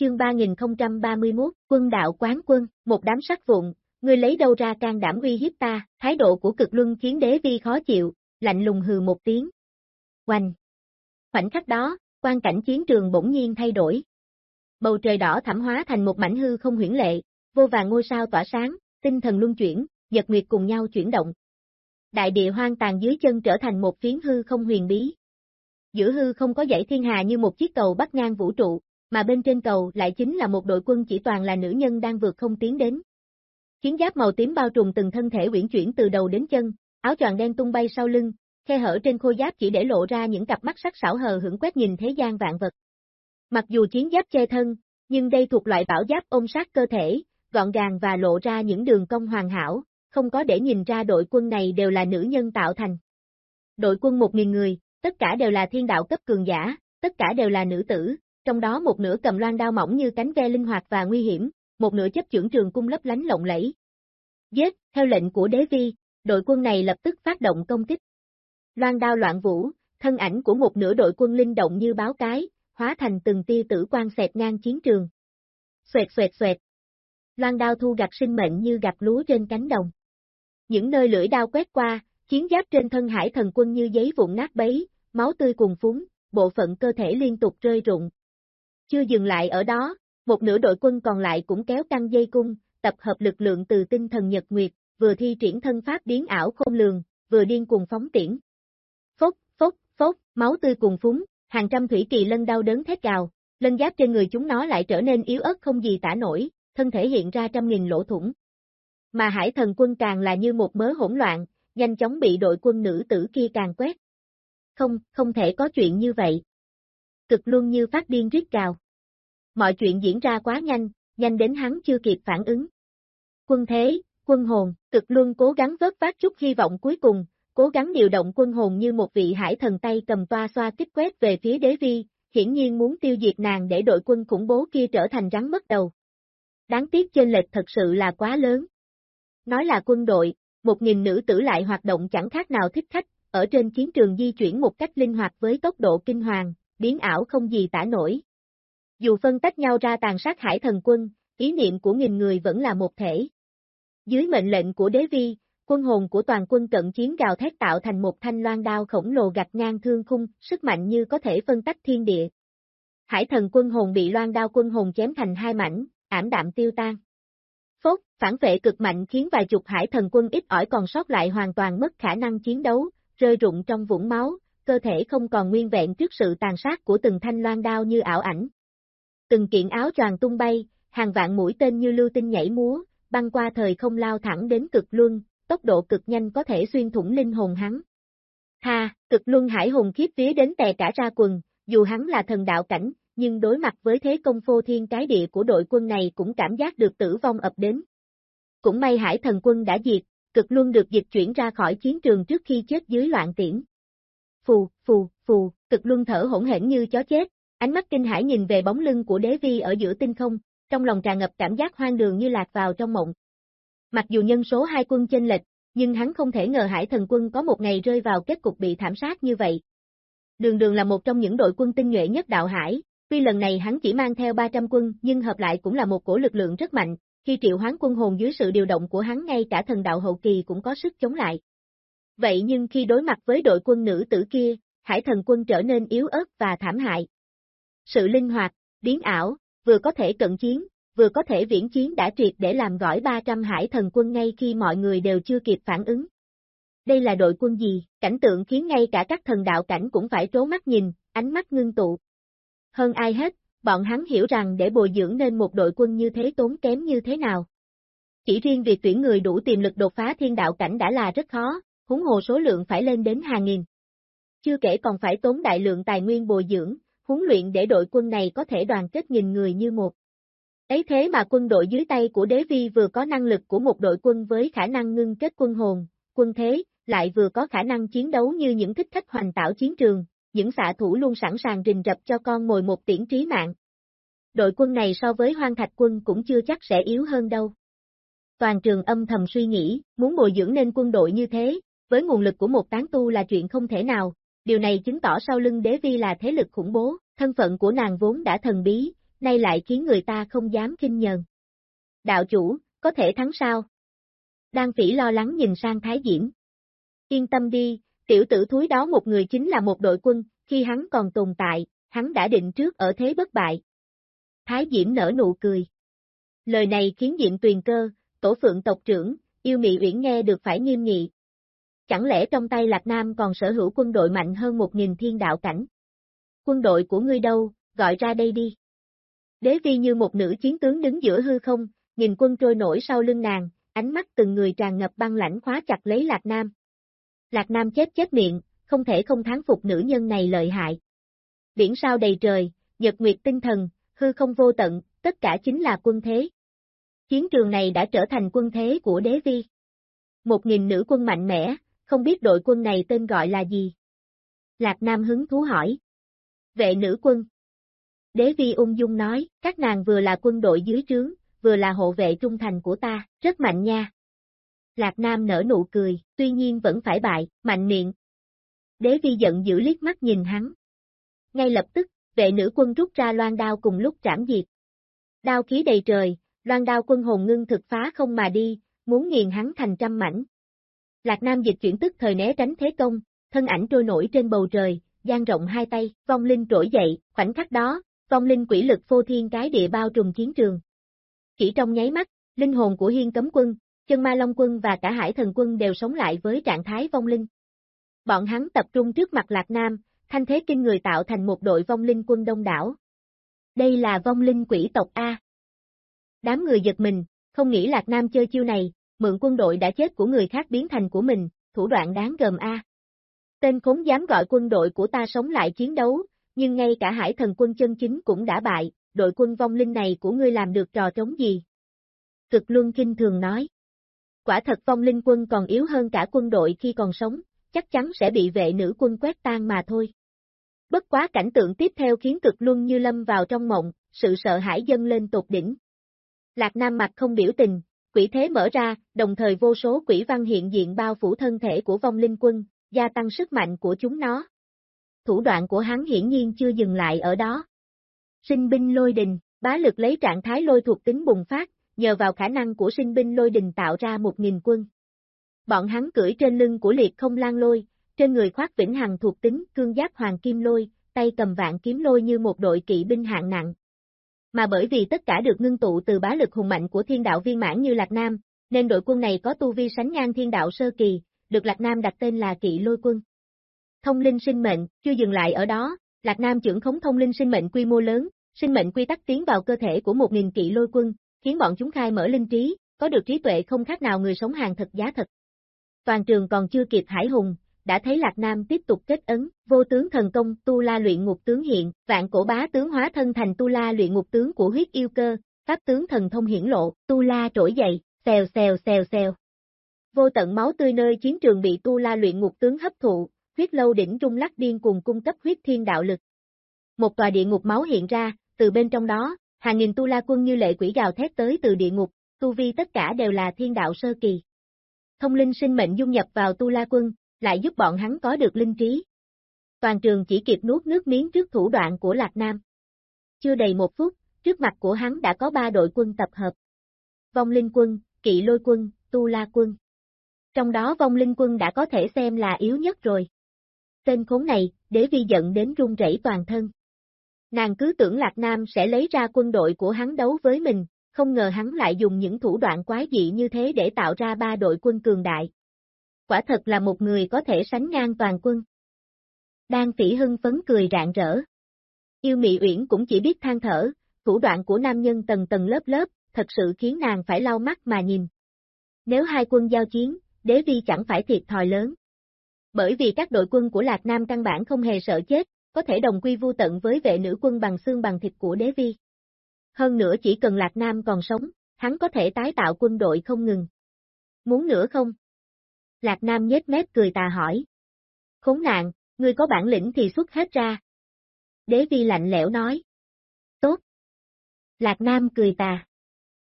chương 3031, quân đạo quán quân, một đám sắc vụn, ngươi lấy đâu ra can đảm uy hiếp ta, thái độ của cực luân khiến đế vi khó chịu, lạnh lùng hừ một tiếng. Oanh! Khoảnh khắc đó, quan cảnh chiến trường bỗng nhiên thay đổi. Bầu trời đỏ thảm hóa thành một mảnh hư không huyễn lệ, vô vàng ngôi sao tỏa sáng, tinh thần luân chuyển, nhật nguyệt cùng nhau chuyển động. Đại địa hoang tàn dưới chân trở thành một phiến hư không huyền bí. Giữa hư không có dãy thiên hà như một chiếc cầu bắt ngang vũ trụ, mà bên trên cầu lại chính là một đội quân chỉ toàn là nữ nhân đang vượt không tiến đến. Chiến giáp màu tím bao trùm từng thân thể uyển chuyển từ đầu đến chân, áo choàng đen tung bay sau lưng, khe hở trên khôi giáp chỉ để lộ ra những cặp mắt sắc sảo hờ hững quét nhìn thế gian vạn vật. Mặc dù chiến giáp che thân, nhưng đây thuộc loại bảo giáp ôm sát cơ thể, gọn gàng và lộ ra những đường cong hoàn hảo, không có để nhìn ra đội quân này đều là nữ nhân tạo thành. Đội quân một nghìn người, tất cả đều là thiên đạo cấp cường giả, tất cả đều là nữ tử, trong đó một nửa cầm loan đao mỏng như cánh ve linh hoạt và nguy hiểm, một nửa chấp trưởng trường cung lấp lánh lộng lẫy. Giết, theo lệnh của đế vi, đội quân này lập tức phát động công kích. Loan đao loạn vũ, thân ảnh của một nửa đội quân linh động như báo cái, hóa thành từng tia tử quang xẹt ngang chiến trường. Xoẹt xoẹt xoẹt. Loan đao thu gặt sinh mệnh như gặt lúa trên cánh đồng. Những nơi lưỡi đao quét qua, chiến giáp trên thân hải thần quân như giấy vụn nát bấy, máu tươi cùng phúng, bộ phận cơ thể liên tục rơi rụng. Chưa dừng lại ở đó, một nửa đội quân còn lại cũng kéo căng dây cung, tập hợp lực lượng từ tinh thần nhật nguyệt, vừa thi triển thân pháp biến ảo khôn lường, vừa điên cuồng phóng tiễn. Phốc, phốc, phốc, máu tươi cùng phúng, hàng trăm thủy kỳ lân đau đớn thét gào, lân giáp trên người chúng nó lại trở nên yếu ớt không gì tả nổi, thân thể hiện ra trăm nghìn lỗ thủng. Mà hải thần quân càng là như một mớ hỗn loạn, nhanh chóng bị đội quân nữ tử kia càng quét. Không, không thể có chuyện như vậy. Cực luôn như phát điên rít gào. Mọi chuyện diễn ra quá nhanh, nhanh đến hắn chưa kịp phản ứng. Quân thế, quân hồn, cực luân cố gắng vớt vát chút hy vọng cuối cùng, cố gắng điều động quân hồn như một vị hải thần tay cầm toa xoa kích quét về phía đế vi, hiển nhiên muốn tiêu diệt nàng để đội quân khủng bố kia trở thành rắn mất đầu. Đáng tiếc trên lệch thật sự là quá lớn. Nói là quân đội, một nghìn nữ tử lại hoạt động chẳng khác nào thích khách, ở trên chiến trường di chuyển một cách linh hoạt với tốc độ kinh hoàng, biến ảo không gì tả nổi. Dù phân tách nhau ra tàn sát hải thần quân, ý niệm của nghìn người vẫn là một thể. Dưới mệnh lệnh của đế vi, quân hồn của toàn quân cận chiến gào thét tạo thành một thanh loan đao khổng lồ gạch ngang thương khung, sức mạnh như có thể phân tách thiên địa. Hải thần quân hồn bị loan đao quân hồn chém thành hai mảnh, ảm đạm tiêu tan. Phốt, phản vệ cực mạnh khiến vài chục hải thần quân ít ỏi còn sót lại hoàn toàn mất khả năng chiến đấu, rơi rụng trong vũng máu, cơ thể không còn nguyên vẹn trước sự tàn sát của từng thanh loan đao như ảo ảnh. Từng kiện áo choàng tung bay, hàng vạn mũi tên như lưu tinh nhảy múa, băng qua thời không lao thẳng đến cực luân, tốc độ cực nhanh có thể xuyên thủng linh hồn hắn. Ha, cực luân hải hùng khiếp vía đến tè cả ra quần, dù hắn là thần đạo cảnh, nhưng đối mặt với thế công phô thiên cái địa của đội quân này cũng cảm giác được tử vong ập đến. Cũng may hải thần quân đã diệt, cực luân được dịch chuyển ra khỏi chiến trường trước khi chết dưới loạn tiễn. Phù, phù, phù, cực luân thở hỗn hển như chó chết, ánh mắt kinh hãi nhìn về bóng lưng của đế vi ở giữa tinh không, trong lòng tràn ngập cảm giác hoang đường như lạc vào trong mộng. Mặc dù nhân số hai quân chênh lệch, nhưng hắn không thể ngờ hải thần quân có một ngày rơi vào kết cục bị thảm sát như vậy. Đường đường là một trong những đội quân tinh nhuệ nhất đạo hải, tuy lần này hắn chỉ mang theo 300 quân nhưng hợp lại cũng là một cổ lực lượng rất mạnh, khi triệu hoán quân hồn dưới sự điều động của hắn ngay cả thần đạo hậu kỳ cũng có sức chống lại. Vậy nhưng khi đối mặt với đội quân nữ tử kia, hải thần quân trở nên yếu ớt và thảm hại. Sự linh hoạt, biến ảo, vừa có thể cận chiến, vừa có thể viễn chiến đã triệt để làm gõi 300 hải thần quân ngay khi mọi người đều chưa kịp phản ứng. Đây là đội quân gì, cảnh tượng khiến ngay cả các thần đạo cảnh cũng phải trố mắt nhìn, ánh mắt ngưng tụ. Hơn ai hết, bọn hắn hiểu rằng để bồi dưỡng nên một đội quân như thế tốn kém như thế nào. Chỉ riêng việc tuyển người đủ tiềm lực đột phá thiên đạo cảnh đã là rất khó, huống hồ số lượng phải lên đến hàng nghìn. Chưa kể còn phải tốn đại lượng tài nguyên bồi dưỡng, huấn luyện để đội quân này có thể đoàn kết nghìn người như một. Ấy thế mà quân đội dưới tay của đế vi vừa có năng lực của một đội quân với khả năng ngưng kết quân hồn, quân thế, lại vừa có khả năng chiến đấu như những thích khách hoành tạo chiến trường, những xạ thủ luôn sẵn sàng rình rập cho con mồi một tiễn trí mạng. Đội quân này so với hoang thạch quân cũng chưa chắc sẽ yếu hơn đâu. Toàn trường âm thầm suy nghĩ, muốn bồi dưỡng nên quân đội như thế, với nguồn lực của một tán tu là chuyện không thể nào, điều này chứng tỏ sau lưng đế vi là thế lực khủng bố, thân phận của nàng vốn đã thần bí, nay lại khiến người ta không dám kinh nhờn. Đạo chủ, có thể thắng sao? Đan phỉ lo lắng nhìn sang Thái Diễm. Yên tâm đi, tiểu tử thúi đó một người chính là một đội quân, khi hắn còn tồn tại, hắn đã định trước ở thế bất bại. Thái Diễm nở nụ cười. Lời này khiến Diệm Tuyền Cơ, tổ phượng tộc trưởng, yêu mị uyển nghe được phải nghiêm nghị. Chẳng lẽ trong tay Lạc Nam còn sở hữu quân đội mạnh hơn một nghìn thiên đạo cảnh? Quân đội của ngươi đâu, gọi ra đây đi. Đế vi như một nữ chiến tướng đứng giữa hư không, nhìn quân trôi nổi sau lưng nàng, ánh mắt từng người tràn ngập băng lãnh khóa chặt lấy Lạc Nam. Lạc Nam chết chết miệng, không thể không thán phục nữ nhân này lợi hại. Biển sao đầy trời, nhật nguyệt tinh thần, hư không vô tận, tất cả chính là quân thế. Chiến trường này đã trở thành quân thế của đế vi. Một nghìn nữ quân mạnh mẽ, không biết đội quân này tên gọi là gì? Lạc Nam hứng thú hỏi. Vệ nữ quân. Đế vi ung dung nói, các nàng vừa là quân đội dưới trướng, vừa là hộ vệ trung thành của ta, rất mạnh nha. Lạc Nam nở nụ cười, tuy nhiên vẫn phải bại, mạnh miệng. Đế vi giận dữ liếc mắt nhìn hắn. Ngay lập tức, vệ nữ quân rút ra loan đao cùng lúc trảm diệt. Đao khí đầy trời, loan đao quân hồn ngưng thực phá không mà đi, muốn nghiền hắn thành trăm mảnh. Lạc Nam dịch chuyển tức thời né tránh thế công, thân ảnh trôi nổi trên bầu trời, dang rộng hai tay, vong linh trỗi dậy, khoảnh khắc đó, vong linh quỷ lực phô thiên cái địa bao trùm chiến trường. Chỉ trong nháy mắt, linh hồn của hiên cấm quân, chân ma long quân và cả hải thần quân đều sống lại với trạng thái vong linh. Bọn hắn tập trung trước mặt Lạc Nam, thanh thế kinh người tạo thành một đội vong linh quân đông đảo. Đây là vong linh quỷ tộc A. Đám người giật mình, không nghĩ Lạc Nam chơi chiêu này, mượn quân đội đã chết của người khác biến thành của mình, thủ đoạn đáng gờm A. Tên khốn dám gọi quân đội của ta sống lại chiến đấu, nhưng ngay cả hải thần quân chân chính cũng đã bại, đội quân vong linh này của ngươi làm được trò trống gì? Cực Luân Kinh thường nói. Quả thật vong linh quân còn yếu hơn cả quân đội khi còn sống, chắc chắn sẽ bị vệ nữ quân quét tan mà thôi. Bất quá cảnh tượng tiếp theo khiến cực luân như lâm vào trong mộng, sự sợ hãi dâng lên tột đỉnh. Lạc Nam mặt không biểu tình, quỷ thế mở ra, đồng thời vô số quỷ văn hiện diện bao phủ thân thể của vong linh quân, gia tăng sức mạnh của chúng nó. Thủ đoạn của hắn hiển nhiên chưa dừng lại ở đó. Sinh binh lôi đình, bá lực lấy trạng thái lôi thuộc tính bùng phát, nhờ vào khả năng của sinh binh lôi đình tạo ra một nghìn quân. Bọn hắn cưỡi trên lưng của liệt không lan lôi, trên người khoác vĩnh hằng thuộc tính cương giáp hoàng kim lôi, tay cầm vạn kiếm lôi như một đội kỵ binh hạng nặng. Mà bởi vì tất cả được ngưng tụ từ bá lực hùng mạnh của thiên đạo viên mãn như Lạc Nam, nên đội quân này có tu vi sánh ngang thiên đạo sơ kỳ, được Lạc Nam đặt tên là kỵ lôi quân. Thông linh sinh mệnh, chưa dừng lại ở đó, Lạc Nam trưởng khống thông linh sinh mệnh quy mô lớn, sinh mệnh quy tắc tiến vào cơ thể của một nghìn kỵ lôi quân, khiến bọn chúng khai mở linh trí, có được trí tuệ không khác nào người sống hàng thật giá thật. Toàn trường còn chưa kịp hải hùng, đã thấy Lạc Nam tiếp tục kết ấn, vô tướng thần công tu la luyện ngục tướng hiện, vạn cổ bá tướng hóa thân thành tu la luyện ngục tướng của huyết yêu cơ, pháp tướng thần thông hiển lộ, tu la trỗi dậy, xèo xèo xèo xèo. Vô tận máu tươi nơi chiến trường bị tu la luyện ngục tướng hấp thụ, huyết lâu đỉnh trung lắc điên cùng cung cấp huyết thiên đạo lực. Một tòa địa ngục máu hiện ra, từ bên trong đó, hàng nghìn tu la quân như lệ quỷ gào thét tới từ địa ngục, tu vi tất cả đều là thiên đạo sơ kỳ. Thông linh sinh mệnh dung nhập vào tu la quân, lại giúp bọn hắn có được linh trí. Toàn trường chỉ kịp nuốt nước miếng trước thủ đoạn của Lạc Nam. Chưa đầy một phút, trước mặt của hắn đã có ba đội quân tập hợp. Vong linh quân, kỵ lôi quân, tu la quân. Trong đó vong linh quân đã có thể xem là yếu nhất rồi. Tên khốn này, đế vi giận đến run rẩy toàn thân. Nàng cứ tưởng Lạc Nam sẽ lấy ra quân đội của hắn đấu với mình, không ngờ hắn lại dùng những thủ đoạn quái dị như thế để tạo ra ba đội quân cường đại. Quả thật là một người có thể sánh ngang toàn quân. Đan phỉ hưng phấn cười rạng rỡ. Yêu Mị Uyển cũng chỉ biết than thở, thủ đoạn của nam nhân tầng tầng lớp lớp, thật sự khiến nàng phải lau mắt mà nhìn. Nếu hai quân giao chiến, đế vi chẳng phải thiệt thòi lớn. Bởi vì các đội quân của Lạc Nam căn bản không hề sợ chết, có thể đồng quy vu tận với vệ nữ quân bằng xương bằng thịt của đế vi. Hơn nữa chỉ cần Lạc Nam còn sống, hắn có thể tái tạo quân đội không ngừng. Muốn nữa không? Lạc Nam nhếch mép cười tà hỏi. Khốn nạn, ngươi có bản lĩnh thì xuất hết ra. Đế vi lạnh lẽo nói. Tốt. Lạc Nam cười tà.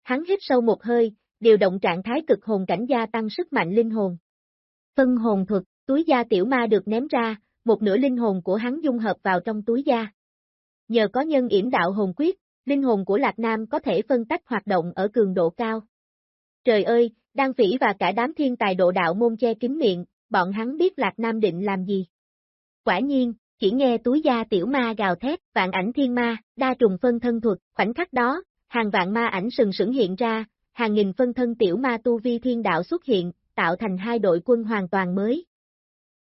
Hắn hít sâu một hơi, điều động trạng thái cực hồn cảnh gia tăng sức mạnh linh hồn. Phân hồn thuật, túi da tiểu ma được ném ra, một nửa linh hồn của hắn dung hợp vào trong túi da. Nhờ có nhân yểm đạo hồn quyết, Linh hồn của Lạc Nam có thể phân tách hoạt động ở cường độ cao. Trời ơi, Đan Phỉ và cả đám thiên tài độ đạo môn che kín miệng, bọn hắn biết Lạc Nam định làm gì. Quả nhiên, chỉ nghe túi da tiểu ma gào thét, vạn ảnh thiên ma, đa trùng phân thân thuật, khoảnh khắc đó, hàng vạn ma ảnh sừng sững hiện ra, hàng nghìn phân thân tiểu ma tu vi thiên đạo xuất hiện, tạo thành hai đội quân hoàn toàn mới.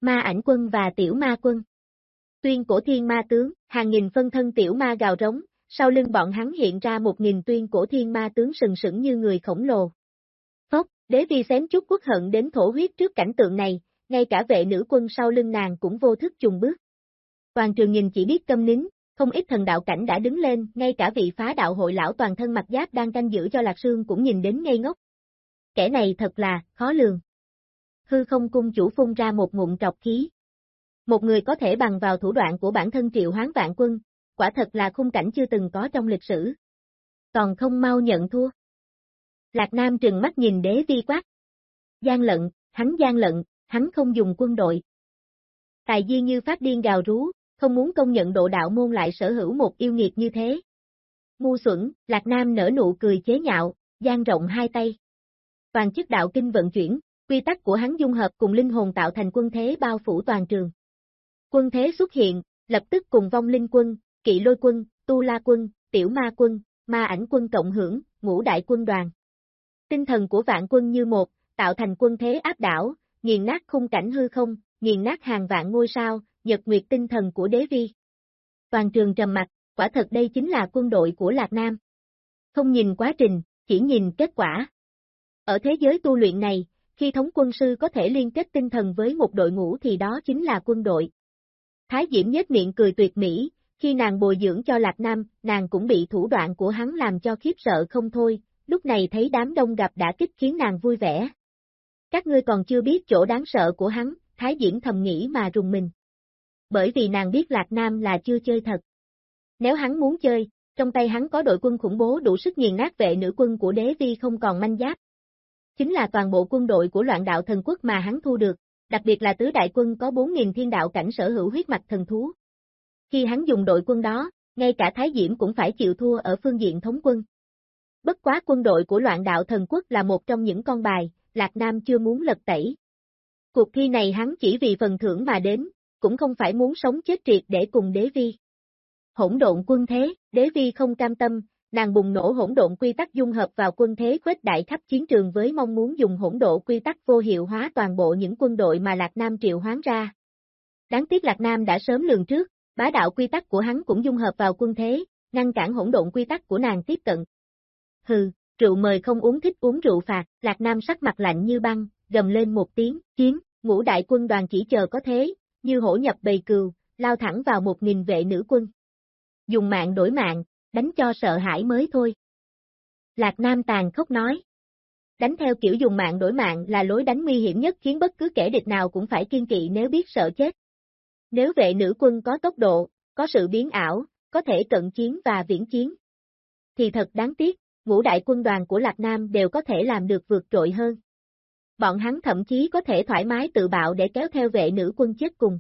Ma ảnh quân và tiểu ma quân. Tuyên cổ thiên ma tướng, hàng nghìn phân thân tiểu ma gào rống, sau lưng bọn hắn hiện ra một nghìn tuyên cổ thiên ma tướng sừng sững như người khổng lồ. Đế vi xém chút quốc hận đến thổ huyết trước cảnh tượng này, ngay cả vệ nữ quân sau lưng nàng cũng vô thức chùng bước. Toàn trường nhìn chỉ biết câm nín, không ít thần đạo cảnh đã đứng lên, ngay cả vị phá đạo hội lão toàn thân mặt giáp đang canh giữ cho Lạc Sương cũng nhìn đến ngây ngốc. Kẻ này thật là, khó lường. Hư không cung chủ phun ra một ngụm trọc khí. Một người có thể bằng vào thủ đoạn của bản thân triệu hoán vạn quân, quả thật là khung cảnh chưa từng có trong lịch sử. Còn không mau nhận thua. Lạc Nam trừng mắt nhìn đế vi quát. Gian lận, hắn gian lận, hắn không dùng quân đội. Tài di như phát điên gào rú, không muốn công nhận độ đạo môn lại sở hữu một yêu nghiệt như thế. Ngu xuẩn, Lạc Nam nở nụ cười chế nhạo, gian rộng hai tay. Toàn chức đạo kinh vận chuyển, quy tắc của hắn dung hợp cùng linh hồn tạo thành quân thế bao phủ toàn trường. Quân thế xuất hiện, lập tức cùng vong linh quân, kỵ lôi quân, tu la quân, tiểu ma quân, ma ảnh quân cộng hưởng, ngũ đại quân đoàn. Tinh thần của vạn quân như một, tạo thành quân thế áp đảo, nghiền nát khung cảnh hư không, nghiền nát hàng vạn ngôi sao, nhật nguyệt tinh thần của đế vi. Toàn trường trầm mặt, quả thật đây chính là quân đội của Lạc Nam. Không nhìn quá trình, chỉ nhìn kết quả. Ở thế giới tu luyện này, khi thống quân sư có thể liên kết tinh thần với một đội ngũ thì đó chính là quân đội. Thái Diễm nhếch miệng cười tuyệt mỹ, khi nàng bồi dưỡng cho Lạc Nam, nàng cũng bị thủ đoạn của hắn làm cho khiếp sợ không thôi, lúc này thấy đám đông gặp đã kích khiến nàng vui vẻ. Các ngươi còn chưa biết chỗ đáng sợ của hắn, Thái Diễm thầm nghĩ mà rùng mình. Bởi vì nàng biết Lạc Nam là chưa chơi thật. Nếu hắn muốn chơi, trong tay hắn có đội quân khủng bố đủ sức nghiền nát vệ nữ quân của đế vi không còn manh giáp. Chính là toàn bộ quân đội của loạn đạo thần quốc mà hắn thu được, đặc biệt là tứ đại quân có 4.000 thiên đạo cảnh sở hữu huyết mạch thần thú. Khi hắn dùng đội quân đó, ngay cả Thái Diễm cũng phải chịu thua ở phương diện thống quân. Bất quá quân đội của loạn đạo thần quốc là một trong những con bài, Lạc Nam chưa muốn lật tẩy. Cuộc thi này hắn chỉ vì phần thưởng mà đến, cũng không phải muốn sống chết triệt để cùng đế vi. Hỗn độn quân thế, đế vi không cam tâm, nàng bùng nổ hỗn độn quy tắc dung hợp vào quân thế khuếch đại khắp chiến trường với mong muốn dùng hỗn độ quy tắc vô hiệu hóa toàn bộ những quân đội mà Lạc Nam triệu hoán ra. Đáng tiếc Lạc Nam đã sớm lường trước, bá đạo quy tắc của hắn cũng dung hợp vào quân thế, ngăn cản hỗn độn quy tắc của nàng tiếp cận. Hừ, rượu mời không uống thích uống rượu phạt, Lạc Nam sắc mặt lạnh như băng, gầm lên một tiếng, chiến, ngũ đại quân đoàn chỉ chờ có thế, như hổ nhập bầy cừu, lao thẳng vào một nghìn vệ nữ quân. Dùng mạng đổi mạng, đánh cho sợ hãi mới thôi. Lạc Nam tàn khốc nói. Đánh theo kiểu dùng mạng đổi mạng là lối đánh nguy hiểm nhất khiến bất cứ kẻ địch nào cũng phải kiên kỵ nếu biết sợ chết. Nếu vệ nữ quân có tốc độ, có sự biến ảo, có thể cận chiến và viễn chiến. Thì thật đáng tiếc, ngũ đại quân đoàn của Lạc Nam đều có thể làm được vượt trội hơn. Bọn hắn thậm chí có thể thoải mái tự bạo để kéo theo vệ nữ quân chết cùng.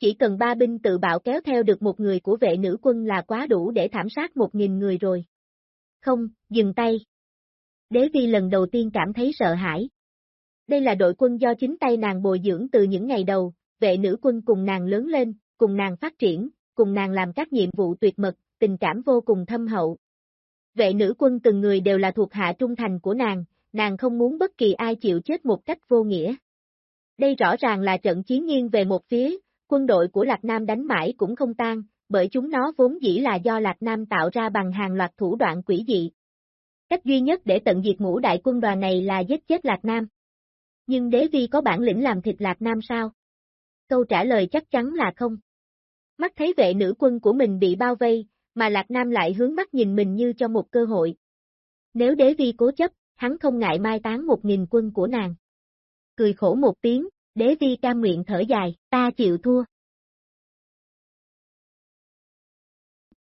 Chỉ cần ba binh tự bạo kéo theo được một người của vệ nữ quân là quá đủ để thảm sát một nghìn người rồi. Không, dừng tay. Đế vi lần đầu tiên cảm thấy sợ hãi. Đây là đội quân do chính tay nàng bồi dưỡng từ những ngày đầu, vệ nữ quân cùng nàng lớn lên, cùng nàng phát triển, cùng nàng làm các nhiệm vụ tuyệt mật, tình cảm vô cùng thâm hậu. Vệ nữ quân từng người đều là thuộc hạ trung thành của nàng, nàng không muốn bất kỳ ai chịu chết một cách vô nghĩa. Đây rõ ràng là trận chiến nghiêng về một phía, quân đội của Lạc Nam đánh mãi cũng không tan, bởi chúng nó vốn dĩ là do Lạc Nam tạo ra bằng hàng loạt thủ đoạn quỷ dị. Cách duy nhất để tận diệt ngũ đại quân đoàn này là giết chết Lạc Nam. Nhưng đế vi có bản lĩnh làm thịt Lạc Nam sao? Câu trả lời chắc chắn là không. Mắt thấy vệ nữ quân của mình bị bao vây, mà Lạc Nam lại hướng mắt nhìn mình như cho một cơ hội. Nếu đế vi cố chấp, hắn không ngại mai tán một nghìn quân của nàng. Cười khổ một tiếng, đế vi cam nguyện thở dài, ta chịu thua.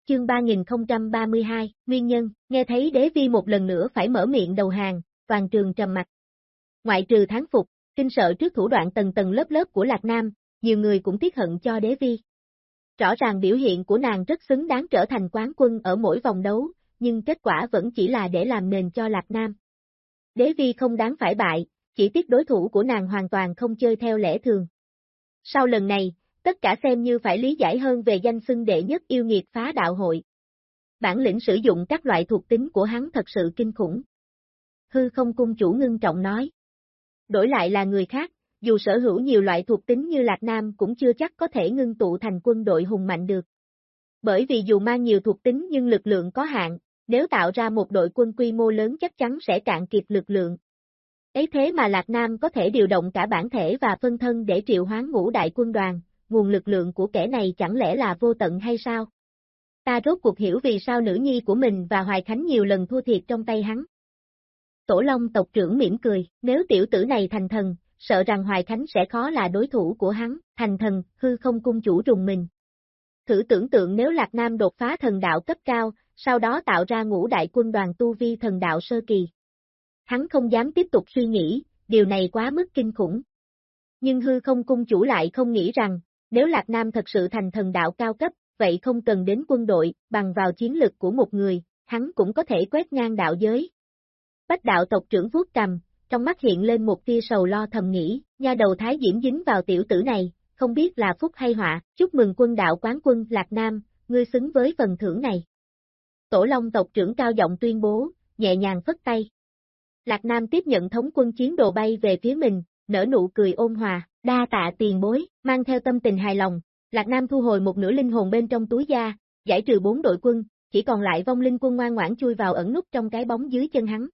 Chương 3032, Nguyên nhân, nghe thấy đế vi một lần nữa phải mở miệng đầu hàng, toàn trường trầm mặt. Ngoại trừ tháng phục, kinh sợ trước thủ đoạn tầng tầng lớp lớp của Lạc Nam, nhiều người cũng tiếc hận cho đế vi. Rõ ràng biểu hiện của nàng rất xứng đáng trở thành quán quân ở mỗi vòng đấu, nhưng kết quả vẫn chỉ là để làm nền cho Lạc Nam. Đế vi không đáng phải bại, chỉ tiếc đối thủ của nàng hoàn toàn không chơi theo lẽ thường. Sau lần này, tất cả xem như phải lý giải hơn về danh xưng đệ nhất yêu nghiệt phá đạo hội. Bản lĩnh sử dụng các loại thuộc tính của hắn thật sự kinh khủng. Hư không cung chủ ngưng trọng nói. Đổi lại là người khác, dù sở hữu nhiều loại thuộc tính như Lạc Nam cũng chưa chắc có thể ngưng tụ thành quân đội hùng mạnh được. Bởi vì dù mang nhiều thuộc tính nhưng lực lượng có hạn, nếu tạo ra một đội quân quy mô lớn chắc chắn sẽ cạn kiệt lực lượng. Ấy thế mà Lạc Nam có thể điều động cả bản thể và phân thân để triệu hoán ngũ đại quân đoàn, nguồn lực lượng của kẻ này chẳng lẽ là vô tận hay sao? Ta rốt cuộc hiểu vì sao nữ nhi của mình và Hoài Khánh nhiều lần thua thiệt trong tay hắn. Tổ Long tộc trưởng mỉm cười, nếu tiểu tử này thành thần, sợ rằng Hoài Khánh sẽ khó là đối thủ của hắn, thành thần, hư không cung chủ rùng mình. Thử tưởng tượng nếu Lạc Nam đột phá thần đạo cấp cao, sau đó tạo ra ngũ đại quân đoàn tu vi thần đạo sơ kỳ. Hắn không dám tiếp tục suy nghĩ, điều này quá mức kinh khủng. Nhưng hư không cung chủ lại không nghĩ rằng, nếu Lạc Nam thật sự thành thần đạo cao cấp, vậy không cần đến quân đội, bằng vào chiến lực của một người, hắn cũng có thể quét ngang đạo giới. Bách đạo tộc trưởng vuốt cầm, trong mắt hiện lên một tia sầu lo thầm nghĩ, nha đầu thái diễm dính vào tiểu tử này, không biết là phúc hay họa, chúc mừng quân đạo quán quân Lạc Nam, ngươi xứng với phần thưởng này. Tổ Long tộc trưởng cao giọng tuyên bố, nhẹ nhàng phất tay. Lạc Nam tiếp nhận thống quân chiến đồ bay về phía mình, nở nụ cười ôn hòa, đa tạ tiền bối, mang theo tâm tình hài lòng, Lạc Nam thu hồi một nửa linh hồn bên trong túi da, giải trừ bốn đội quân, chỉ còn lại vong linh quân ngoan ngoãn chui vào ẩn nút trong cái bóng dưới chân hắn.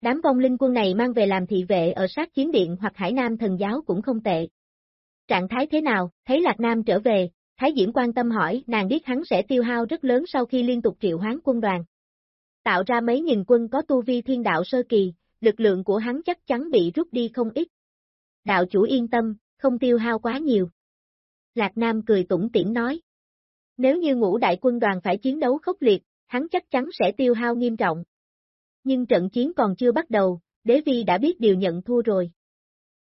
Đám vong linh quân này mang về làm thị vệ ở sát chiến điện hoặc hải nam thần giáo cũng không tệ. Trạng thái thế nào, thấy Lạc Nam trở về, Thái Diễm quan tâm hỏi, nàng biết hắn sẽ tiêu hao rất lớn sau khi liên tục triệu hoán quân đoàn. Tạo ra mấy nghìn quân có tu vi thiên đạo sơ kỳ, lực lượng của hắn chắc chắn bị rút đi không ít. Đạo chủ yên tâm, không tiêu hao quá nhiều. Lạc Nam cười tủm tỉm nói. Nếu như ngũ đại quân đoàn phải chiến đấu khốc liệt, hắn chắc chắn sẽ tiêu hao nghiêm trọng. Nhưng trận chiến còn chưa bắt đầu, đế vi đã biết điều nhận thua rồi.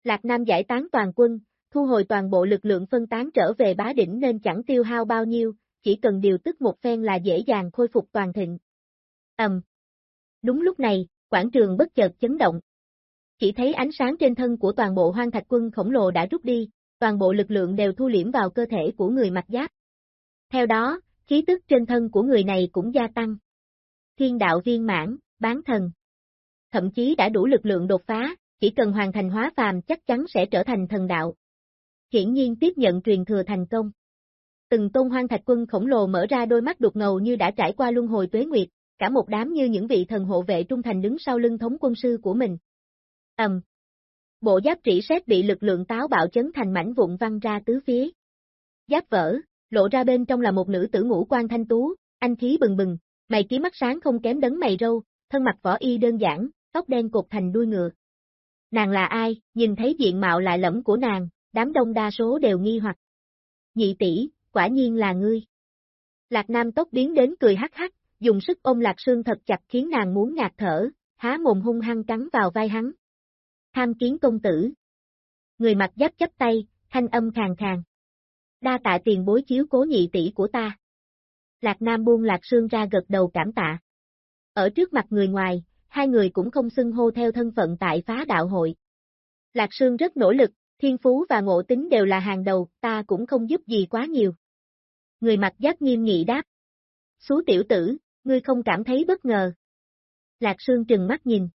Lạc Nam giải tán toàn quân, thu hồi toàn bộ lực lượng phân tán trở về bá đỉnh nên chẳng tiêu hao bao nhiêu, chỉ cần điều tức một phen là dễ dàng khôi phục toàn thịnh. Ầm. Đúng lúc này, quảng trường bất chợt chấn động. Chỉ thấy ánh sáng trên thân của toàn bộ hoang thạch quân khổng lồ đã rút đi, toàn bộ lực lượng đều thu liễm vào cơ thể của người mặc giáp. Theo đó, khí tức trên thân của người này cũng gia tăng. Thiên đạo viên mãn, bán thần. Thậm chí đã đủ lực lượng đột phá, chỉ cần hoàn thành hóa phàm chắc chắn sẽ trở thành thần đạo. Hiển nhiên tiếp nhận truyền thừa thành công. Từng tôn hoang thạch quân khổng lồ mở ra đôi mắt đục ngầu như đã trải qua luân hồi tuế nguyệt, cả một đám như những vị thần hộ vệ trung thành đứng sau lưng thống quân sư của mình. Ầm. Um. Bộ giáp trĩ xét bị lực lượng táo bạo chấn thành mảnh vụn văng ra tứ phía. Giáp vỡ, lộ ra bên trong là một nữ tử ngũ quan thanh tú, anh khí bừng bừng, mày ký mắt sáng không kém đấng mày râu, thân mặt võ y đơn giản, tóc đen cột thành đuôi ngựa. Nàng là ai, nhìn thấy diện mạo lại lẫm của nàng, đám đông đa số đều nghi hoặc. Nhị tỷ, quả nhiên là ngươi. Lạc Nam tóc biến đến cười hắc hắc, dùng sức ôm Lạc Sương thật chặt khiến nàng muốn ngạt thở, há mồm hung hăng cắn vào vai hắn. Tham kiến công tử. Người mặt giáp chấp tay, thanh âm khàn khàn. Đa tạ tiền bối chiếu cố nhị tỷ của ta. Lạc Nam buông Lạc Sương ra gật đầu cảm tạ. Ở trước mặt người ngoài, hai người cũng không xưng hô theo thân phận tại phá đạo hội. Lạc Sương rất nỗ lực, thiên phú và ngộ tính đều là hàng đầu, ta cũng không giúp gì quá nhiều. Người mặt giác nghiêm nghị đáp. Xú tiểu tử, ngươi không cảm thấy bất ngờ. Lạc Sương trừng mắt nhìn.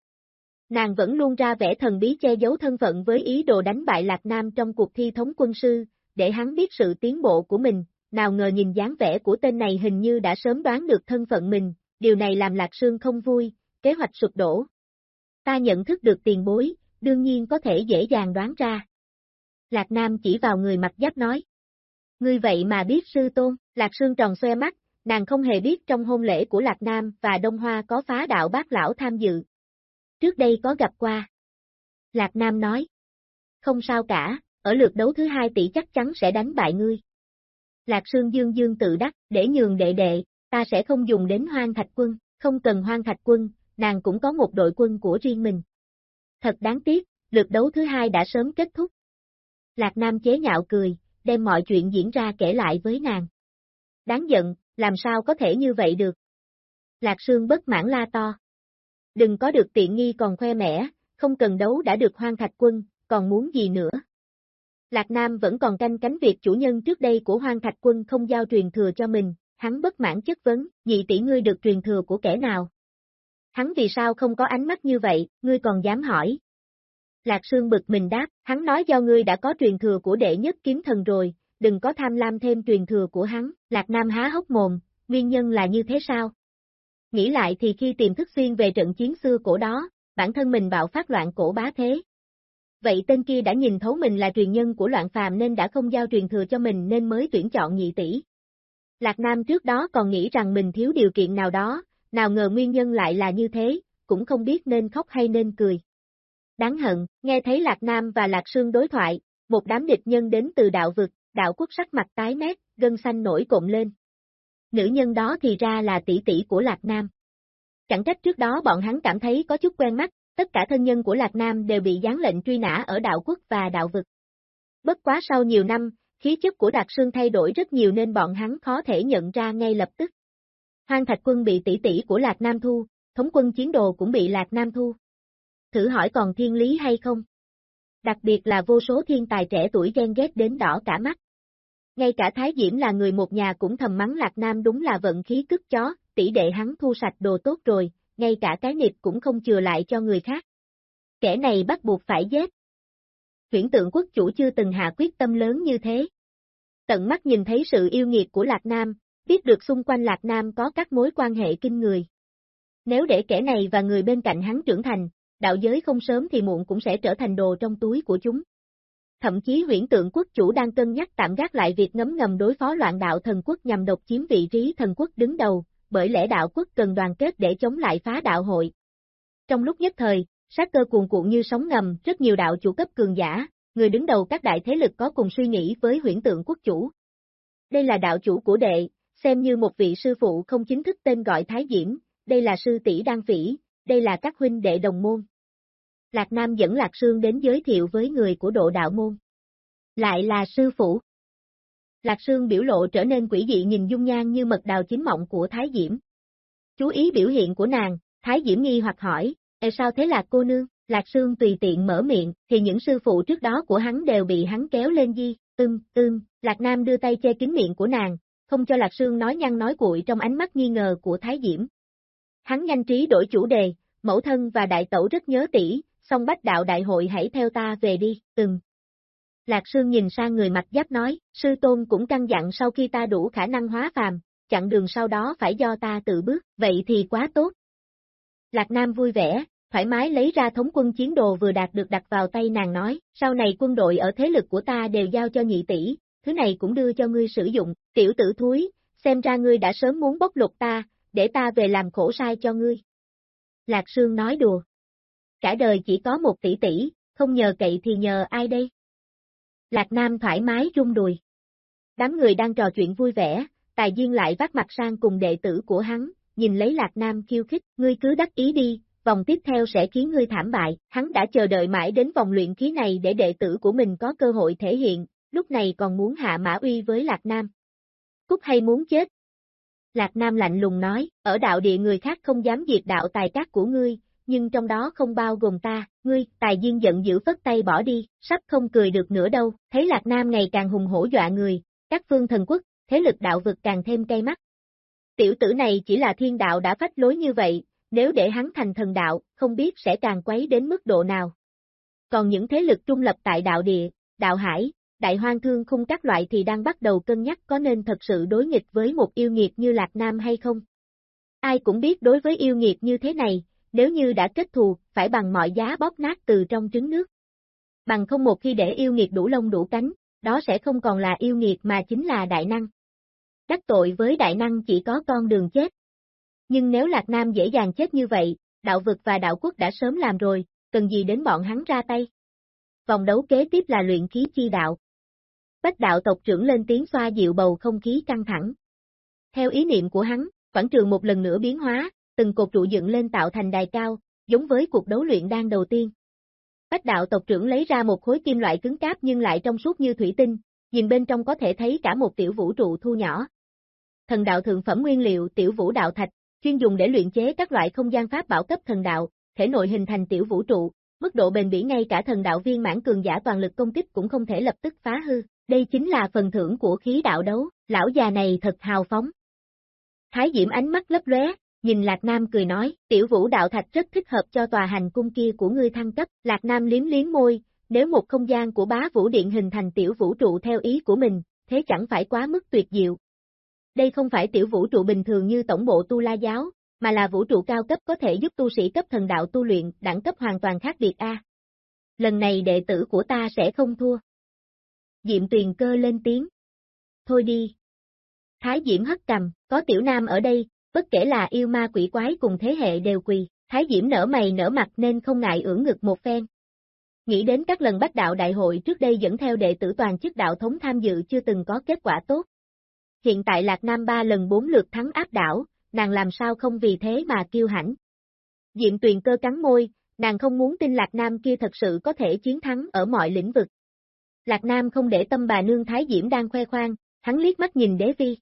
Nàng vẫn luôn ra vẻ thần bí che giấu thân phận với ý đồ đánh bại Lạc Nam trong cuộc thi thống quân sư, để hắn biết sự tiến bộ của mình, nào ngờ nhìn dáng vẻ của tên này hình như đã sớm đoán được thân phận mình, điều này làm Lạc Sương không vui, kế hoạch sụp đổ. Ta nhận thức được tiền bối, đương nhiên có thể dễ dàng đoán ra. Lạc Nam chỉ vào người mặt giáp nói. Ngươi vậy mà biết sư tôn, Lạc Sương tròn xoe mắt, nàng không hề biết trong hôn lễ của Lạc Nam và Đông Hoa có phá đạo bác lão tham dự. Trước đây có gặp qua. Lạc Nam nói. Không sao cả, ở lượt đấu thứ hai tỷ chắc chắn sẽ đánh bại ngươi. Lạc Sương Dương Dương tự đắc, để nhường đệ đệ, ta sẽ không dùng đến hoang thạch quân, không cần hoang thạch quân, nàng cũng có một đội quân của riêng mình. Thật đáng tiếc, lượt đấu thứ hai đã sớm kết thúc. Lạc Nam chế nhạo cười, đem mọi chuyện diễn ra kể lại với nàng. đáng giận, làm sao có thể như vậy được. Lạc Sương bất mãn la to. Đừng có được tiện nghi còn khoe mẽ, không cần đấu đã được hoang thạch quân, còn muốn gì nữa. Lạc Nam vẫn còn canh cánh việc chủ nhân trước đây của hoang thạch quân không giao truyền thừa cho mình, hắn bất mãn chất vấn, nhị tỷ ngươi được truyền thừa của kẻ nào? Hắn vì sao không có ánh mắt như vậy, ngươi còn dám hỏi? Lạc Sương bực mình đáp, hắn nói do ngươi đã có truyền thừa của đệ nhất kiếm thần rồi, đừng có tham lam thêm truyền thừa của hắn, Lạc Nam há hốc mồm, nguyên nhân là như thế sao? Nghĩ lại thì khi tìm thức xuyên về trận chiến xưa cổ đó, bản thân mình bạo phát loạn cổ bá thế. Vậy tên kia đã nhìn thấu mình là truyền nhân của loạn phàm nên đã không giao truyền thừa cho mình nên mới tuyển chọn nhị tỷ. Lạc Nam trước đó còn nghĩ rằng mình thiếu điều kiện nào đó, nào ngờ nguyên nhân lại là như thế, cũng không biết nên khóc hay nên cười. Đáng hận, nghe thấy Lạc Nam và Lạc Sương đối thoại, một đám địch nhân đến từ đạo vực, đạo quốc sắc mặt tái mét, gân xanh nổi cộm lên. Nữ nhân đó thì ra là tỷ tỷ của Lạc Nam. Chẳng trách trước đó bọn hắn cảm thấy có chút quen mắt, tất cả thân nhân của Lạc Nam đều bị gián lệnh truy nã ở đạo quốc và đạo vực. Bất quá sau nhiều năm, khí chất của Đạt Sương thay đổi rất nhiều nên bọn hắn khó thể nhận ra ngay lập tức. Hoang Thạch Quân bị tỷ tỷ của Lạc Nam thu, thống quân chiến đồ cũng bị Lạc Nam thu. Thử hỏi còn thiên lý hay không? Đặc biệt là vô số thiên tài trẻ tuổi ghen ghét đến đỏ cả mắt. Ngay cả Thái Diễm là người một nhà cũng thầm mắng Lạc Nam đúng là vận khí cức chó, tỷ đệ hắn thu sạch đồ tốt rồi, ngay cả cái nịp cũng không chừa lại cho người khác. Kẻ này bắt buộc phải giết. Huyển tượng quốc chủ chưa từng hạ quyết tâm lớn như thế. Tận mắt nhìn thấy sự yêu nghiệt của Lạc Nam, biết được xung quanh Lạc Nam có các mối quan hệ kinh người. Nếu để kẻ này và người bên cạnh hắn trưởng thành, đạo giới không sớm thì muộn cũng sẽ trở thành đồ trong túi của chúng. Thậm chí huyển tượng quốc chủ đang cân nhắc tạm gác lại việc ngấm ngầm đối phó loạn đạo thần quốc nhằm độc chiếm vị trí thần quốc đứng đầu, bởi lẽ đạo quốc cần đoàn kết để chống lại phá đạo hội. Trong lúc nhất thời, sát cơ cuồn cuộn như sóng ngầm, rất nhiều đạo chủ cấp cường giả, người đứng đầu các đại thế lực có cùng suy nghĩ với huyển tượng quốc chủ. Đây là đạo chủ của đệ, xem như một vị sư phụ không chính thức tên gọi Thái Diễm, đây là sư tỷ Đan Phỉ, đây là các huynh đệ đồng môn. Lạc Nam dẫn Lạc Sương đến giới thiệu với người của độ đạo môn. Lại là sư phụ. Lạc Sương biểu lộ trở nên quỷ dị nhìn dung nhan như mật đào chính mộng của Thái Diễm. Chú ý biểu hiện của nàng, Thái Diễm nghi hoặc hỏi, Ê sao thế Lạc cô nương, Lạc Sương tùy tiện mở miệng, thì những sư phụ trước đó của hắn đều bị hắn kéo lên di, ưm, ưm, Lạc Nam đưa tay che kín miệng của nàng, không cho Lạc Sương nói nhăn nói cuội trong ánh mắt nghi ngờ của Thái Diễm. Hắn nhanh trí đổi chủ đề, mẫu thân và đại tẩu rất nhớ tỷ, song bách đạo đại hội hãy theo ta về đi, từng. Lạc Sương nhìn sang người mặt giáp nói, sư tôn cũng căn dặn sau khi ta đủ khả năng hóa phàm, chặn đường sau đó phải do ta tự bước, vậy thì quá tốt. Lạc Nam vui vẻ, thoải mái lấy ra thống quân chiến đồ vừa đạt được đặt vào tay nàng nói, sau này quân đội ở thế lực của ta đều giao cho nhị tỷ, thứ này cũng đưa cho ngươi sử dụng, tiểu tử thúi, xem ra ngươi đã sớm muốn bóc lục ta, để ta về làm khổ sai cho ngươi. Lạc Sương nói đùa. Cả đời chỉ có một tỷ tỷ, không nhờ cậy thì nhờ ai đây? Lạc Nam thoải mái rung đùi. Đám người đang trò chuyện vui vẻ, tài duyên lại vác mặt sang cùng đệ tử của hắn, nhìn lấy Lạc Nam khiêu khích, ngươi cứ đắc ý đi, vòng tiếp theo sẽ khiến ngươi thảm bại, hắn đã chờ đợi mãi đến vòng luyện khí này để đệ tử của mình có cơ hội thể hiện, lúc này còn muốn hạ mã uy với Lạc Nam. Cúc hay muốn chết? Lạc Nam lạnh lùng nói, ở đạo địa người khác không dám diệt đạo tài cát của ngươi, nhưng trong đó không bao gồm ta, ngươi, tài duyên giận dữ phất tay bỏ đi, sắp không cười được nữa đâu, thấy Lạc Nam ngày càng hùng hổ dọa người, các phương thần quốc, thế lực đạo vực càng thêm cay mắt. Tiểu tử này chỉ là thiên đạo đã phách lối như vậy, nếu để hắn thành thần đạo, không biết sẽ càng quấy đến mức độ nào. Còn những thế lực trung lập tại đạo địa, đạo hải, đại hoang thương khung các loại thì đang bắt đầu cân nhắc có nên thật sự đối nghịch với một yêu nghiệt như Lạc Nam hay không. Ai cũng biết đối với yêu nghiệt như thế này, nếu như đã kết thù, phải bằng mọi giá bóp nát từ trong trứng nước. Bằng không một khi để yêu nghiệt đủ lông đủ cánh, đó sẽ không còn là yêu nghiệt mà chính là đại năng. Đắc tội với đại năng chỉ có con đường chết. Nhưng nếu Lạc Nam dễ dàng chết như vậy, đạo vực và đạo quốc đã sớm làm rồi, cần gì đến bọn hắn ra tay. Vòng đấu kế tiếp là luyện khí chi đạo. Bách đạo tộc trưởng lên tiếng xoa dịu bầu không khí căng thẳng. Theo ý niệm của hắn, quảng trường một lần nữa biến hóa, từng cột trụ dựng lên tạo thành đài cao, giống với cuộc đấu luyện đan đầu tiên. Bách đạo tộc trưởng lấy ra một khối kim loại cứng cáp nhưng lại trong suốt như thủy tinh, nhìn bên trong có thể thấy cả một tiểu vũ trụ thu nhỏ. thần đạo thượng phẩm nguyên liệu tiểu vũ đạo thạch, chuyên dùng để luyện chế các loại không gian pháp bảo cấp thần đạo, thể nội hình thành tiểu vũ trụ, mức độ bền bỉ ngay cả thần đạo viên mãn cường giả toàn lực công kích cũng không thể lập tức phá hư. Đây chính là phần thưởng của khí đạo đấu, lão già này thật hào phóng. Thái Diễm ánh mắt lấp lóe, nhìn Lạc Nam cười nói, tiểu vũ đạo thạch rất thích hợp cho tòa hành cung kia của ngươi thăng cấp. Lạc Nam liếm liếm môi, nếu một không gian của bá vũ điện hình thành tiểu vũ trụ theo ý của mình, thế chẳng phải quá mức tuyệt diệu. Đây không phải tiểu vũ trụ bình thường như tổng bộ tu la giáo, mà là vũ trụ cao cấp có thể giúp tu sĩ cấp thần đạo tu luyện, đẳng cấp hoàn toàn khác biệt a. Lần này đệ tử của ta sẽ không thua. Diệm tuyền cơ lên tiếng. Thôi đi. Thái Diễm hất cầm, có tiểu nam ở đây, bất kể là yêu ma quỷ quái cùng thế hệ đều quỳ, Thái Diễm nở mày nở mặt nên không ngại ưỡn ngực một phen. Nghĩ đến các lần bắt đạo đại hội trước đây dẫn theo đệ tử toàn chức đạo thống tham dự chưa từng có kết quả tốt. Hiện tại Lạc Nam ba lần bốn lượt thắng áp đảo, nàng làm sao không vì thế mà kiêu hãnh. Diệm tuyền cơ cắn môi, nàng không muốn tin Lạc Nam kia thật sự có thể chiến thắng ở mọi lĩnh vực. Lạc Nam không để tâm bà nương Thái Diễm đang khoe khoang, hắn liếc mắt nhìn đế vi.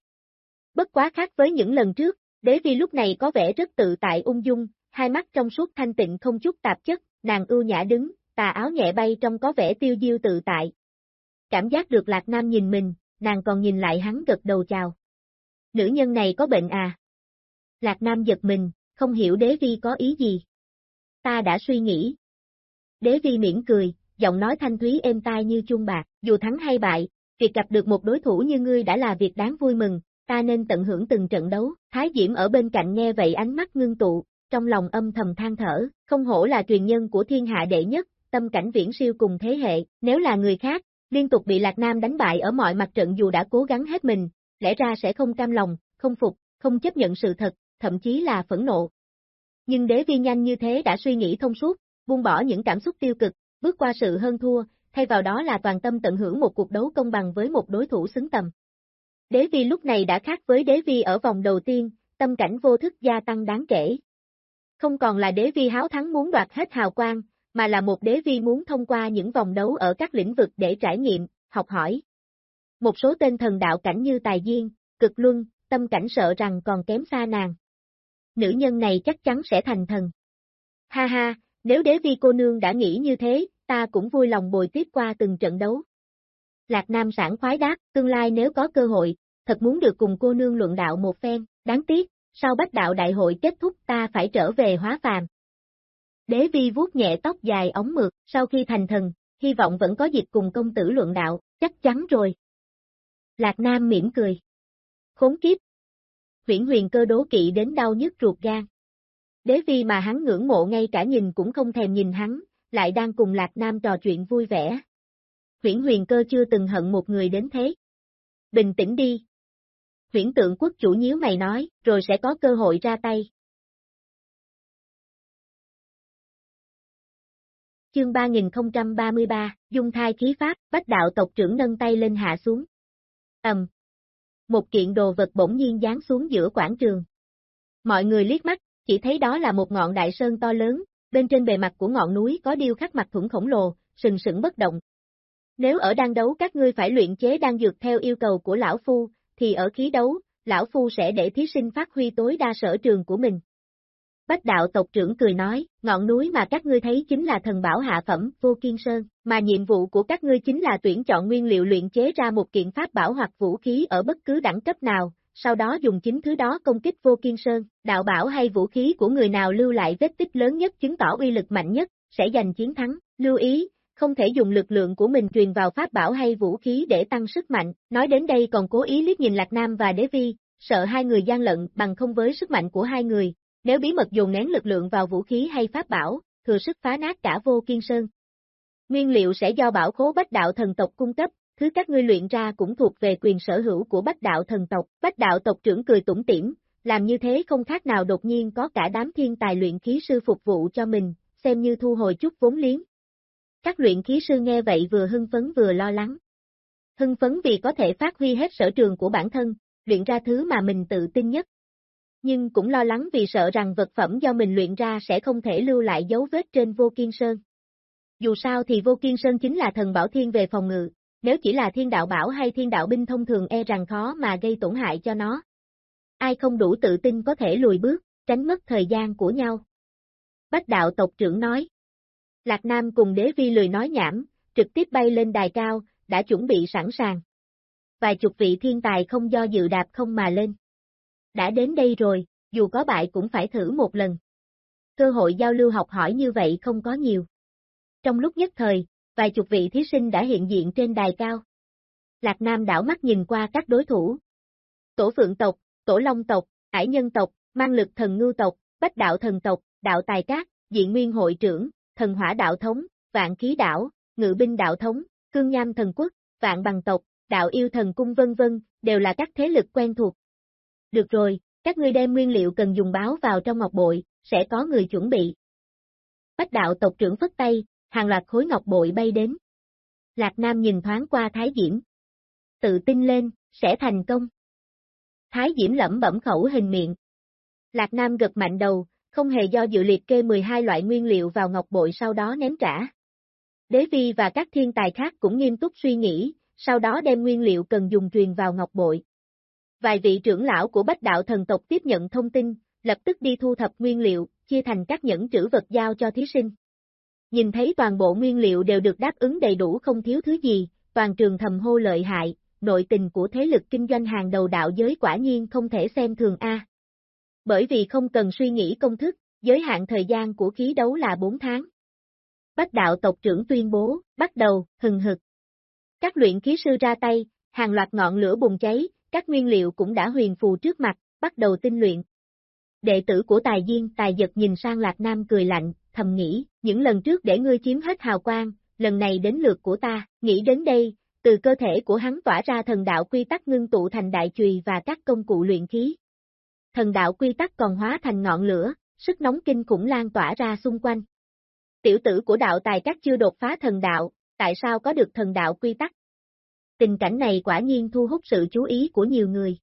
Bất quá khác với những lần trước, đế vi lúc này có vẻ rất tự tại ung dung, hai mắt trong suốt thanh tịnh không chút tạp chất, nàng ưu nhã đứng, tà áo nhẹ bay trong có vẻ tiêu diêu tự tại. Cảm giác được Lạc Nam nhìn mình, nàng còn nhìn lại hắn gật đầu chào. Nữ nhân này có bệnh à? Lạc Nam giật mình, không hiểu đế vi có ý gì. Ta đã suy nghĩ. Đế vi miễn cười, giọng nói thanh thúy êm tai như chuông bạc, dù thắng hay bại, việc gặp được một đối thủ như ngươi đã là việc đáng vui mừng, ta nên tận hưởng từng trận đấu. Thái Diễm ở bên cạnh nghe vậy ánh mắt ngưng tụ, trong lòng âm thầm than thở, không hổ là truyền nhân của thiên hạ đệ nhất, tâm cảnh viễn siêu cùng thế hệ, nếu là người khác, liên tục bị Lạc Nam đánh bại ở mọi mặt trận dù đã cố gắng hết mình, lẽ ra sẽ không cam lòng, không phục, không chấp nhận sự thật, thậm chí là phẫn nộ. Nhưng đế vi nhanh như thế đã suy nghĩ thông suốt, buông bỏ những cảm xúc tiêu cực, bước qua sự hơn thua, thay vào đó là toàn tâm tận hưởng một cuộc đấu công bằng với một đối thủ xứng tầm. Đế vi lúc này đã khác với đế vi ở vòng đầu tiên, tâm cảnh vô thức gia tăng đáng kể. Không còn là đế vi háo thắng muốn đoạt hết hào quang, mà là một đế vi muốn thông qua những vòng đấu ở các lĩnh vực để trải nghiệm, học hỏi. Một số tên thần đạo cảnh như Tài duyên, Cực Luân, tâm cảnh sợ rằng còn kém xa nàng. Nữ nhân này chắc chắn sẽ thành thần. Ha ha, nếu đế vi cô nương đã nghĩ như thế, ta cũng vui lòng bồi tiếp qua từng trận đấu. Lạc Nam sản khoái đáp, tương lai nếu có cơ hội, thật muốn được cùng cô nương luận đạo một phen, đáng tiếc, sau bách đạo đại hội kết thúc ta phải trở về hóa phàm. Đế vi vuốt nhẹ tóc dài ống mượt, sau khi thành thần, hy vọng vẫn có dịp cùng công tử luận đạo, chắc chắn rồi. Lạc Nam mỉm cười. Khốn kiếp. Huyển huyền cơ đố kỵ đến đau nhức ruột gan. Đế vi mà hắn ngưỡng mộ ngay cả nhìn cũng không thèm nhìn hắn, lại đang cùng Lạc Nam trò chuyện vui vẻ. Huyển huyền cơ chưa từng hận một người đến thế. Bình tĩnh đi. Huyển tượng quốc chủ nhíu mày nói, rồi sẽ có cơ hội ra tay. Chương 3033, Dung thai khí pháp, bách đạo tộc trưởng nâng tay lên hạ xuống. Ầm. Một kiện đồ vật bỗng nhiên giáng xuống giữa quảng trường. Mọi người liếc mắt, chỉ thấy đó là một ngọn đại sơn to lớn, bên trên bề mặt của ngọn núi có điêu khắc mặt thủng khổng lồ, sừng sững bất động. Nếu ở đang đấu các ngươi phải luyện chế đang dược theo yêu cầu của lão phu, thì ở khí đấu, lão phu sẽ để thí sinh phát huy tối đa sở trường của mình. Bách đạo tộc trưởng cười nói, ngọn núi mà các ngươi thấy chính là thần bảo hạ phẩm, vô kiên sơn, mà nhiệm vụ của các ngươi chính là tuyển chọn nguyên liệu luyện chế ra một kiện pháp bảo hoặc vũ khí ở bất cứ đẳng cấp nào, sau đó dùng chính thứ đó công kích vô kiên sơn, đạo bảo hay vũ khí của người nào lưu lại vết tích lớn nhất chứng tỏ uy lực mạnh nhất, sẽ giành chiến thắng, lưu ý, không thể dùng lực lượng của mình truyền vào pháp bảo hay vũ khí để tăng sức mạnh, nói đến đây còn cố ý liếc nhìn Lạc Nam và Đế Vi, sợ hai người gian lận bằng không với sức mạnh của hai người, nếu bí mật dùng nén lực lượng vào vũ khí hay pháp bảo, thừa sức phá nát cả vô kiên sơn. Nguyên liệu sẽ do bảo khố bách đạo thần tộc cung cấp, thứ các ngươi luyện ra cũng thuộc về quyền sở hữu của bách đạo thần tộc. Bách đạo tộc trưởng cười tủm tỉm, làm như thế không khác nào đột nhiên có cả đám thiên tài luyện khí sư phục vụ cho mình, xem như thu hồi chút vốn liếng. Các luyện khí sư nghe vậy vừa hưng phấn vừa lo lắng. Hưng phấn vì có thể phát huy hết sở trường của bản thân, luyện ra thứ mà mình tự tin nhất, nhưng cũng lo lắng vì sợ rằng vật phẩm do mình luyện ra sẽ không thể lưu lại dấu vết trên vô kiên sơn. Dù sao thì vô kiên sơn chính là thần bảo thiên về phòng ngự, nếu chỉ là thiên đạo bảo hay thiên đạo binh thông thường e rằng khó mà gây tổn hại cho nó. ai không đủ tự tin có thể lùi bước, tránh mất thời gian của nhau. Bách đạo tộc trưởng nói. Lạc Nam cùng đế vi lười nói nhảm, trực tiếp bay lên đài cao, đã chuẩn bị sẵn sàng. Vài chục vị thiên tài không do dự đạp không mà lên. Đã đến đây rồi, dù có bại cũng phải thử một lần. Cơ hội giao lưu học hỏi như vậy không có nhiều. Trong lúc nhất thời, vài chục vị thí sinh đã hiện diện trên đài cao. Lạc Nam đảo mắt nhìn qua các đối thủ. Tổ Phượng tộc, Tổ Long tộc, Hải Nhân tộc, Mang Lực Thần Ngưu tộc, Bách Đạo Thần tộc, Đạo Tài Cát, Diện Nguyên Hội trưởng, Thần Hỏa Đạo Thống, Vạn Khí Đảo, Ngự Binh Đạo Thống, Cương Nham Thần Quốc, Vạn Bằng Tộc, Đạo Yêu Thần Cung vân vân, đều là các thế lực quen thuộc. Được rồi, các ngươi đem nguyên liệu cần dùng báo vào trong ngọc bội, sẽ có người chuẩn bị. Bách đạo tộc trưởng phất tay, hàng loạt khối ngọc bội bay đến. Lạc Nam nhìn thoáng qua Thái Diễm. Tự tin lên, sẽ thành công. Thái Diễm lẩm bẩm khẩu hình miệng. Lạc Nam gật mạnh đầu, không hề do dự liệt kê 12 loại nguyên liệu vào ngọc bội sau đó ném trả. Đế vi và các thiên tài khác cũng nghiêm túc suy nghĩ, sau đó đem nguyên liệu cần dùng truyền vào ngọc bội. Vài vị trưởng lão của bách đạo thần tộc tiếp nhận thông tin, lập tức đi thu thập nguyên liệu, chia thành các nhẫn trữ vật giao cho thí sinh. Nhìn thấy toàn bộ nguyên liệu đều được đáp ứng đầy đủ không thiếu thứ gì, toàn trường thầm hô lợi hại, nội tình của thế lực kinh doanh hàng đầu đạo giới quả nhiên không thể xem thường A. Bởi vì không cần suy nghĩ công thức, giới hạn thời gian của khí đấu là 4 tháng. Bách đạo tộc trưởng tuyên bố, bắt đầu, hừng hực. Các luyện khí sư ra tay, hàng loạt ngọn lửa bùng cháy, các nguyên liệu cũng đã huyền phù trước mặt, bắt đầu tinh luyện. Đệ tử của tài duyên, tài giật nhìn sang Lạc Nam cười lạnh, thầm nghĩ, những lần trước để ngươi chiếm hết hào quang, lần này đến lượt của ta, nghĩ đến đây, từ cơ thể của hắn tỏa ra thần đạo quy tắc ngưng tụ thành đại chùy và các công cụ luyện khí. Thần đạo quy tắc còn hóa thành ngọn lửa, sức nóng kinh khủng lan tỏa ra xung quanh. Tiểu tử của đạo tài các chưa đột phá thần đạo, tại sao có được thần đạo quy tắc? Tình cảnh này quả nhiên thu hút sự chú ý của nhiều người.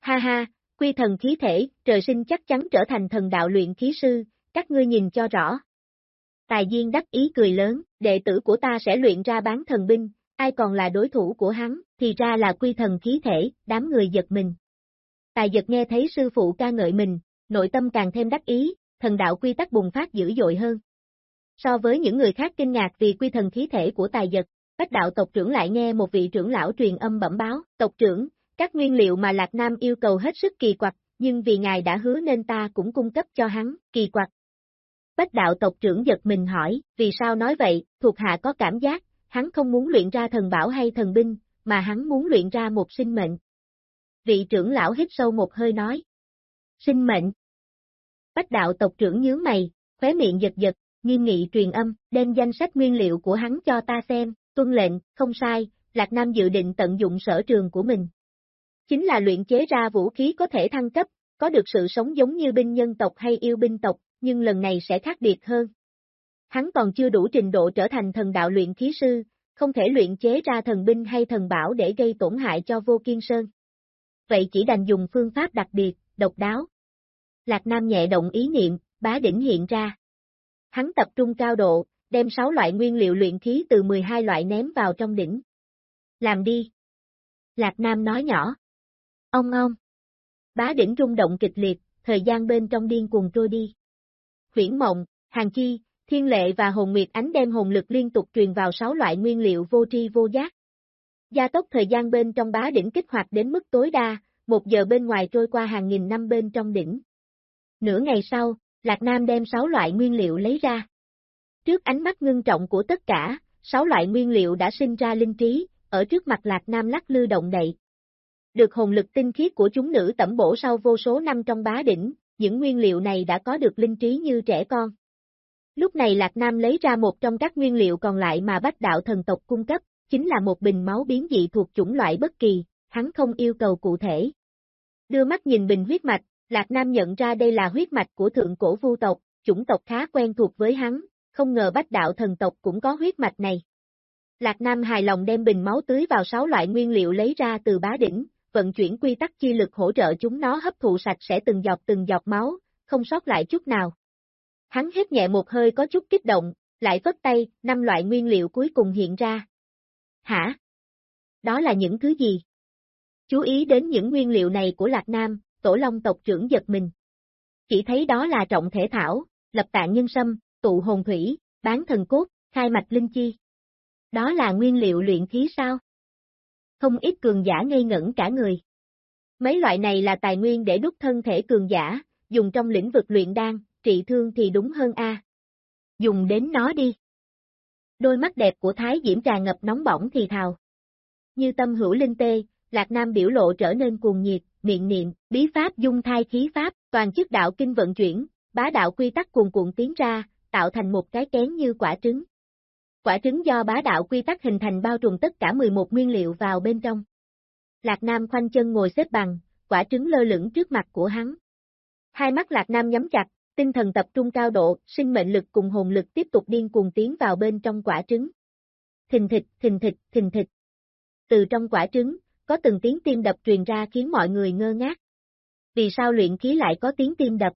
Ha ha, quy thần khí thể, trời sinh chắc chắn trở thành thần đạo luyện khí sư, các ngươi nhìn cho rõ. Tài Diên đắc ý cười lớn, đệ tử của ta sẽ luyện ra bán thần binh, ai còn là đối thủ của hắn, thì ra là quy thần khí thể, đám người giật mình. Tài giật nghe thấy sư phụ ca ngợi mình, nội tâm càng thêm đắc ý, thần đạo quy tắc bùng phát dữ dội hơn. So với những người khác kinh ngạc vì quy thần khí thể của tài giật, Bách đạo tộc trưởng lại nghe một vị trưởng lão truyền âm bẩm báo, tộc trưởng, các nguyên liệu mà Lạc Nam yêu cầu hết sức kỳ quặc, nhưng vì ngài đã hứa nên ta cũng cung cấp cho hắn, kỳ quặc. Bách đạo tộc trưởng giật mình hỏi, vì sao nói vậy, thuộc hạ có cảm giác, hắn không muốn luyện ra thần bảo hay thần binh, mà hắn muốn luyện ra một sinh mệnh. Vị trưởng lão hít sâu một hơi nói. Sinh mệnh. Bách đạo tộc trưởng nhướng mày, khóe miệng giật giật, nghiêm nghị truyền âm, đem danh sách nguyên liệu của hắn cho ta xem, tuân lệnh, không sai, Lạc Nam dự định tận dụng sở trường của mình. Chính là luyện chế ra vũ khí có thể thăng cấp, có được sự sống giống như binh nhân tộc hay yêu binh tộc, nhưng lần này sẽ khác biệt hơn. Hắn còn chưa đủ trình độ trở thành thần đạo luyện khí sư, không thể luyện chế ra thần binh hay thần bảo để gây tổn hại cho vô kiên sơn. Vậy chỉ đành dùng phương pháp đặc biệt, độc đáo. Lạc Nam nhẹ động ý niệm, bá đỉnh hiện ra. Hắn tập trung cao độ, đem 6 loại nguyên liệu luyện khí từ 12 loại ném vào trong đỉnh. Làm đi. Lạc Nam nói nhỏ. Ông ông. Bá đỉnh rung động kịch liệt, thời gian bên trong điên cuồng trôi đi. Huyển mộng, hàng chi, thiên lệ và hồn nguyệt ánh đem hồn lực liên tục truyền vào 6 loại nguyên liệu vô tri vô giác. Gia tốc thời gian bên trong bá đỉnh kích hoạt đến mức tối đa, một giờ bên ngoài trôi qua hàng nghìn năm bên trong đỉnh. Nửa ngày sau, Lạc Nam đem 6 loại nguyên liệu lấy ra. Trước ánh mắt ngưng trọng của tất cả, sáu loại nguyên liệu đã sinh ra linh trí, ở trước mặt Lạc Nam lắc lư động đậy. Được hồn lực tinh khiết của chúng nữ tẩm bổ sau vô số năm trong bá đỉnh, những nguyên liệu này đã có được linh trí như trẻ con. Lúc này Lạc Nam lấy ra một trong các nguyên liệu còn lại mà bách đạo thần tộc cung cấp, chính là một bình máu biến dị thuộc chủng loại bất kỳ, hắn không yêu cầu cụ thể. Đưa mắt nhìn bình huyết mạch, Lạc Nam nhận ra đây là huyết mạch của thượng cổ vu tộc, chủng tộc khá quen thuộc với hắn, không ngờ bách đạo thần tộc cũng có huyết mạch này. Lạc Nam hài lòng đem bình máu tưới vào 6 loại nguyên liệu lấy ra từ bá đỉnh, vận chuyển quy tắc chi lực hỗ trợ chúng nó hấp thụ sạch sẽ từng giọt từng giọt máu, không sót lại chút nào. Hắn hít nhẹ một hơi có chút kích động, lại vất tay, năm loại nguyên liệu cuối cùng hiện ra. Hả? Đó là những thứ gì? Chú ý đến những nguyên liệu này của Lạc Nam, tổ long tộc trưởng giật mình. Chỉ thấy đó là trọng thể thảo, lập tạng nhân sâm, tụ hồn thủy, bán thần cốt, khai mạch linh chi. Đó là nguyên liệu luyện khí sao? Không ít cường giả ngây ngẩn cả người. Mấy loại này là tài nguyên để đúc thân thể cường giả, dùng trong lĩnh vực luyện đan, trị thương thì đúng hơn a. Dùng đến nó đi. Đôi mắt đẹp của Thái Diễm tràn ngập nóng bỏng thì thào. Như tâm hữu linh tê, Lạc Nam biểu lộ trở nên cuồng nhiệt, miệng niệm, bí pháp dung thai khí pháp, toàn chức đạo kinh vận chuyển, bá đạo quy tắc cuồn cuộn tiến ra, tạo thành một cái kén như quả trứng. Quả trứng do bá đạo quy tắc hình thành bao trùm tất cả 11 nguyên liệu vào bên trong. Lạc Nam khoanh chân ngồi xếp bằng, quả trứng lơ lửng trước mặt của hắn. Hai mắt Lạc Nam nhắm chặt, tinh thần tập trung cao độ, sinh mệnh lực cùng hồn lực tiếp tục điên cuồng tiến vào bên trong quả trứng. Thình thịch, thình thịch, thình thịch. Từ trong quả trứng, có từng tiếng tim đập truyền ra khiến mọi người ngơ ngác. Vì sao luyện khí lại có tiếng tim đập?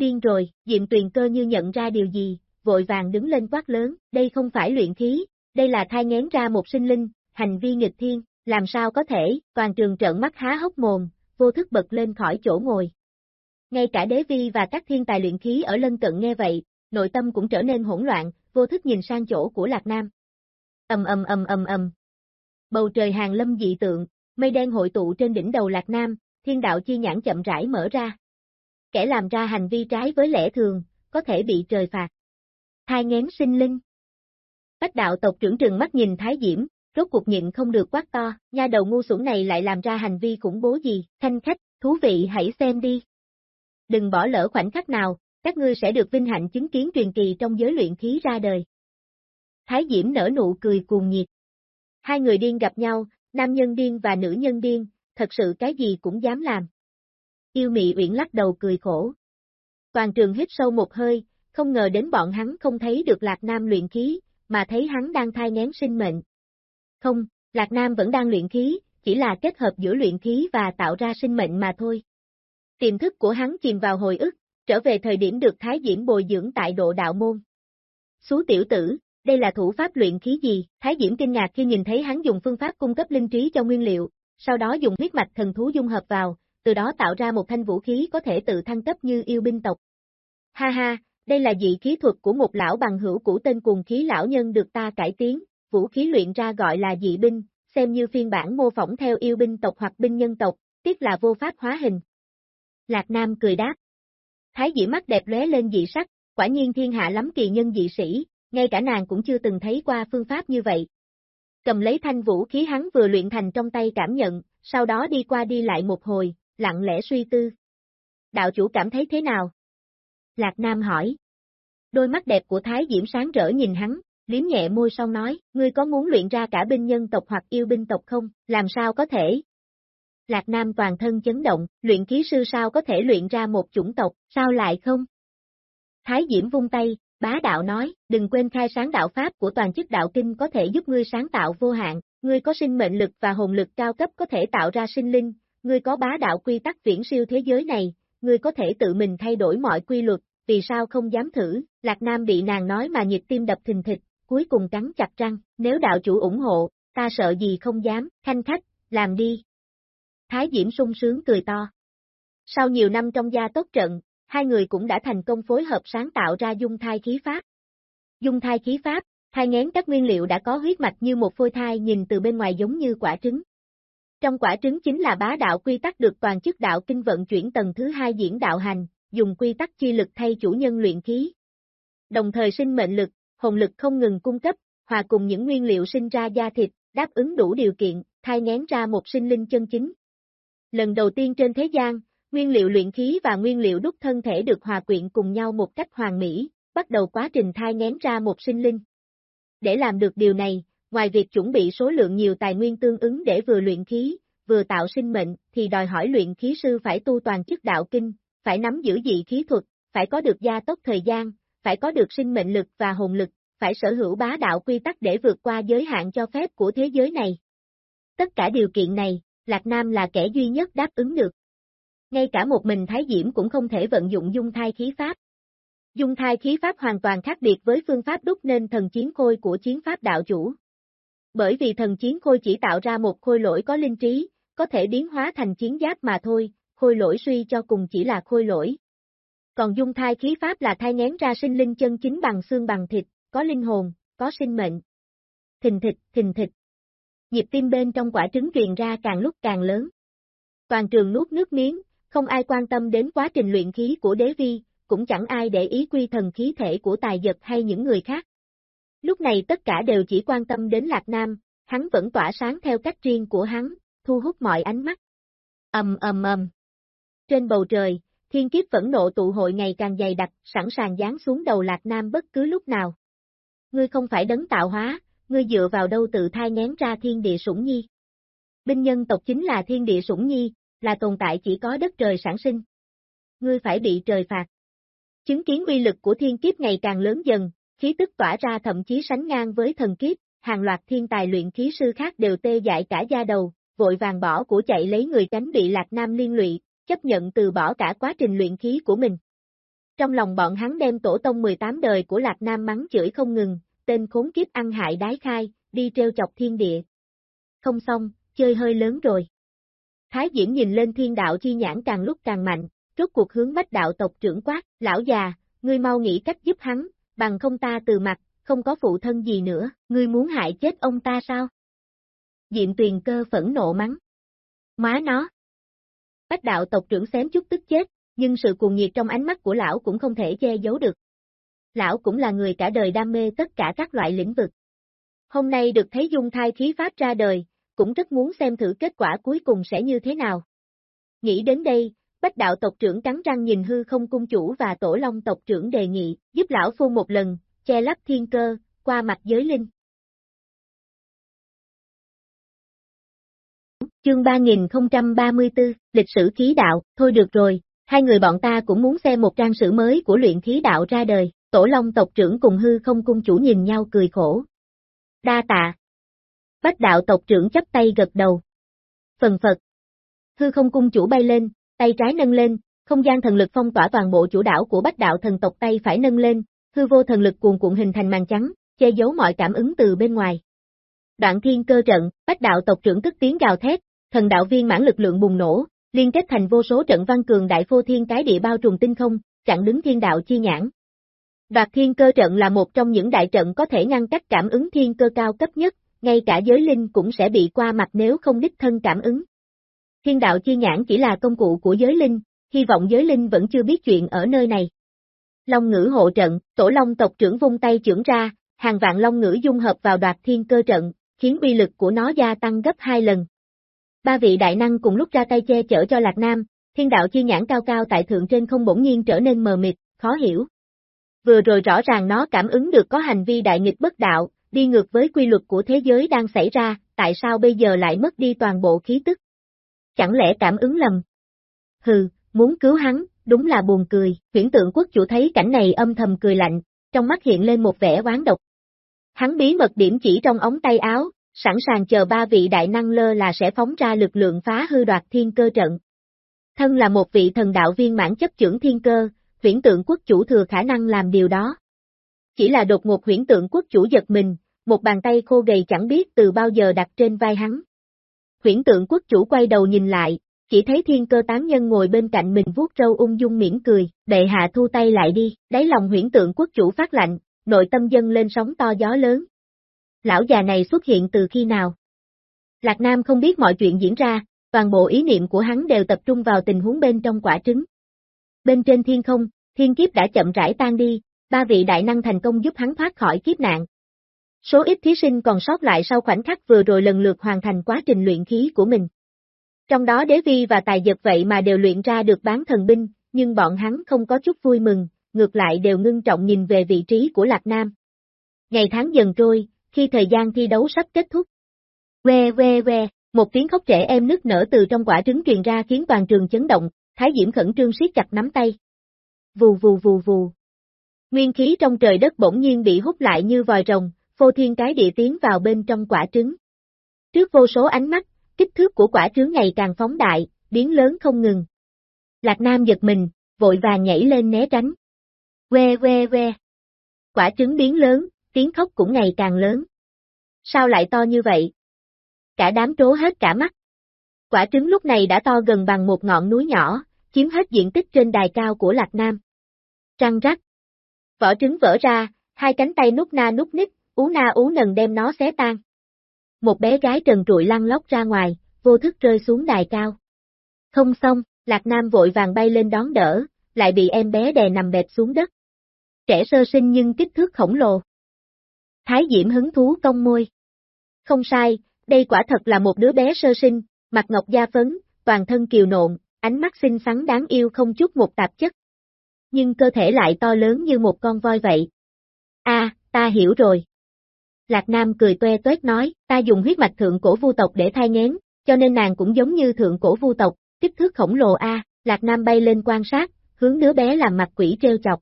Điên rồi, Diệm Tuyền cơ như nhận ra điều gì, vội vàng đứng lên quát lớn, đây không phải luyện khí, đây là thai ngén ra một sinh linh, hành vi nghịch thiên, làm sao có thể, toàn trường trợn mắt há hốc mồm, vô thức bật lên khỏi chỗ ngồi. Ngay cả đế vi và các thiên tài luyện khí ở lân cận nghe vậy, nội tâm cũng trở nên hỗn loạn, vô thức nhìn sang chỗ của Lạc Nam. Ầm ầm ầm ầm ầm. Bầu trời hàng lâm dị tượng, mây đen hội tụ trên đỉnh đầu Lạc Nam, thiên đạo chi nhãn chậm rãi mở ra. Kẻ làm ra hành vi trái với lẽ thường, có thể bị trời phạt. Thai ngén sinh linh. Bách đạo tộc trưởng trừng mắt nhìn Thái Diễm, rốt cuộc nhịn không được quát to, nha đầu ngu xuẩn này lại làm ra hành vi khủng bố gì, thanh khách, thú vị hãy xem đi. Đừng bỏ lỡ khoảnh khắc nào, các ngươi sẽ được vinh hạnh chứng kiến truyền kỳ trong giới luyện khí ra đời. Thái Diễm nở nụ cười cuồng nhiệt. Hai người điên gặp nhau, nam nhân điên và nữ nhân điên, thật sự cái gì cũng dám làm. Yêu mị uyển lắc đầu cười khổ. Toàn trường hít sâu một hơi, không ngờ đến bọn hắn không thấy được Lạc Nam luyện khí, mà thấy hắn đang thai ngén sinh mệnh. Không, Lạc Nam vẫn đang luyện khí, chỉ là kết hợp giữa luyện khí và tạo ra sinh mệnh mà thôi. Tiềm thức của hắn chìm vào hồi ức, trở về thời điểm được Thái Diễm bồi dưỡng tại độ đạo môn. Xú tiểu tử, đây là thủ pháp luyện khí gì? Thái Diễm kinh ngạc khi nhìn thấy hắn dùng phương pháp cung cấp linh trí cho nguyên liệu, sau đó dùng huyết mạch thần thú dung hợp vào, từ đó tạo ra một thanh vũ khí có thể tự thăng cấp như yêu binh tộc. Ha ha, đây là dị khí thuật của một lão bằng hữu cũ tên cùng khí lão nhân được ta cải tiến, vũ khí luyện ra gọi là dị binh, xem như phiên bản mô phỏng theo yêu binh tộc hoặc binh nhân tộc, tiếc là vô pháp hóa hình. Lạc Nam cười đáp. Thái dĩ mắt đẹp lóe lên dị sắc, quả nhiên thiên hạ lắm kỳ nhân dị sĩ, ngay cả nàng cũng chưa từng thấy qua phương pháp như vậy. Cầm lấy thanh vũ khí hắn vừa luyện thành trong tay cảm nhận, sau đó đi qua đi lại một hồi, lặng lẽ suy tư. Đạo chủ cảm thấy thế nào? Lạc Nam hỏi. Đôi mắt đẹp của Thái Diễm sáng rỡ nhìn hắn, liếm nhẹ môi xong nói, ngươi có muốn luyện ra cả binh nhân tộc hoặc yêu binh tộc không, làm sao có thể? Lạc Nam toàn thân chấn động, luyện ký sư sao có thể luyện ra một chủng tộc, sao lại không? Thái Diễm vung tay, bá đạo nói, đừng quên khai sáng đạo pháp của toàn chức đạo kinh có thể giúp ngươi sáng tạo vô hạn, ngươi có sinh mệnh lực và hồn lực cao cấp có thể tạo ra sinh linh, ngươi có bá đạo quy tắc viễn siêu thế giới này, ngươi có thể tự mình thay đổi mọi quy luật, vì sao không dám thử, Lạc Nam bị nàng nói mà nhịp tim đập thình thịch, cuối cùng cắn chặt răng, nếu đạo chủ ủng hộ, ta sợ gì không dám, khanh khách, làm đi. Thái Diễm sung sướng cười to. Sau nhiều năm trong gia tốt trận, hai người cũng đã thành công phối hợp sáng tạo ra dung thai khí pháp. Dung thai khí pháp, thai ngén các nguyên liệu đã có huyết mạch như một phôi thai nhìn từ bên ngoài giống như quả trứng. Trong quả trứng chính là bá đạo quy tắc được toàn chức đạo kinh vận chuyển tầng thứ hai diễn đạo hành, dùng quy tắc chi lực thay chủ nhân luyện khí. Đồng thời sinh mệnh lực, hồn lực không ngừng cung cấp, hòa cùng những nguyên liệu sinh ra da thịt, đáp ứng đủ điều kiện, thai ngén ra một sinh linh chân chính. Lần đầu tiên trên thế gian, nguyên liệu luyện khí và nguyên liệu đúc thân thể được hòa quyện cùng nhau một cách hoàn mỹ, bắt đầu quá trình thai ngén ra một sinh linh. Để làm được điều này, ngoài việc chuẩn bị số lượng nhiều tài nguyên tương ứng để vừa luyện khí, vừa tạo sinh mệnh, thì đòi hỏi luyện khí sư phải tu toàn chức đạo kinh, phải nắm giữ dị khí thuật, phải có được gia tốc thời gian, phải có được sinh mệnh lực và hồn lực, phải sở hữu bá đạo quy tắc để vượt qua giới hạn cho phép của thế giới này. Tất cả điều kiện này, Lạc Nam là kẻ duy nhất đáp ứng được. Ngay cả một mình Thái Diễm cũng không thể vận dụng dung thai khí pháp. Dung thai khí pháp hoàn toàn khác biệt với phương pháp đúc nên thần chiến khôi của chiến pháp đạo chủ. Bởi vì thần chiến khôi chỉ tạo ra một khôi lỗi có linh trí, có thể biến hóa thành chiến giáp mà thôi, khôi lỗi suy cho cùng chỉ là khôi lỗi. Còn dung thai khí pháp là thai ngén ra sinh linh chân chính bằng xương bằng thịt, có linh hồn, có sinh mệnh. Thình thịt, thình thịt. Nhịp tim bên trong quả trứng truyền ra càng lúc càng lớn. Toàn trường nuốt nước miếng, không ai quan tâm đến quá trình luyện khí của đế vi, cũng chẳng ai để ý quy thần khí thể của tài giật hay những người khác. Lúc này tất cả đều chỉ quan tâm đến Lạc Nam, hắn vẫn tỏa sáng theo cách riêng của hắn, thu hút mọi ánh mắt. Ầm ầm ầm. Trên bầu trời, thiên kiếp vẫn nộ tụ hội ngày càng dày đặc, sẵn sàng giáng xuống đầu Lạc Nam bất cứ lúc nào. Ngươi không phải đấng tạo hóa, ngươi dựa vào đâu tự thai ngén ra thiên địa sủng nhi. Binh nhân tộc chính là thiên địa sủng nhi, là tồn tại chỉ có đất trời sản sinh. Ngươi phải bị trời phạt. Chứng kiến uy lực của thiên kiếp ngày càng lớn dần, khí tức tỏa ra thậm chí sánh ngang với thần kiếp, hàng loạt thiên tài luyện khí sư khác đều tê dại cả da đầu, vội vàng bỏ của chạy lấy người tránh bị Lạc Nam liên lụy, chấp nhận từ bỏ cả quá trình luyện khí của mình. Trong lòng bọn hắn đem tổ tông 18 đời của Lạc Nam mắng chửi không ngừng, tên khốn kiếp ăn hại đái khai, đi treo chọc thiên địa. Không xong, chơi hơi lớn rồi. Thái Diễn nhìn lên thiên đạo chi nhãn càng lúc càng mạnh, rốt cuộc hướng bách đạo tộc trưởng quát, lão già, ngươi mau nghĩ cách giúp hắn, bằng không ta từ mặt, không có phụ thân gì nữa, ngươi muốn hại chết ông ta sao? Diệm tuyền cơ phẫn nộ mắng. Má nó. Bách đạo tộc trưởng xém chút tức chết, nhưng sự cuồng nhiệt trong ánh mắt của lão cũng không thể che giấu được. Lão cũng là người cả đời đam mê tất cả các loại lĩnh vực. Hôm nay được thấy dung thai khí pháp ra đời, cũng rất muốn xem thử kết quả cuối cùng sẽ như thế nào. Nghĩ đến đây, Bách đạo tộc trưởng cắn răng nhìn hư không cung chủ và tổ long tộc trưởng đề nghị, giúp lão phu một lần, che lấp thiên cơ, qua mặt giới linh. Chương 3034, lịch sử khí đạo, thôi được rồi, hai người bọn ta cũng muốn xem một trang sử mới của luyện khí đạo ra đời, tổ long tộc trưởng cùng hư không cung chủ nhìn nhau cười khổ. Đa tạ. Bách đạo tộc trưởng chấp tay gật đầu. Phần phật. Hư không cung chủ bay lên, tay trái nâng lên, không gian thần lực phong tỏa toàn bộ chủ đảo của bách đạo thần tộc tay phải nâng lên, hư vô thần lực cuồn cuộn hình thành màn trắng, che giấu mọi cảm ứng từ bên ngoài. Đoạn thiên cơ trận, bách đạo tộc trưởng tức tiếng gào thét, thần đạo viên mãn lực lượng bùng nổ, liên kết thành vô số trận văn cường đại phô thiên cái địa bao trùm tinh không, chặn đứng thiên đạo chi nhãn. Đoạt thiên cơ trận là một trong những đại trận có thể ngăn cách cảm ứng thiên cơ cao cấp nhất, ngay cả giới linh cũng sẽ bị qua mặt nếu không đích thân cảm ứng. Thiên đạo chi nhãn chỉ là công cụ của giới linh, hy vọng giới linh vẫn chưa biết chuyện ở nơi này. Long ngữ hộ trận, tổ long tộc trưởng vung tay trưởng ra, hàng vạn long ngữ dung hợp vào đoạt thiên cơ trận, khiến uy lực của nó gia tăng gấp hai lần. Ba vị đại năng cùng lúc ra tay che chở cho Lạc Nam, thiên đạo chi nhãn cao cao tại thượng trên không bỗng nhiên trở nên mờ mịt, khó hiểu. Vừa rồi rõ ràng nó cảm ứng được có hành vi đại nghịch bất đạo, đi ngược với quy luật của thế giới đang xảy ra, tại sao bây giờ lại mất đi toàn bộ khí tức? Chẳng lẽ cảm ứng lầm? Hừ, muốn cứu hắn, đúng là buồn cười, huyển tượng quốc chủ thấy cảnh này âm thầm cười lạnh, trong mắt hiện lên một vẻ oán độc. Hắn bí mật điểm chỉ trong ống tay áo, sẵn sàng chờ ba vị đại năng lơ là sẽ phóng ra lực lượng phá hư đoạt thiên cơ trận. Thân là một vị thần đạo viên mãn chấp trưởng thiên cơ, huyển tượng quốc chủ thừa khả năng làm điều đó. Chỉ là đột ngột huyển tượng quốc chủ giật mình, một bàn tay khô gầy chẳng biết từ bao giờ đặt trên vai hắn. Huyển tượng quốc chủ quay đầu nhìn lại, chỉ thấy thiên cơ tán nhân ngồi bên cạnh mình vuốt râu ung dung mỉm cười, đệ hạ thu tay lại đi, đáy lòng huyển tượng quốc chủ phát lạnh, nội tâm dân lên sóng to gió lớn. Lão già này xuất hiện từ khi nào? Lạc Nam không biết mọi chuyện diễn ra, toàn bộ ý niệm của hắn đều tập trung vào tình huống bên trong quả trứng. Bên trên thiên không, thiên kiếp đã chậm rãi tan đi, ba vị đại năng thành công giúp hắn thoát khỏi kiếp nạn. Số ít thí sinh còn sót lại sau khoảnh khắc vừa rồi lần lượt hoàn thành quá trình luyện khí của mình. Trong đó đế vi và tài giật vậy mà đều luyện ra được bán thần binh, nhưng bọn hắn không có chút vui mừng, ngược lại đều ngưng trọng nhìn về vị trí của Lạc Nam. Ngày tháng dần trôi, khi thời gian thi đấu sắp kết thúc. Que que que, một tiếng khóc trẻ em nức nở từ trong quả trứng truyền ra khiến toàn trường chấn động, Thái Diễm khẩn trương siết chặt nắm tay. Vù vù vù vù. Nguyên khí trong trời đất bỗng nhiên bị hút lại như vòi rồng, phô thiên cái địa tiến vào bên trong quả trứng. Trước vô số ánh mắt, kích thước của quả trứng ngày càng phóng đại, biến lớn không ngừng. Lạc Nam giật mình, vội vàng nhảy lên né tránh. Que que que. Quả trứng biến lớn, tiếng khóc cũng ngày càng lớn. Sao lại to như vậy? Cả đám trố hết cả mắt. Quả trứng lúc này đã to gần bằng một ngọn núi nhỏ, chiếm hết diện tích trên đài cao của Lạc Nam. Trăng rắc. Vỏ trứng vỡ ra, hai cánh tay nút na nút nít, ú na ú nần đem nó xé tan. Một bé gái trần trụi lăn lóc ra ngoài, vô thức rơi xuống đài cao. Không xong, Lạc Nam vội vàng bay lên đón đỡ, lại bị em bé đè nằm bẹp xuống đất. Trẻ sơ sinh nhưng kích thước khổng lồ. Thái Diễm hứng thú cong môi. Không sai, đây quả thật là một đứa bé sơ sinh, mặt ngọc da phấn, toàn thân kiều nộn, ánh mắt xinh xắn đáng yêu không chút một tạp chất. Nhưng cơ thể lại to lớn như một con voi vậy. À, ta hiểu rồi. Lạc Nam cười toe toét nói, ta dùng huyết mạch thượng cổ vu tộc để thai ngén, cho nên nàng cũng giống như thượng cổ vu tộc, kích thước khổng lồ A, Lạc Nam bay lên quan sát, hướng đứa bé làm mặt quỷ treo chọc.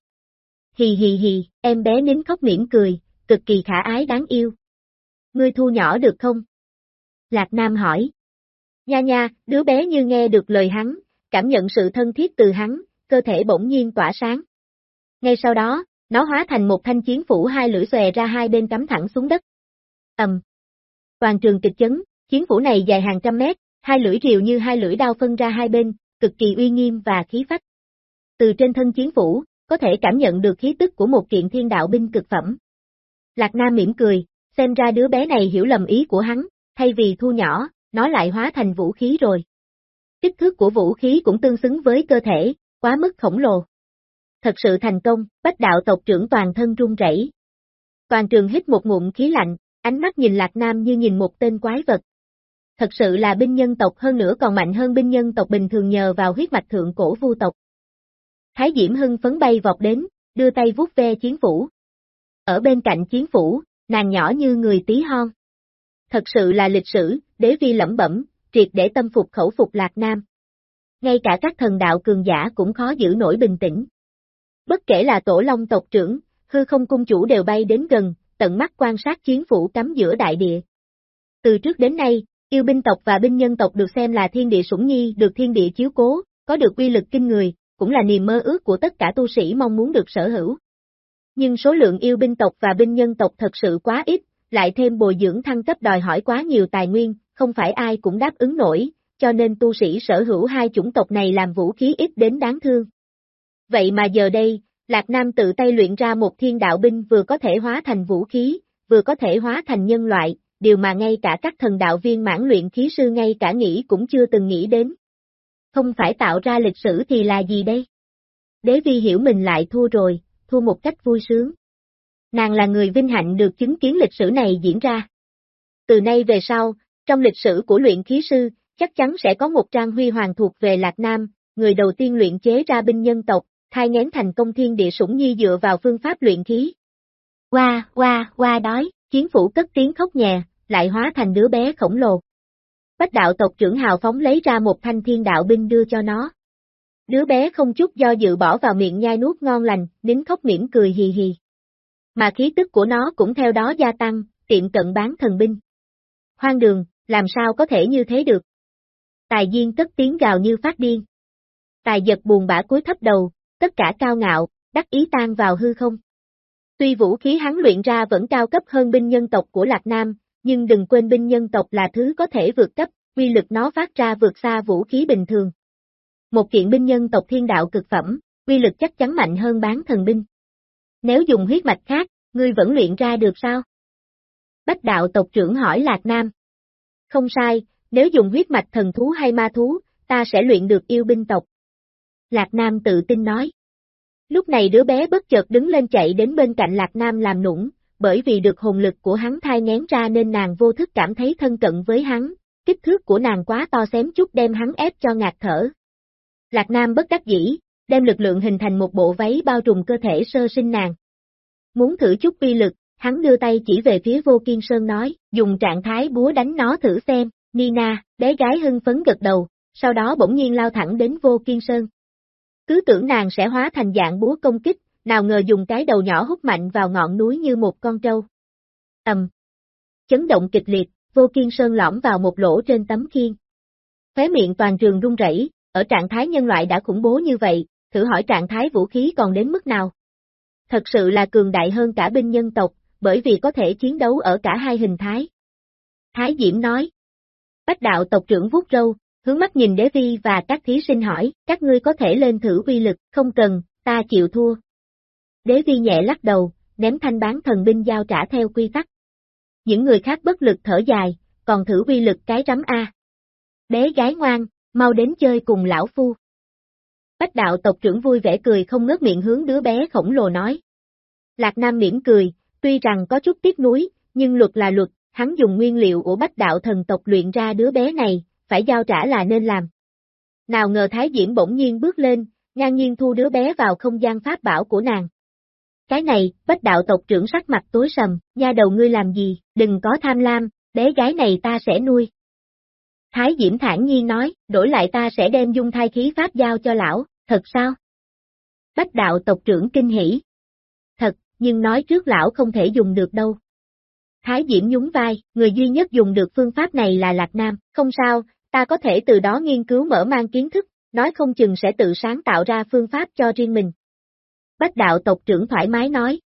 Hì hì hì, em bé nín khóc mỉm cười, cực kỳ khả ái đáng yêu. Ngươi thu nhỏ được không? Lạc Nam hỏi. Nha nha, đứa bé như nghe được lời hắn, cảm nhận sự thân thiết từ hắn, cơ thể bỗng nhiên tỏa sáng. Ngay sau đó, nó hóa thành một thanh chiến phủ hai lưỡi xòe ra hai bên cắm thẳng xuống đất. Ầm. Toàn trường kịch chấn, chiến phủ này dài hàng trăm mét, hai lưỡi rìu như hai lưỡi đao phân ra hai bên, cực kỳ uy nghiêm và khí phách. Từ trên thân chiến phủ, có thể cảm nhận được khí tức của một kiện thiên đạo binh cực phẩm. Lạc Nam mỉm cười, xem ra đứa bé này hiểu lầm ý của hắn, thay vì thu nhỏ, nó lại hóa thành vũ khí rồi. Kích thước của vũ khí cũng tương xứng với cơ thể, quá mức khổng lồ. Thật sự thành công, bách đạo tộc trưởng toàn thân run rẩy. Toàn trường hít một ngụm khí lạnh, ánh mắt nhìn Lạc Nam như nhìn một tên quái vật. Thật sự là binh nhân tộc hơn nữa còn mạnh hơn binh nhân tộc bình thường nhờ vào huyết mạch thượng cổ vu tộc. Thái Diễm hưng phấn bay vọt đến, đưa tay vuốt ve chiến phủ. Ở bên cạnh chiến phủ, nàng nhỏ như người tí hon. Thật sự là lịch sử, đế vi lẩm bẩm, triệt để tâm phục khẩu phục Lạc Nam. Ngay cả các thần đạo cường giả cũng khó giữ nổi bình tĩnh. Bất kể là tổ long tộc trưởng, hư không cung chủ đều bay đến gần, tận mắt quan sát chiến phủ cắm giữa đại địa. Từ trước đến nay, yêu binh tộc và binh nhân tộc được xem là thiên địa sủng nhi được thiên địa chiếu cố, có được uy lực kinh người, cũng là niềm mơ ước của tất cả tu sĩ mong muốn được sở hữu. Nhưng số lượng yêu binh tộc và binh nhân tộc thật sự quá ít, lại thêm bồi dưỡng thăng cấp đòi hỏi quá nhiều tài nguyên, không phải ai cũng đáp ứng nổi, cho nên tu sĩ sở hữu hai chủng tộc này làm vũ khí ít đến đáng thương. Vậy mà giờ đây, Lạc Nam tự tay luyện ra một thiên đạo binh vừa có thể hóa thành vũ khí, vừa có thể hóa thành nhân loại, điều mà ngay cả các thần đạo viên mãn luyện khí sư ngay cả nghĩ cũng chưa từng nghĩ đến. Không phải tạo ra lịch sử thì là gì đây? Đế vi hiểu mình lại thua rồi, thua một cách vui sướng. Nàng là người vinh hạnh được chứng kiến lịch sử này diễn ra. Từ nay về sau, trong lịch sử của luyện khí sư, chắc chắn sẽ có một trang huy hoàng thuộc về Lạc Nam, người đầu tiên luyện chế ra binh nhân tộc, thai ngén thành công thiên địa sủng nhi dựa vào phương pháp luyện khí. Qua, qua, qua đói, chiến phủ cất tiếng khóc nhẹ, lại hóa thành đứa bé khổng lồ. Bách đạo tộc trưởng hào phóng lấy ra một thanh thiên đạo binh đưa cho nó. Đứa bé không chút do dự bỏ vào miệng nhai nuốt ngon lành, nín khóc mỉm cười hì hì. Mà khí tức của nó cũng theo đó gia tăng, tiện cận bán thần binh. Hoang đường, làm sao có thể như thế được? Tài Diên cất tiếng gào như phát điên. Tài giật buồn bã cúi thấp đầu, tất cả cao ngạo, đắc ý tan vào hư không. Tuy vũ khí hắn luyện ra vẫn cao cấp hơn binh nhân tộc của Lạc Nam, nhưng đừng quên binh nhân tộc là thứ có thể vượt cấp, quy lực nó phát ra vượt xa vũ khí bình thường. Một kiện binh nhân tộc thiên đạo cực phẩm, quy lực chắc chắn mạnh hơn bán thần binh. Nếu dùng huyết mạch khác, ngươi vẫn luyện ra được sao? Bách đạo tộc trưởng hỏi Lạc Nam. Không sai, nếu dùng huyết mạch thần thú hay ma thú, ta sẽ luyện được yêu binh tộc. Lạc Nam tự tin nói. Lúc này đứa bé bất chợt đứng lên chạy đến bên cạnh Lạc Nam làm nũng, bởi vì được hồn lực của hắn thai ngén ra nên nàng vô thức cảm thấy thân cận với hắn, kích thước của nàng quá to xém chút đem hắn ép cho ngạt thở. Lạc Nam bất đắc dĩ, đem lực lượng hình thành một bộ váy bao trùm cơ thể sơ sinh nàng. Muốn thử chút uy lực, hắn đưa tay chỉ về phía vô kiên sơn nói, dùng trạng thái búa đánh nó thử xem, Nina, bé gái hưng phấn gật đầu, sau đó bỗng nhiên lao thẳng đến vô kiên sơn. Cứ tưởng nàng sẽ hóa thành dạng búa công kích, nào ngờ dùng cái đầu nhỏ hút mạnh vào ngọn núi như một con trâu. Ầm. Chấn động kịch liệt, vô kiên sơn lõm vào một lỗ trên tấm khiên. Khóe miệng toàn trường rung rẩy, ở trạng thái nhân loại đã khủng bố như vậy, thử hỏi trạng thái vũ khí còn đến mức nào. Thật sự là cường đại hơn cả binh nhân tộc, bởi vì có thể chiến đấu ở cả hai hình thái. Thái Diễm nói. Bách đạo tộc trưởng vuốt râu, hướng mắt nhìn đế vi và các thí sinh hỏi, các ngươi có thể lên thử uy lực, không cần, ta chịu thua. Đế vi nhẹ lắc đầu, ném thanh bán thần binh giao trả theo quy tắc. Những người khác bất lực thở dài, còn thử uy lực cái rắm A. Bé gái ngoan, mau đến chơi cùng lão phu. Bách đạo tộc trưởng vui vẻ cười không ngớt miệng hướng đứa bé khổng lồ nói. Lạc Nam mỉm cười, tuy rằng có chút tiếc nuối, nhưng luật là luật, hắn dùng nguyên liệu của bách đạo thần tộc luyện ra đứa bé này, phải giao trả là nên làm. Nào ngờ Thái Diễm bỗng nhiên bước lên, ngang nhiên thu đứa bé vào không gian pháp bảo của nàng. Cái này, bách đạo tộc trưởng sắc mặt tối sầm, nha đầu ngươi làm gì, đừng có tham lam, bé gái này ta sẽ nuôi. Thái Diễm thản nhiên nói, đổi lại ta sẽ đem dung thai khí pháp giao cho lão, thật sao? Bách đạo tộc trưởng kinh hỉ. Thật, nhưng nói trước lão không thể dùng được đâu. Thái Diễm nhún vai, người duy nhất dùng được phương pháp này là Lạc Nam, không sao, ta có thể từ đó nghiên cứu mở mang kiến thức, nói không chừng sẽ tự sáng tạo ra phương pháp cho riêng mình. Bách đạo tộc trưởng thoải mái nói.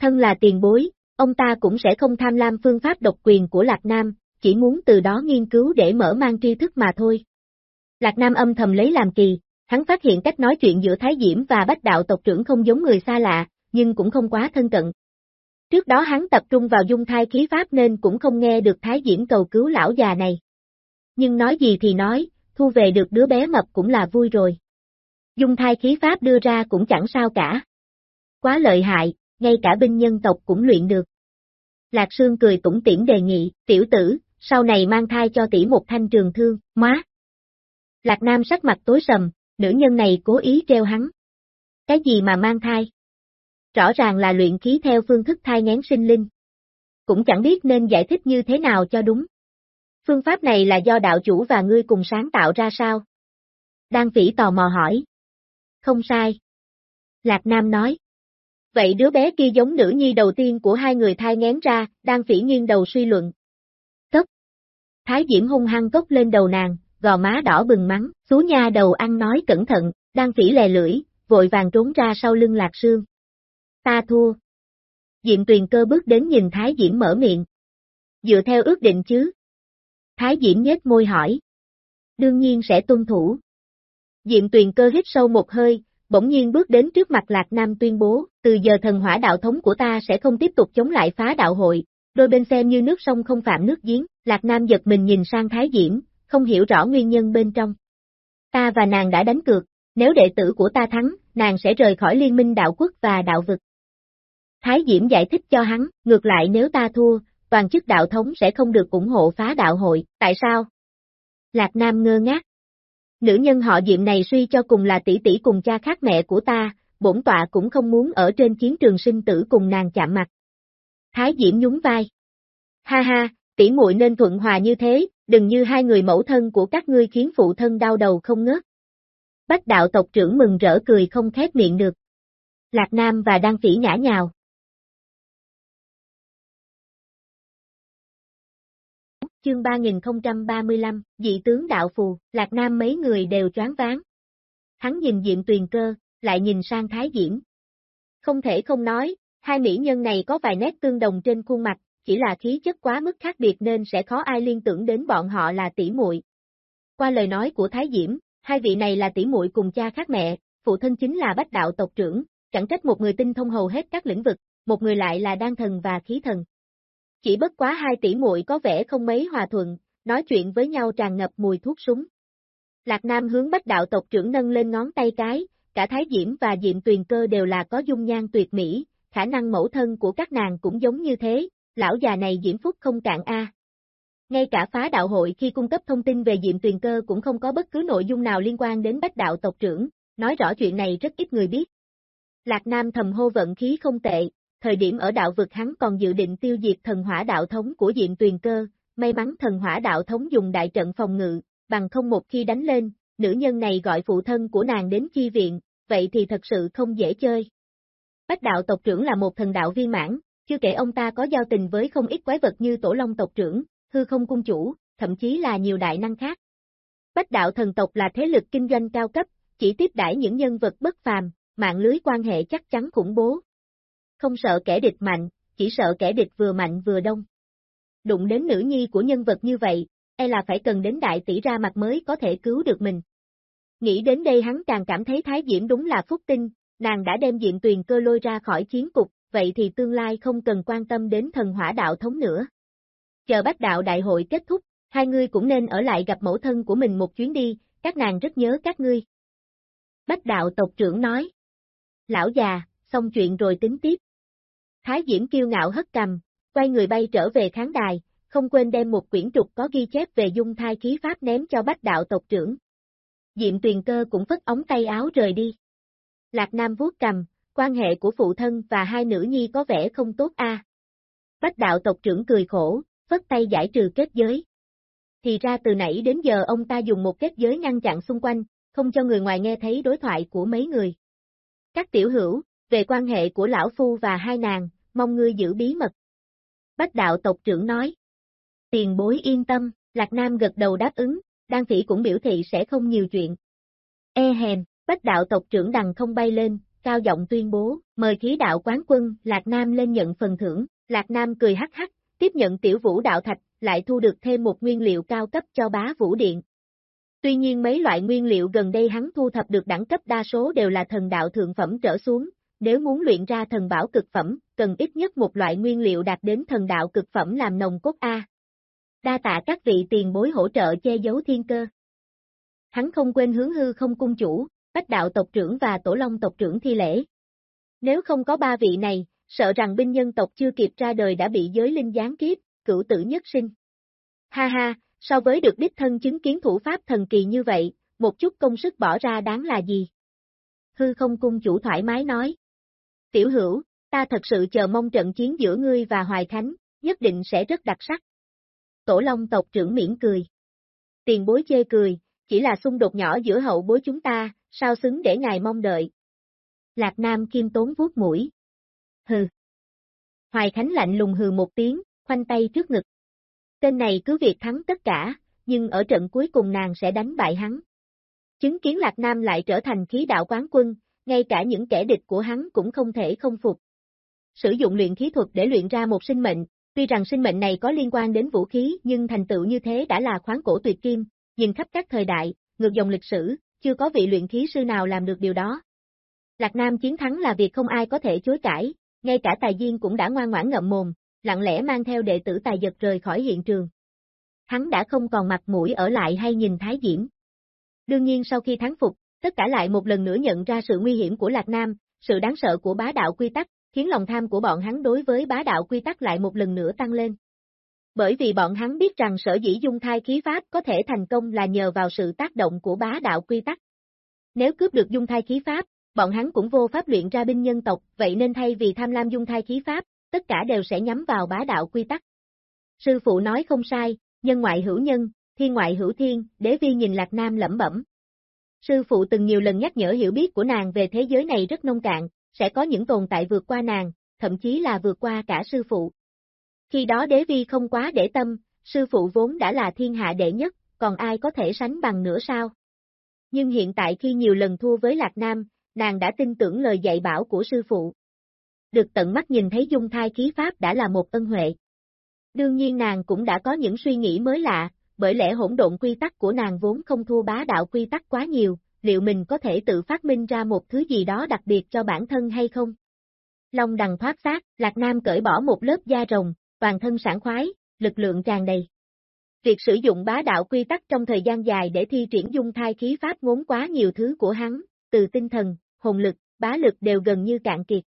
Thân là tiền bối, ông ta cũng sẽ không tham lam phương pháp độc quyền của Lạc Nam, chỉ muốn từ đó nghiên cứu để mở mang tri thức mà thôi. Lạc Nam âm thầm lấy làm kỳ, hắn phát hiện cách nói chuyện giữa Thái Diễm và Bách đạo tộc trưởng không giống người xa lạ, nhưng cũng không quá thân cận. Trước đó hắn tập trung vào dung thai khí pháp nên cũng không nghe được Thái Diễm cầu cứu lão già này. Nhưng nói gì thì nói, thu về được đứa bé mập cũng là vui rồi. Dung thai khí pháp đưa ra cũng chẳng sao cả. Quá lợi hại, ngay cả binh nhân tộc cũng luyện được. Lạc Sương cười tủm tỉm đề nghị, tiểu tử, sau này mang thai cho tỷ một thanh trường thương, má. Lạc Nam sắc mặt tối sầm, nữ nhân này cố ý treo hắn. Cái gì mà mang thai? Rõ ràng là luyện khí theo phương thức thai ngán sinh linh. Cũng chẳng biết nên giải thích như thế nào cho đúng. Phương pháp này là do đạo chủ và ngươi cùng sáng tạo ra sao? Đan phỉ tò mò hỏi. Không sai. Lạc Nam nói. Vậy đứa bé kia giống nữ nhi đầu tiên của hai người thai ngén ra, Đan phỉ nghiêng đầu suy luận. Cốc. Thái Diễm hung hăng cốc lên đầu nàng, gò má đỏ bừng mắng, xú nha đầu ăn nói cẩn thận, Đan phỉ lè lưỡi, vội vàng trốn ra sau lưng Lạc Sương. Ta thua. Diệm tuyền cơ bước đến nhìn Thái Diễm mở miệng. Dựa theo ước định chứ. Thái Diễm nhếch môi hỏi. Đương nhiên sẽ tuân thủ. Diệm tuyền cơ hít sâu một hơi, bỗng nhiên bước đến trước mặt Lạc Nam tuyên bố, từ giờ thần hỏa đạo thống của ta sẽ không tiếp tục chống lại phá đạo hội, đôi bên xem như nước sông không phạm nước giếng, Lạc Nam giật mình nhìn sang Thái Diễm, không hiểu rõ nguyên nhân bên trong. Ta và nàng đã đánh cược, nếu đệ tử của ta thắng, nàng sẽ rời khỏi liên minh đạo quốc và đạo vực. Thái Diễm giải thích cho hắn, ngược lại nếu ta thua, toàn chức đạo thống sẽ không được ủng hộ phá đạo hội, tại sao? Lạc Nam ngơ ngác. Nữ nhân họ Diệm này suy cho cùng là tỷ tỷ cùng cha khác mẹ của ta, bổn tọa cũng không muốn ở trên chiến trường sinh tử cùng nàng chạm mặt. Thái Diễm nhún vai. Ha ha, tỷ muội nên thuận hòa như thế, đừng như hai người mẫu thân của các ngươi khiến phụ thân đau đầu không ngớt. Bách đạo tộc trưởng mừng rỡ cười không khép miệng được. Lạc Nam và Đan Phỉ nhã nhào. Chương 3035, dị tướng đạo phù, Lạc Nam mấy người đều choáng váng. Hắn nhìn diện Tuyền Cơ, lại nhìn sang Thái Diễm. Không thể không nói, hai mỹ nhân này có vài nét tương đồng trên khuôn mặt, chỉ là khí chất quá mức khác biệt nên sẽ khó ai liên tưởng đến bọn họ là tỷ muội. Qua lời nói của Thái Diễm, hai vị này là tỷ muội cùng cha khác mẹ, phụ thân chính là bách đạo tộc trưởng, chẳng trách một người tinh thông hầu hết các lĩnh vực, một người lại là đan thần và khí thần. Chỉ bất quá hai tỷ muội có vẻ không mấy hòa thuận, nói chuyện với nhau tràn ngập mùi thuốc súng. Lạc Nam hướng bách đạo tộc trưởng nâng lên ngón tay cái, cả Thái Diễm và Diệm Tuyền Cơ đều là có dung nhan tuyệt mỹ, khả năng mẫu thân của các nàng cũng giống như thế, lão già này diễm phúc không cạn a. Ngay cả phá đạo hội khi cung cấp thông tin về Diệm Tuyền Cơ cũng không có bất cứ nội dung nào liên quan đến bách đạo tộc trưởng, nói rõ chuyện này rất ít người biết. Lạc Nam thầm hô vận khí không tệ, thời điểm ở đạo vực hắn còn dự định tiêu diệt thần hỏa đạo thống của diện Tuyền Cơ, may mắn thần hỏa đạo thống dùng đại trận phòng ngự, bằng không một khi đánh lên, nữ nhân này gọi phụ thân của nàng đến chi viện, vậy thì thật sự không dễ chơi. Bách đạo tộc trưởng là một thần đạo viên mãn, chưa kể ông ta có giao tình với không ít quái vật như tổ long tộc trưởng, hư không cung chủ, thậm chí là nhiều đại năng khác. Bách đạo thần tộc là thế lực kinh doanh cao cấp, chỉ tiếp đãi những nhân vật bất phàm, mạng lưới quan hệ chắc chắn khủng bố. Không sợ kẻ địch mạnh, chỉ sợ kẻ địch vừa mạnh vừa đông. Đụng đến nữ nhi của nhân vật như vậy, e là phải cần đến đại tỷ ra mặt mới có thể cứu được mình. Nghĩ đến đây hắn càng cảm thấy Thái Diễm đúng là phúc tinh, nàng đã đem diện tuyền cơ lôi ra khỏi chiến cục, vậy thì tương lai không cần quan tâm đến thần hỏa đạo thống nữa. Chờ bách đạo đại hội kết thúc, hai ngươi cũng nên ở lại gặp mẫu thân của mình một chuyến đi, các nàng rất nhớ các ngươi. Bách đạo tộc trưởng nói. Lão già, xong chuyện rồi tính tiếp. Thái Diễm kiêu ngạo hất cầm, quay người bay trở về kháng đài, không quên đem một quyển trục có ghi chép về dung thai khí pháp ném cho bách đạo tộc trưởng. Diệm tuyền cơ cũng phất ống tay áo rời đi. Lạc Nam vuốt cầm, quan hệ của phụ thân và hai nữ nhi có vẻ không tốt a. Bách đạo tộc trưởng cười khổ, phất tay giải trừ kết giới. Thì ra từ nãy đến giờ ông ta dùng một kết giới ngăn chặn xung quanh, không cho người ngoài nghe thấy đối thoại của mấy người. Các tiểu hữu, về quan hệ của lão phu và hai nàng, mong ngươi giữ bí mật. Bách đạo tộc trưởng nói. Tiền bối yên tâm, Lạc Nam gật đầu đáp ứng, Đan Phỉ cũng biểu thị sẽ không nhiều chuyện. E hèn, Bách đạo tộc trưởng đằng không bay lên, cao giọng tuyên bố, mời khí đạo quán quân, Lạc Nam lên nhận phần thưởng, Lạc Nam cười hắc hắc, tiếp nhận tiểu vũ đạo thạch, lại thu được thêm một nguyên liệu cao cấp cho bá vũ điện. Tuy nhiên mấy loại nguyên liệu gần đây hắn thu thập được đẳng cấp đa số đều là thần đạo thượng phẩm trở xuống, nếu muốn luyện ra thần bảo cực phẩm, cần ít nhất một loại nguyên liệu đạt đến thần đạo cực phẩm làm nồng cốt A. Đa tạ các vị tiền bối hỗ trợ che giấu thiên cơ. Hắn không quên hướng hư không cung chủ, bách đạo tộc trưởng và tổ long tộc trưởng thi lễ. Nếu không có ba vị này, sợ rằng binh nhân tộc chưa kịp ra đời đã bị giới linh gián kiếp, cửu tử nhất sinh. Ha ha, so với được đích thân chứng kiến thủ pháp thần kỳ như vậy, một chút công sức bỏ ra đáng là gì? Hư không cung chủ thoải mái nói. Tiểu hữu, ta thật sự chờ mong trận chiến giữa ngươi và Hoài Khánh, nhất định sẽ rất đặc sắc. Tổ Long tộc trưởng miễn cười. Tiền bối chê cười, chỉ là xung đột nhỏ giữa hậu bối chúng ta, sao xứng để ngài mong đợi. Lạc Nam kim tốn vuốt mũi. Hừ. Hoài Khánh lạnh lùng hừ một tiếng, khoanh tay trước ngực. Tên này cứ việc thắng tất cả, nhưng ở trận cuối cùng nàng sẽ đánh bại hắn. Chứng kiến Lạc Nam lại trở thành khí đạo quán quân, ngay cả những kẻ địch của hắn cũng không thể không phục. Sử dụng luyện khí thuật để luyện ra một sinh mệnh, tuy rằng sinh mệnh này có liên quan đến vũ khí nhưng thành tựu như thế đã là khoáng cổ tuyệt kim, nhìn khắp các thời đại, ngược dòng lịch sử, chưa có vị luyện khí sư nào làm được điều đó. Lạc Nam chiến thắng là việc không ai có thể chối cãi, ngay cả tài viên cũng đã ngoan ngoãn ngậm mồm, lặng lẽ mang theo đệ tử tài giật rời khỏi hiện trường. Hắn đã không còn mặt mũi ở lại hay nhìn Thái Diễm. Đương nhiên sau khi thắng phục, tất cả lại một lần nữa nhận ra sự nguy hiểm của Lạc Nam, sự đáng sợ của bá đạo quy tắc, khiến lòng tham của bọn hắn đối với bá đạo quy tắc lại một lần nữa tăng lên. Bởi vì bọn hắn biết rằng sở dĩ dung thai khí pháp có thể thành công là nhờ vào sự tác động của bá đạo quy tắc. Nếu cướp được dung thai khí pháp, bọn hắn cũng vô pháp luyện ra binh nhân tộc, vậy nên thay vì tham lam dung thai khí pháp, tất cả đều sẽ nhắm vào bá đạo quy tắc. Sư phụ nói không sai, nhân ngoại hữu nhân, thiên ngoại hữu thiên, đế vi nhìn Lạc Nam lẩm bẩm. Sư phụ từng nhiều lần nhắc nhở hiểu biết của nàng về thế giới này rất nông cạn, sẽ có những tồn tại vượt qua nàng, thậm chí là vượt qua cả sư phụ. Khi đó đế vi không quá để tâm, sư phụ vốn đã là thiên hạ đệ nhất, còn ai có thể sánh bằng nữa sao? Nhưng hiện tại khi nhiều lần thua với Lạc Nam, nàng đã tin tưởng lời dạy bảo của sư phụ. Được tận mắt nhìn thấy dung thai khí pháp đã là một ân huệ. Đương nhiên nàng cũng đã có những suy nghĩ mới lạ, bởi lẽ hỗn độn quy tắc của nàng vốn không thua bá đạo quy tắc quá nhiều, liệu mình có thể tự phát minh ra một thứ gì đó đặc biệt cho bản thân hay không? Long đằng thoát xác, Lạc Nam cởi bỏ một lớp da rồng, toàn thân sảng khoái, lực lượng tràn đầy. Việc sử dụng bá đạo quy tắc trong thời gian dài để thi triển dung thai khí pháp ngốn quá nhiều thứ của hắn, từ tinh thần, hồn lực, bá lực đều gần như cạn kiệt.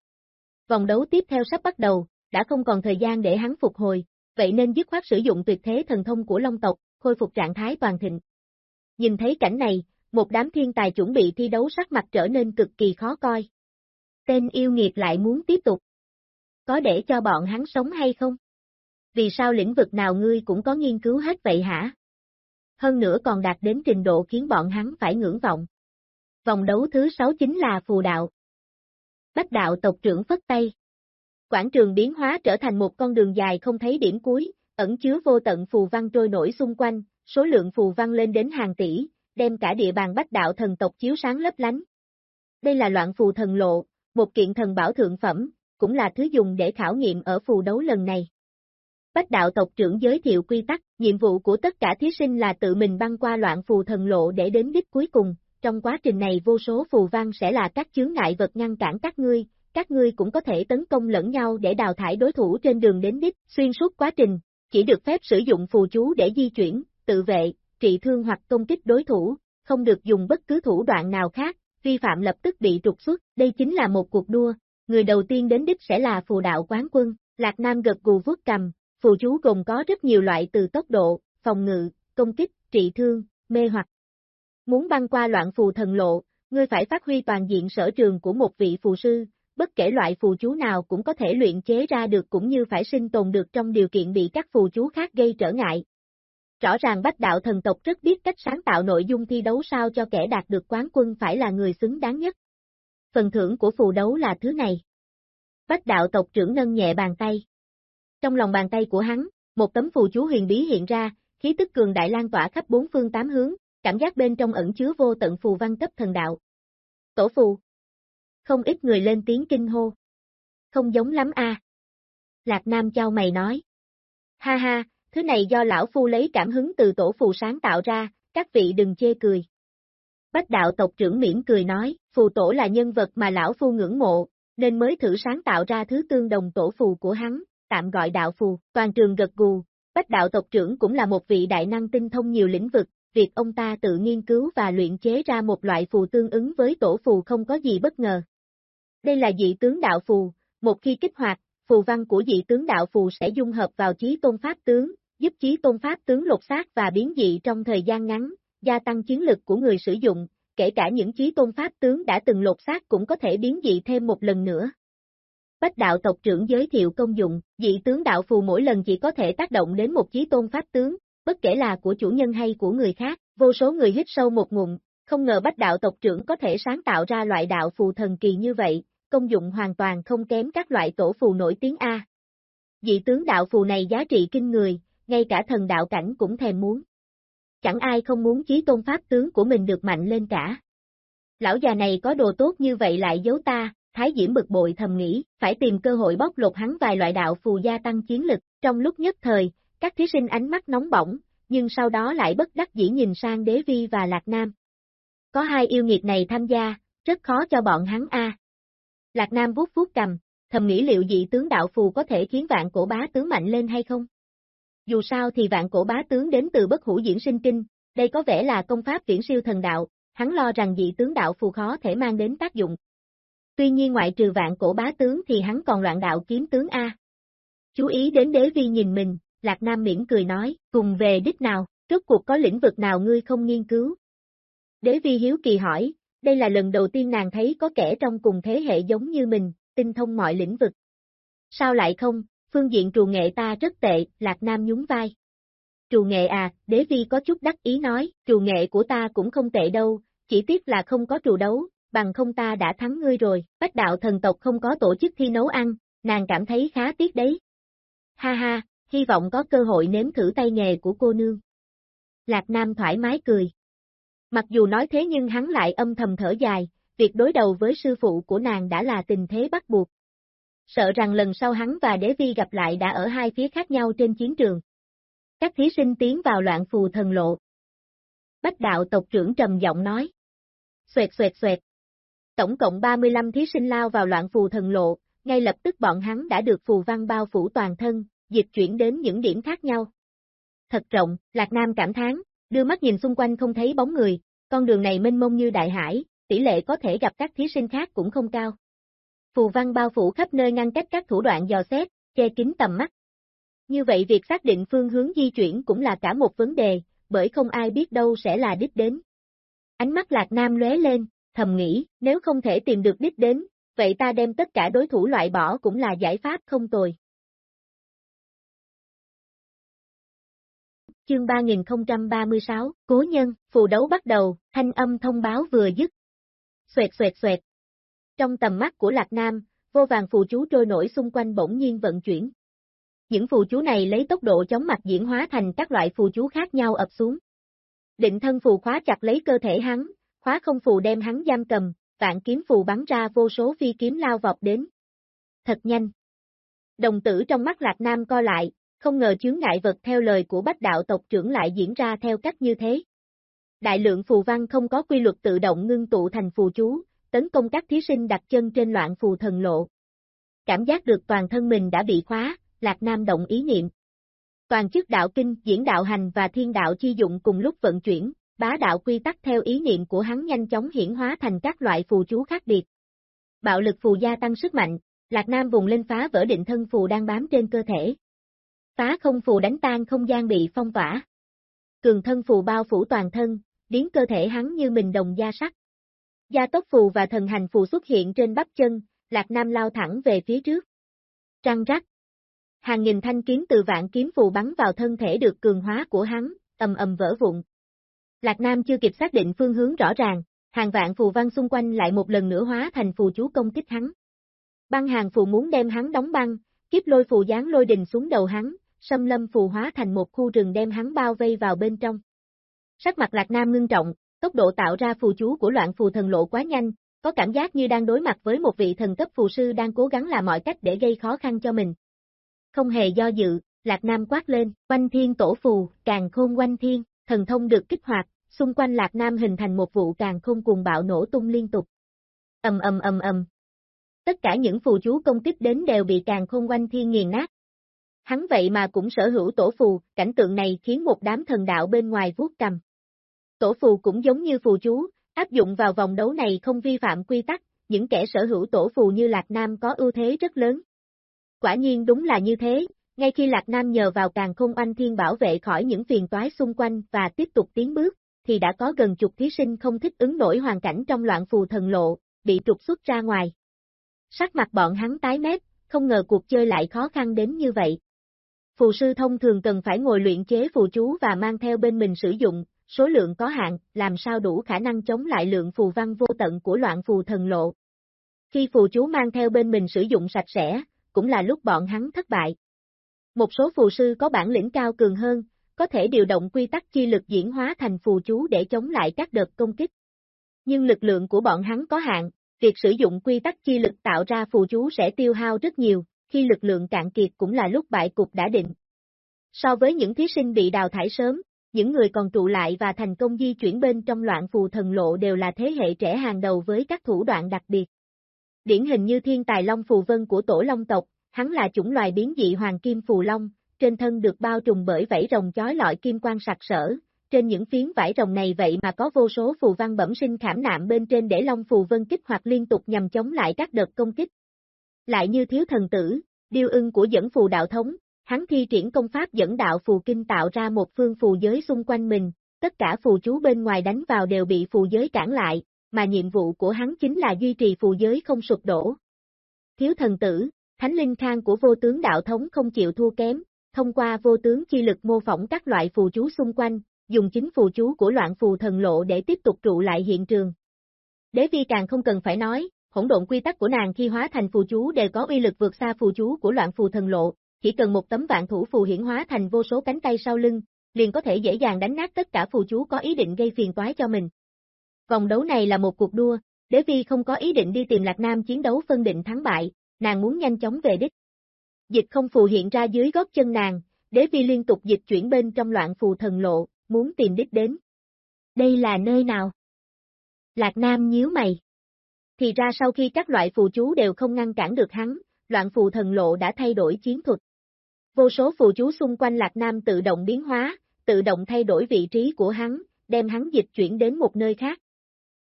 Vòng đấu tiếp theo sắp bắt đầu, đã không còn thời gian để hắn phục hồi, vậy nên dứt khoát sử dụng tuyệt thế thần thông của Long tộc, khôi phục trạng thái toàn thịnh. Nhìn thấy cảnh này, một đám thiên tài chuẩn bị thi đấu sắc mặt trở nên cực kỳ khó coi. Tên yêu nghiệt lại muốn tiếp tục. Có để cho bọn hắn sống hay không? Vì sao lĩnh vực nào ngươi cũng có nghiên cứu hết vậy hả? Hơn nữa còn đạt đến trình độ khiến bọn hắn phải ngưỡng vọng. Vòng đấu thứ 6 chính là phù đạo. Bách đạo tộc trưởng phất tay. Quảng trường biến hóa trở thành một con đường dài không thấy điểm cuối, ẩn chứa vô tận phù văn trôi nổi xung quanh, số lượng phù văn lên đến hàng tỷ, đem cả địa bàn bách đạo thần tộc chiếu sáng lấp lánh. Đây là loạn phù thần lộ, một kiện thần bảo thượng phẩm, cũng là thứ dùng để khảo nghiệm ở phù đấu lần này. Bách đạo tộc trưởng giới thiệu quy tắc, nhiệm vụ của tất cả thí sinh là tự mình băng qua loạn phù thần lộ để đến đích cuối cùng, trong quá trình này vô số phù văn sẽ là các chướng ngại vật ngăn cản các ngươi, các ngươi cũng có thể tấn công lẫn nhau để đào thải đối thủ trên đường đến đích, xuyên suốt quá trình, chỉ được phép sử dụng phù chú để di chuyển, tự vệ, trị thương hoặc công kích đối thủ, không được dùng bất cứ thủ đoạn nào khác, vi phạm lập tức bị trục xuất, đây chính là một cuộc đua, người đầu tiên đến đích sẽ là phù đạo quán quân, Lạc Nam gật gù vuốt cầm, phù chú gồm có rất nhiều loại từ tốc độ, phòng ngự, công kích, trị thương, mê hoặc. Muốn băng qua loạn phù thần lộ, ngươi phải phát huy toàn diện sở trường của một vị phù sư, bất kể loại phù chú nào cũng có thể luyện chế ra được cũng như phải sinh tồn được trong điều kiện bị các phù chú khác gây trở ngại. Rõ ràng bách đạo thần tộc rất biết cách sáng tạo nội dung thi đấu sao cho kẻ đạt được quán quân phải là người xứng đáng nhất. Phần thưởng của phù đấu là thứ này. Bách đạo tộc trưởng nâng nhẹ bàn tay. Trong lòng bàn tay của hắn, một tấm phù chú huyền bí hiện ra, khí tức cường đại lan tỏa khắp bốn phương tám hướng, cảm giác bên trong ẩn chứa vô tận phù văn cấp thần đạo. Tổ phù. Không ít người lên tiếng kinh hô. Không giống lắm a. Lạc Nam trao mày nói. Ha ha, thứ này do lão phu lấy cảm hứng từ tổ phù sáng tạo ra, các vị đừng chê cười. Bách đạo tộc trưởng miễn cười nói, phù tổ là nhân vật mà lão phu ngưỡng mộ, nên mới thử sáng tạo ra thứ tương đồng tổ phù của hắn, tạm gọi đạo phù, toàn trường gật gù, bách đạo tộc trưởng cũng là một vị đại năng tinh thông nhiều lĩnh vực, việc ông ta tự nghiên cứu và luyện chế ra một loại phù tương ứng với tổ phù không có gì bất ngờ. Đây là dị tướng đạo phù, một khi kích hoạt, phù văn của dị tướng đạo phù sẽ dung hợp vào chí tôn pháp tướng, giúp chí tôn pháp tướng lột xác và biến dị trong thời gian ngắn, gia tăng chiến lực của người sử dụng, kể cả những chí tôn pháp tướng đã từng lột xác cũng có thể biến dị thêm một lần nữa. Bách đạo tộc trưởng giới thiệu công dụng, dị tướng đạo phù mỗi lần chỉ có thể tác động đến một chí tôn pháp tướng, bất kể là của chủ nhân hay của người khác, vô số người hít sâu một ngụm, không ngờ bách đạo tộc trưởng có thể sáng tạo ra loại đạo phù thần kỳ như vậy, công dụng hoàn toàn không kém các loại tổ phù nổi tiếng A. Dị tướng đạo phù này giá trị kinh người, ngay cả thần đạo cảnh cũng thèm muốn. Chẳng ai không muốn chí tôn pháp tướng của mình được mạnh lên cả. Lão già này có đồ tốt như vậy lại giấu ta, Thái Diễm bực bội thầm nghĩ, phải tìm cơ hội bóc lột hắn vài loại đạo phù gia tăng chiến lực, trong lúc nhất thời, các thí sinh ánh mắt nóng bỏng, nhưng sau đó lại bất đắc dĩ nhìn sang Đế Vi và Lạc Nam. Có hai yêu nghiệt này tham gia, rất khó cho bọn hắn a. Lạc Nam vuốt vuốt cầm, thầm nghĩ liệu dị tướng đạo phù có thể khiến vạn cổ bá tướng mạnh lên hay không? Dù sao thì vạn cổ bá tướng đến từ bất hủ diễn sinh kinh, đây có vẻ là công pháp viễn siêu thần đạo, hắn lo rằng dị tướng đạo phù khó thể mang đến tác dụng. Tuy nhiên ngoại trừ vạn cổ bá tướng thì hắn còn loạn đạo kiếm tướng A. Chú ý đến đế vi nhìn mình, Lạc Nam miễn cười nói, cùng về đích nào, rốt cuộc có lĩnh vực nào ngươi không nghiên cứu. Đế vi hiếu kỳ hỏi, đây là lần đầu tiên nàng thấy có kẻ trong cùng thế hệ giống như mình, tinh thông mọi lĩnh vực. Sao lại không, phương diện trù nghệ ta rất tệ, Lạc Nam nhún vai. Trù nghệ à, đế vi có chút đắc ý nói, trù nghệ của ta cũng không tệ đâu, chỉ tiếc là không có trù đấu, bằng không ta đã thắng ngươi rồi, bách đạo thần tộc không có tổ chức thi nấu ăn, nàng cảm thấy khá tiếc đấy. Ha ha, hy vọng có cơ hội nếm thử tay nghề của cô nương. Lạc Nam thoải mái cười. Mặc dù nói thế nhưng hắn lại âm thầm thở dài, việc đối đầu với sư phụ của nàng đã là tình thế bắt buộc. Sợ rằng lần sau hắn và Đế Vi gặp lại đã ở hai phía khác nhau trên chiến trường. Các thí sinh tiến vào loạn phù thần lộ. Bách đạo tộc trưởng trầm giọng nói. Xoẹt xoẹt xoẹt. Tổng cộng 35 thí sinh lao vào loạn phù thần lộ, ngay lập tức bọn hắn đã được phù văn bao phủ toàn thân, dịch chuyển đến những điểm khác nhau. Thật rộng, Lạc Nam cảm thán, đưa mắt nhìn xung quanh không thấy bóng người, con đường này mênh mông như đại hải, tỷ lệ có thể gặp các thí sinh khác cũng không cao. Phù văn bao phủ khắp nơi ngăn cách các thủ đoạn dò xét, che kín tầm mắt. Như vậy việc xác định phương hướng di chuyển cũng là cả một vấn đề, bởi không ai biết đâu sẽ là đích đến. Ánh mắt Lạc Nam lóe lên, thầm nghĩ, nếu không thể tìm được đích đến, vậy ta đem tất cả đối thủ loại bỏ cũng là giải pháp không tồi. Chương 3036, Cố nhân, phù đấu bắt đầu, thanh âm thông báo vừa dứt. Xoẹt xoẹt xoẹt. Trong tầm mắt của Lạc Nam, vô vàng phù chú trôi nổi xung quanh bỗng nhiên vận chuyển. Những phù chú này lấy tốc độ chóng mặt diễn hóa thành các loại phù chú khác nhau ập xuống. Định thân phù khóa chặt lấy cơ thể hắn, khóa không phù đem hắn giam cầm, vạn kiếm phù bắn ra vô số phi kiếm lao vọt đến. Thật nhanh. Đồng tử trong mắt Lạc Nam co lại, không ngờ chướng ngại vật theo lời của bách đạo tộc trưởng lại diễn ra theo cách như thế. Đại lượng phù văn không có quy luật tự động ngưng tụ thành phù chú, tấn công các thí sinh đặt chân trên loạn phù thần lộ. Cảm giác được toàn thân mình đã bị khóa, Lạc Nam động ý niệm. Toàn chức đạo kinh, diễn đạo hành và thiên đạo chi dụng cùng lúc vận chuyển, bá đạo quy tắc theo ý niệm của hắn nhanh chóng hiển hóa thành các loại phù chú khác biệt. Bạo lực phù gia tăng sức mạnh, Lạc Nam vùng lên phá vỡ định thân phù đang bám trên cơ thể. Phá không phù đánh tan không gian bị phong tỏa. Cường thân phù bao phủ toàn thân, biến cơ thể hắn như mình đồng da sắt. Gia tốc phù và thần hành phù xuất hiện trên bắp chân, Lạc Nam lao thẳng về phía trước. Trăng rắc. Hàng nghìn thanh kiếm từ vạn kiếm phù bắn vào thân thể được cường hóa của hắn, ầm ầm vỡ vụn. Lạc Nam chưa kịp xác định phương hướng rõ ràng, hàng vạn phù văn xung quanh lại một lần nữa hóa thành phù chú công kích hắn. Băng hàng phù muốn đem hắn đóng băng, kiếp lôi phù giáng lôi đình xuống đầu hắn, xâm lâm phù hóa thành một khu rừng đem hắn bao vây vào bên trong. Sắc mặt Lạc Nam ngưng trọng, tốc độ tạo ra phù chú của loạn phù thần lộ quá nhanh, có cảm giác như đang đối mặt với một vị thần cấp phù sư đang cố gắng làm mọi cách để gây khó khăn cho mình. Không hề do dự, Lạc Nam quát lên, quanh thiên tổ phù, càng khôn quanh thiên, thần thông được kích hoạt, xung quanh Lạc Nam hình thành một vụ càng khôn cuồng bạo nổ tung liên tục. Ầm ầm ầm ầm. Tất cả những phù chú công kích đến đều bị càng khôn quanh thiên nghiền nát. Hắn vậy mà cũng sở hữu tổ phù, cảnh tượng này khiến một đám thần đạo bên ngoài vuốt cầm. Tổ phù cũng giống như phù chú, áp dụng vào vòng đấu này không vi phạm quy tắc, những kẻ sở hữu tổ phù như Lạc Nam có ưu thế rất lớn. Quả nhiên đúng là như thế, ngay khi Lạc Nam nhờ vào càng không anh thiên bảo vệ khỏi những phiền toái xung quanh và tiếp tục tiến bước, thì đã có gần chục thí sinh không thích ứng nổi hoàn cảnh trong loạn phù thần lộ, bị trục xuất ra ngoài. Sắc mặt bọn hắn tái mét, không ngờ cuộc chơi lại khó khăn đến như vậy. Phù sư thông thường cần phải ngồi luyện chế phù chú và mang theo bên mình sử dụng, số lượng có hạn, làm sao đủ khả năng chống lại lượng phù văn vô tận của loạn phù thần lộ. Khi phù chú mang theo bên mình sử dụng sạch sẽ, cũng là lúc bọn hắn thất bại. Một số phù sư có bản lĩnh cao cường hơn, có thể điều động quy tắc chi lực diễn hóa thành phù chú để chống lại các đợt công kích. Nhưng lực lượng của bọn hắn có hạn, việc sử dụng quy tắc chi lực tạo ra phù chú sẽ tiêu hao rất nhiều, khi lực lượng cạn kiệt cũng là lúc bại cục đã định. So với những thí sinh bị đào thải sớm, những người còn trụ lại và thành công di chuyển bên trong loạn phù thần lộ đều là thế hệ trẻ hàng đầu với các thủ đoạn đặc biệt. Điển hình như thiên tài Long Phù Vân của tổ Long tộc, hắn là chủng loài biến dị hoàng kim phù long, trên thân được bao trùm bởi vảy rồng chói lọi kim quang sặc sỡ, trên những phiến vải rồng này vậy mà có vô số phù văn bẩm sinh khảm nạm bên trên để Long Phù Vân kích hoạt liên tục nhằm chống lại các đợt công kích. Lại như thiếu thần tử, điêu ưng của dẫn phù đạo thống, hắn thi triển công pháp dẫn đạo phù kinh tạo ra một phương phù giới xung quanh mình, tất cả phù chú bên ngoài đánh vào đều bị phù giới cản lại, mà nhiệm vụ của hắn chính là duy trì phù giới không sụp đổ. Thiếu thần tử, thánh linh khang của vô tướng đạo thống không chịu thua kém, thông qua vô tướng chi lực mô phỏng các loại phù chú xung quanh, dùng chính phù chú của loạn phù thần lộ để tiếp tục trụ lại hiện trường. Đế vi càng không cần phải nói, hỗn độn quy tắc của nàng khi hóa thành phù chú đều có uy lực vượt xa phù chú của loạn phù thần lộ, chỉ cần một tấm vạn thủ phù hiển hóa thành vô số cánh tay sau lưng, liền có thể dễ dàng đánh nát tất cả phù chú có ý định gây phiền toái cho mình. Vòng đấu này là một cuộc đua, Đế Vi không có ý định đi tìm Lạc Nam chiến đấu phân định thắng bại, nàng muốn nhanh chóng về đích. Dịch không phù hiện ra dưới gót chân nàng, Đế Vi liên tục dịch chuyển bên trong loạn phù thần lộ, muốn tìm đích đến. Đây là nơi nào? Lạc Nam nhíu mày. Thì ra sau khi các loại phù chú đều không ngăn cản được hắn, loạn phù thần lộ đã thay đổi chiến thuật. Vô số phù chú xung quanh Lạc Nam tự động biến hóa, tự động thay đổi vị trí của hắn, đem hắn dịch chuyển đến một nơi khác.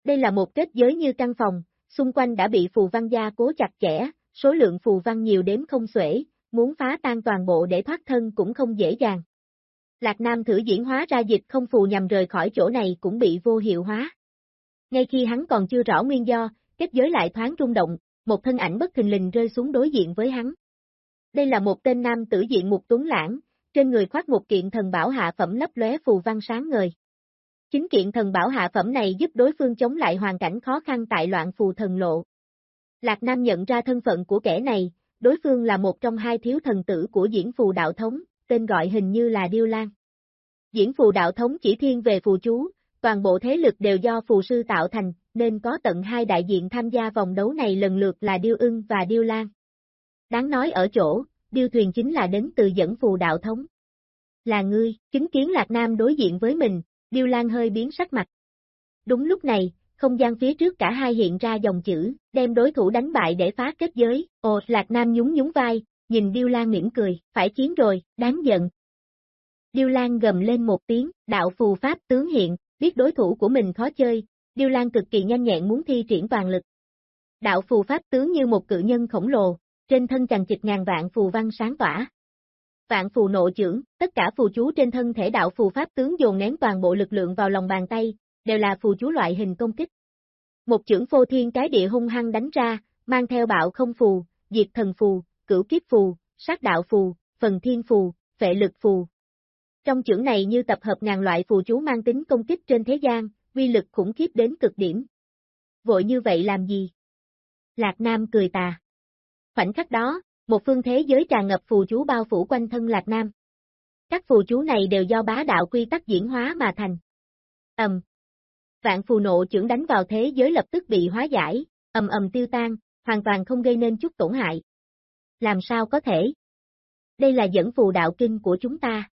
Đây là một kết giới như căn phòng, xung quanh đã bị phù văn gia cố chặt chẽ, số lượng phù văn nhiều đếm không xuể, muốn phá tan toàn bộ để thoát thân cũng không dễ dàng. Lạc Nam thử diễn hóa ra dịch không phù nhằm rời khỏi chỗ này cũng bị vô hiệu hóa. Ngay khi hắn còn chưa rõ nguyên do, kết giới lại thoáng rung động, một thân ảnh bất thình lình rơi xuống đối diện với hắn. Đây là một tên nam tử diện một tuấn lãng, trên người khoác một kiện thần bảo hạ phẩm lấp lóe phù văn sáng ngời. Chính kiện thần bảo hạ phẩm này giúp đối phương chống lại hoàn cảnh khó khăn tại loạn phù thần lộ. Lạc Nam nhận ra thân phận của kẻ này, đối phương là một trong hai thiếu thần tử của diễn phù đạo thống, tên gọi hình như là Điêu Lan. Diễn phù đạo thống chỉ thiên về phù chú, toàn bộ thế lực đều do phù sư tạo thành, nên có tận hai đại diện tham gia vòng đấu này lần lượt là Điêu Ưng và Điêu Lan. Đáng nói ở chỗ, điêu thuyền chính là đến từ dẫn phù đạo thống. Là ngươi, chứng kiến Lạc Nam đối diện với mình, điêu lan hơi biến sắc mặt. Đúng lúc này, không gian phía trước cả hai hiện ra dòng chữ, đem đối thủ đánh bại để phá kết giới, ồ, Lạc Nam nhún nhún vai, nhìn Điêu Lan mỉm cười, phải chiến rồi, đáng giận. Điêu Lan gầm lên một tiếng, đạo phù pháp tướng hiện, biết đối thủ của mình khó chơi, Điêu Lan cực kỳ nhanh nhẹn muốn thi triển toàn lực. Đạo phù pháp tướng như một cự nhân khổng lồ, trên thân chằng chịch ngàn vạn phù văn sáng tỏa. Vạn phù nộ trưởng, tất cả phù chú trên thân thể đạo phù pháp tướng dồn nén toàn bộ lực lượng vào lòng bàn tay, đều là phù chú loại hình công kích. Một chưởng phô thiên cái địa hung hăng đánh ra, mang theo bạo không phù, diệt thần phù, cửu kiếp phù, sát đạo phù, phần thiên phù, vệ lực phù. Trong chưởng này như tập hợp ngàn loại phù chú mang tính công kích trên thế gian, uy lực khủng khiếp đến cực điểm. Vội như vậy làm gì? Lạc Nam cười tà. Khoảnh khắc đó, một phương thế giới tràn ngập phù chú bao phủ quanh thân Lạc Nam. Các phù chú này đều do bá đạo quy tắc diễn hóa mà thành. Ầm. Vạn phù nộ trưởng đánh vào thế giới lập tức bị hóa giải, ầm ầm tiêu tan, hoàn toàn không gây nên chút tổn hại. Làm sao có thể? Đây là dẫn phù đạo kinh của chúng ta.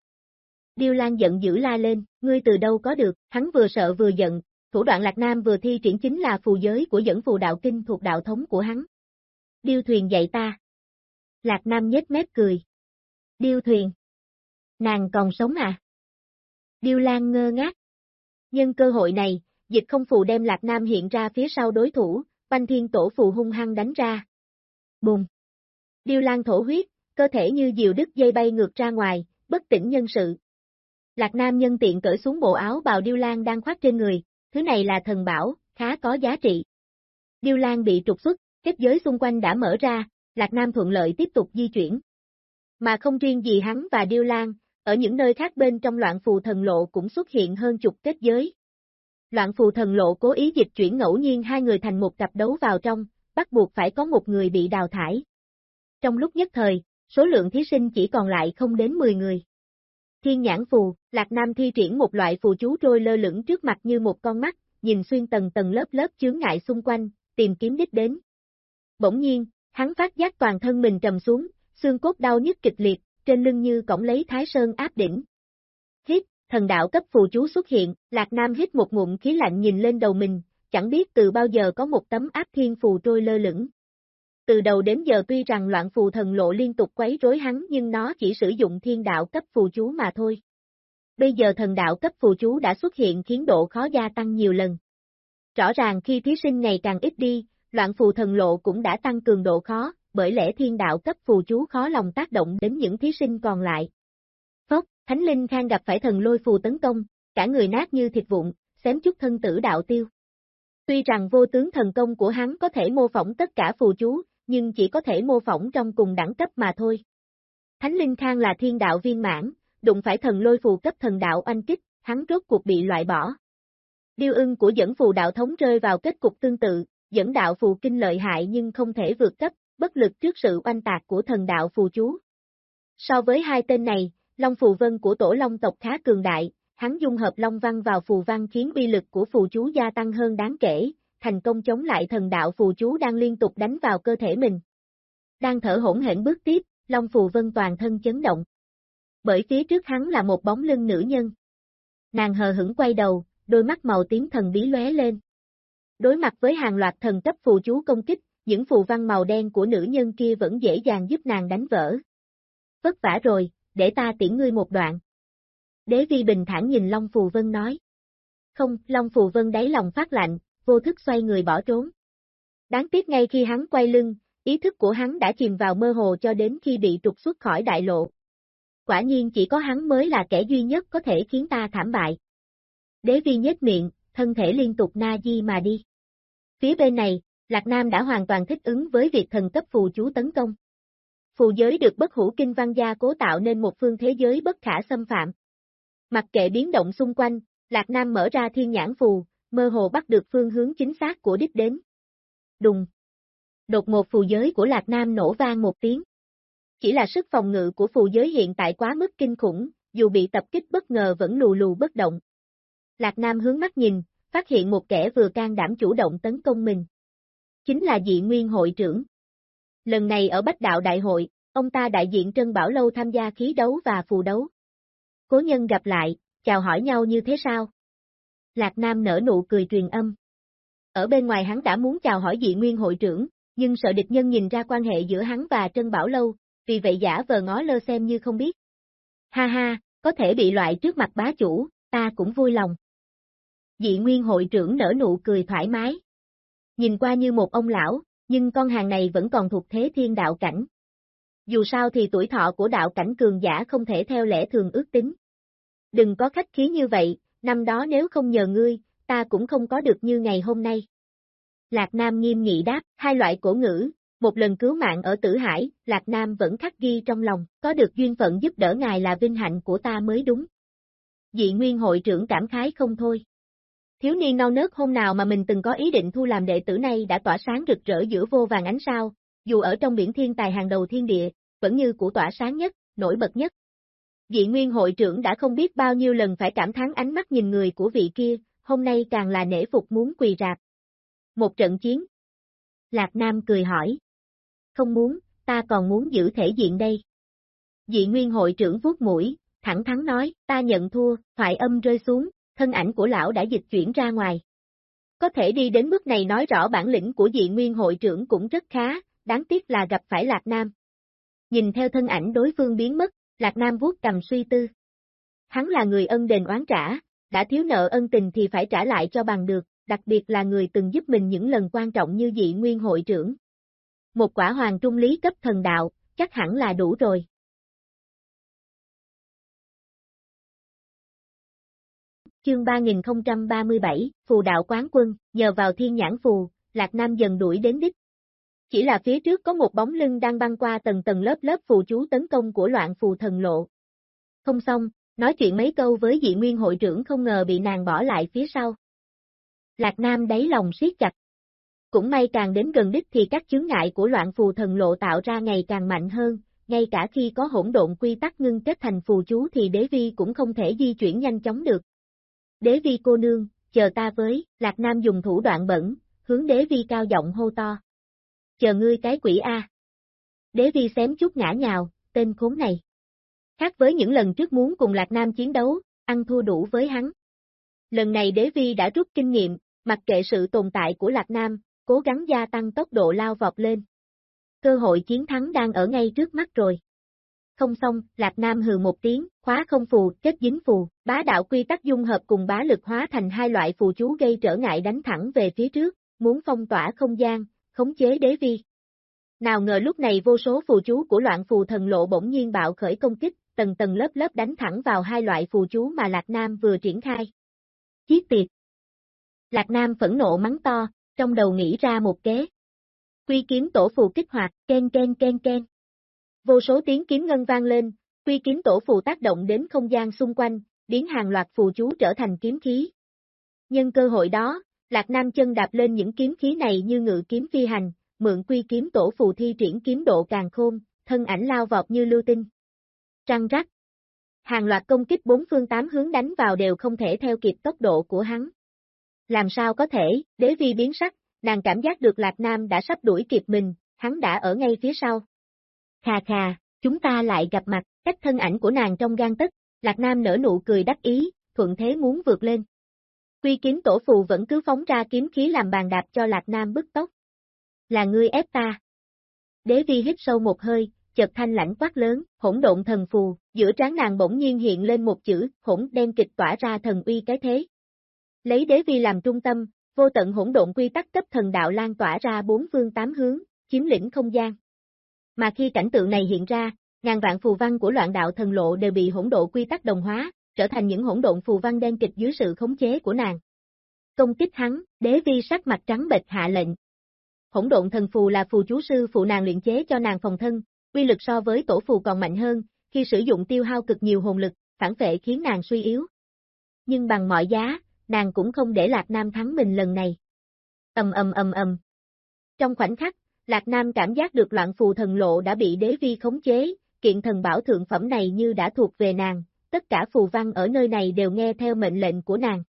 Điêu Lan giận dữ la lên, ngươi từ đâu có được, hắn vừa sợ vừa giận, thủ đoạn Lạc Nam vừa thi triển chính là phù giới của dẫn phù đạo kinh thuộc đạo thống của hắn. Điêu thuyền dạy ta. Lạc Nam nhếch mép cười. Điêu thuyền. Nàng còn sống à? Điêu Lan ngơ ngác. Nhân cơ hội này, dịch không phù đem Lạc Nam hiện ra phía sau đối thủ, banh thiên tổ phù hung hăng đánh ra. Bùng. Điêu Lan thổ huyết, cơ thể như diều đứt dây bay ngược ra ngoài, bất tỉnh nhân sự. Lạc Nam nhân tiện cởi xuống bộ áo bào Điêu Lan đang khoác trên người, thứ này là thần bảo, khá có giá trị. Điêu Lan bị trục xuất, kết giới xung quanh đã mở ra, Lạc Nam thuận lợi tiếp tục di chuyển. Mà không riêng gì hắn và Điêu Lan, ở những nơi khác bên trong loạn phù thần lộ cũng xuất hiện hơn chục kết giới. Loạn phù thần lộ cố ý dịch chuyển ngẫu nhiên hai người thành một cặp đấu vào trong, bắt buộc phải có một người bị đào thải. Trong lúc nhất thời, số lượng thí sinh chỉ còn lại không đến 10 người. Thiên nhãn phù, Lạc Nam thi triển một loại phù chú trôi lơ lửng trước mặt như một con mắt, nhìn xuyên tầng tầng lớp lớp chướng ngại xung quanh, tìm kiếm đích đến. Bỗng nhiên, hắn phát giác toàn thân mình trầm xuống, xương cốt đau nhức kịch liệt, trên lưng như cổng lấy thái sơn áp đỉnh. Hít, thần đạo cấp phù chú xuất hiện, Lạc Nam hít một ngụm khí lạnh nhìn lên đầu mình, chẳng biết từ bao giờ có một tấm áp thiên phù trôi lơ lửng. Từ đầu đến giờ tuy rằng loạn phù thần lộ liên tục quấy rối hắn nhưng nó chỉ sử dụng thiên đạo cấp phù chú mà thôi. Bây giờ thần đạo cấp phù chú đã xuất hiện khiến độ khó gia tăng nhiều lần. Rõ ràng khi thí sinh ngày càng ít đi, loạn phù thần lộ cũng đã tăng cường độ khó, bởi lẽ thiên đạo cấp phù chú khó lòng tác động đến những thí sinh còn lại. Phốc, Thánh Linh Khang gặp phải thần lôi phù tấn công, cả người nát như thịt vụn, xém chút thân tử đạo tiêu. Tuy rằng vô tướng thần công của hắn có thể mô phỏng tất cả phù chú, nhưng chỉ có thể mô phỏng trong cùng đẳng cấp mà thôi. Thánh Linh Khang là thiên đạo viên mãn, đụng phải thần lôi phù cấp thần đạo anh kích, hắn rốt cuộc bị loại bỏ. Điêu ưng của dẫn phù đạo thống rơi vào kết cục tương tự, dẫn đạo phù kinh lợi hại nhưng không thể vượt cấp, bất lực trước sự oanh tạc của thần đạo phù chú. So với hai tên này, Long Phù Vân của tổ Long tộc khá cường đại, hắn dung hợp Long Văn vào phù văn khiến uy lực của phù chú gia tăng hơn đáng kể, thành công chống lại thần đạo phù chú đang liên tục đánh vào cơ thể mình. Đang thở hỗn hển bước tiếp, Long Phù Vân toàn thân chấn động. Bởi phía trước hắn là một bóng lưng nữ nhân. Nàng hờ hững quay đầu, đôi mắt màu tím thần bí lóe lên. Đối mặt với hàng loạt thần cấp phù chú công kích, những phù văn màu đen của nữ nhân kia vẫn dễ dàng giúp nàng đánh vỡ. Vất vả rồi, để ta tiễn ngươi một đoạn. Đế vi bình thản nhìn Long Phù Vân nói. Không, Long Phù Vân đáy lòng phát lạnh, vô thức xoay người bỏ trốn. Đáng tiếc ngay khi hắn quay lưng, ý thức của hắn đã chìm vào mơ hồ cho đến khi bị trục xuất khỏi đại lộ. Quả nhiên chỉ có hắn mới là kẻ duy nhất có thể khiến ta thảm bại. Đế vi nhếch miệng, thân thể liên tục na di mà đi. Phía bên này, Lạc Nam đã hoàn toàn thích ứng với việc thần cấp phù chú tấn công. Phù giới được bất hủ kinh văn gia cố tạo nên một phương thế giới bất khả xâm phạm. Mặc kệ biến động xung quanh, Lạc Nam mở ra thiên nhãn phù, mơ hồ bắt được phương hướng chính xác của đích đến. Đùng. Đột ngột phù giới của Lạc Nam nổ vang một tiếng. Chỉ là sức phòng ngự của phù giới hiện tại quá mức kinh khủng, dù bị tập kích bất ngờ vẫn lù lù bất động. Lạc Nam hướng mắt nhìn, phát hiện một kẻ vừa can đảm chủ động tấn công mình. Chính là dị nguyên hội trưởng. Lần này ở Bách Đạo Đại hội, ông ta đại diện Trân Bảo Lâu tham gia khí đấu và phù đấu. Cố nhân gặp lại, chào hỏi nhau như thế sao? Lạc Nam nở nụ cười truyền âm. Ở bên ngoài hắn đã muốn chào hỏi dị nguyên hội trưởng, nhưng sợ địch nhân nhìn ra quan hệ giữa hắn và Trân Bảo Lâu, vì vậy giả vờ ngó lơ xem như không biết. Ha ha, có thể bị loại trước mặt bá chủ, ta cũng vui lòng. Dị nguyên hội trưởng nở nụ cười thoải mái. Nhìn qua như một ông lão, nhưng con hàng này vẫn còn thuộc thế thiên đạo cảnh. Dù sao thì tuổi thọ của đạo cảnh cường giả không thể theo lẽ thường ước tính. Đừng có khách khí như vậy, năm đó nếu không nhờ ngươi, ta cũng không có được như ngày hôm nay. Lạc Nam nghiêm nghị đáp, hai loại cổ ngữ, một lần cứu mạng ở Tử Hải, Lạc Nam vẫn khắc ghi trong lòng, có được duyên phận giúp đỡ ngài là vinh hạnh của ta mới đúng. Dị nguyên hội trưởng cảm khái không thôi. Thiếu niên non nớt hôm nào mà mình từng có ý định thu làm đệ tử này đã tỏa sáng rực rỡ giữa vô vàng ánh sao, dù ở trong biển thiên tài hàng đầu thiên địa, vẫn như của tỏa sáng nhất, nổi bật nhất. Dị nguyên hội trưởng đã không biết bao nhiêu lần phải cảm thán ánh mắt nhìn người của vị kia, hôm nay càng là nể phục muốn quỳ rạp. Một trận chiến. Lạc Nam cười hỏi. Không muốn, ta còn muốn giữ thể diện đây. Dị nguyên hội trưởng vuốt mũi, thẳng thắn nói, ta nhận thua, thoại âm rơi xuống, thân ảnh của lão đã dịch chuyển ra ngoài. Có thể đi đến mức này nói rõ bản lĩnh của dị nguyên hội trưởng cũng rất khá, đáng tiếc là gặp phải Lạc Nam. Nhìn theo thân ảnh đối phương biến mất, Lạc Nam vuốt cầm suy tư. Hắn là người ân đền oán trả, đã thiếu nợ ân tình thì phải trả lại cho bằng được, đặc biệt là người từng giúp mình những lần quan trọng như dị nguyên hội trưởng. Một quả hoàng trung lý cấp thần đạo, chắc hẳn là đủ rồi. Chương 3037, Phù đạo quán quân, nhờ vào thiên nhãn phù, Lạc Nam dần đuổi đến đích. Chỉ là phía trước có một bóng lưng đang băng qua tầng tầng lớp lớp phù chú tấn công của loạn phù thần lộ. Không xong, nói chuyện mấy câu với dị nguyên hội trưởng không ngờ bị nàng bỏ lại phía sau. Lạc Nam đáy lòng siết chặt. Cũng may càng đến gần đích thì các chướng ngại của loạn phù thần lộ tạo ra ngày càng mạnh hơn, ngay cả khi có hỗn độn quy tắc ngưng kết thành phù chú thì đế vi cũng không thể di chuyển nhanh chóng được. Đế vi cô nương, chờ ta với, Lạc Nam dùng thủ đoạn bẩn, hướng đế vi cao giọng hô to. Chờ ngươi cái quỷ A. Đế vi xém chút ngã nhào, tên khốn này. Khác với những lần trước muốn cùng Lạc Nam chiến đấu, ăn thua đủ với hắn. Lần này đế vi đã rút kinh nghiệm, mặc kệ sự tồn tại của Lạc Nam, cố gắng gia tăng tốc độ lao vọt lên. Cơ hội chiến thắng đang ở ngay trước mắt rồi. Không xong, Lạc Nam hừ một tiếng, khóa không phù, kết dính phù, bá đạo quy tắc dung hợp cùng bá lực hóa thành hai loại phù chú gây trở ngại đánh thẳng về phía trước, muốn phong tỏa không gian, khống chế đế vi. Nào ngờ lúc này vô số phù chú của loạn phù thần lộ bỗng nhiên bạo khởi công kích, tầng tầng lớp lớp đánh thẳng vào hai loại phù chú mà Lạc Nam vừa triển khai. Chiết tiệt. Lạc Nam phẫn nộ mắng to, trong đầu nghĩ ra một kế. Quy kiếm tổ phù kích hoạt, ken ken ken ken. Vô số tiếng kiếm ngân vang lên, quy kiếm tổ phù tác động đến không gian xung quanh, biến hàng loạt phù chú trở thành kiếm khí. Nhân cơ hội đó, Lạc Nam chân đạp lên những kiếm khí này như ngự kiếm phi hành, mượn quy kiếm tổ phù thi triển kiếm độ càng khôn, thân ảnh lao vọt như lưu tinh. Trăng rắc. Hàng loạt công kích bốn phương tám hướng đánh vào đều không thể theo kịp tốc độ của hắn. Làm sao có thể, đế vi biến sắc, nàng cảm giác được Lạc Nam đã sắp đuổi kịp mình, hắn đã ở ngay phía sau. Khà khà, chúng ta lại gặp mặt, cách thân ảnh của nàng trong gan tức, Lạc Nam nở nụ cười đắc ý, thuận thế muốn vượt lên. Quy kiếm tổ phù vẫn cứ phóng ra kiếm khí làm bàn đạp cho Lạc Nam bức tốc. Là ngươi ép ta. Đế vi hít sâu một hơi, chợt thanh lãnh quát lớn, hỗn độn thần phù, giữa trán nàng bỗng nhiên hiện lên một chữ, hỗn đen kịch tỏa ra thần uy cái thế. Lấy đế vi làm trung tâm, vô tận hỗn độn quy tắc cấp thần đạo lan tỏa ra bốn phương tám hướng, chiếm lĩnh không gian. Mà khi cảnh tượng này hiện ra, ngàn vạn phù văn của loạn đạo thần lộ đều bị hỗn độ quy tắc đồng hóa, trở thành những hỗn độn phù văn đen kịch dưới sự khống chế của nàng. Công kích hắn, đế vi sắc mặt trắng bệch hạ lệnh. Hỗn độn thần phù là phù chú sư phụ nàng luyện chế cho nàng phòng thân, uy lực so với tổ phù còn mạnh hơn, khi sử dụng tiêu hao cực nhiều hồn lực, phản vệ khiến nàng suy yếu. Nhưng bằng mọi giá, nàng cũng không để Lạc Nam thắng mình lần này. Ầm ầm ầm ầm. Trong khoảnh khắc, Lạc Nam cảm giác được loạn phù thần lộ đã bị đế vi khống chế, kiện thần bảo thượng phẩm này như đã thuộc về nàng, tất cả phù văn ở nơi này đều nghe theo mệnh lệnh của nàng.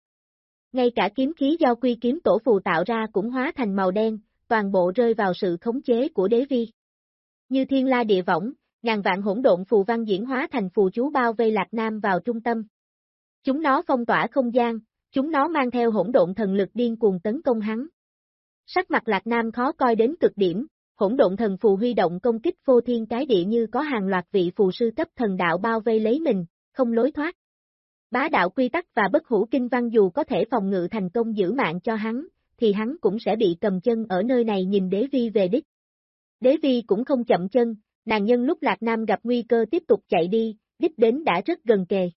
Ngay cả kiếm khí do quy kiếm tổ phù tạo ra cũng hóa thành màu đen, toàn bộ rơi vào sự khống chế của đế vi. Như thiên la địa võng, ngàn vạn hỗn độn phù văn diễn hóa thành phù chú bao vây Lạc Nam vào trung tâm. Chúng nó phong tỏa không gian, chúng nó mang theo hỗn độn thần lực điên cuồng tấn công hắn. Sắc mặt Lạc Nam khó coi đến cực điểm, hỗn độn thần phù huy động công kích vô thiên cái địa như có hàng loạt vị phù sư cấp thần đạo bao vây lấy mình, không lối thoát. Bá đạo quy tắc và bất hủ kinh văn dù có thể phòng ngự thành công giữ mạng cho hắn, thì hắn cũng sẽ bị cầm chân ở nơi này nhìn đế vi về đích. Đế vi cũng không chậm chân, nàng nhân lúc Lạc Nam gặp nguy cơ tiếp tục chạy đi, đích đến đã rất gần kề.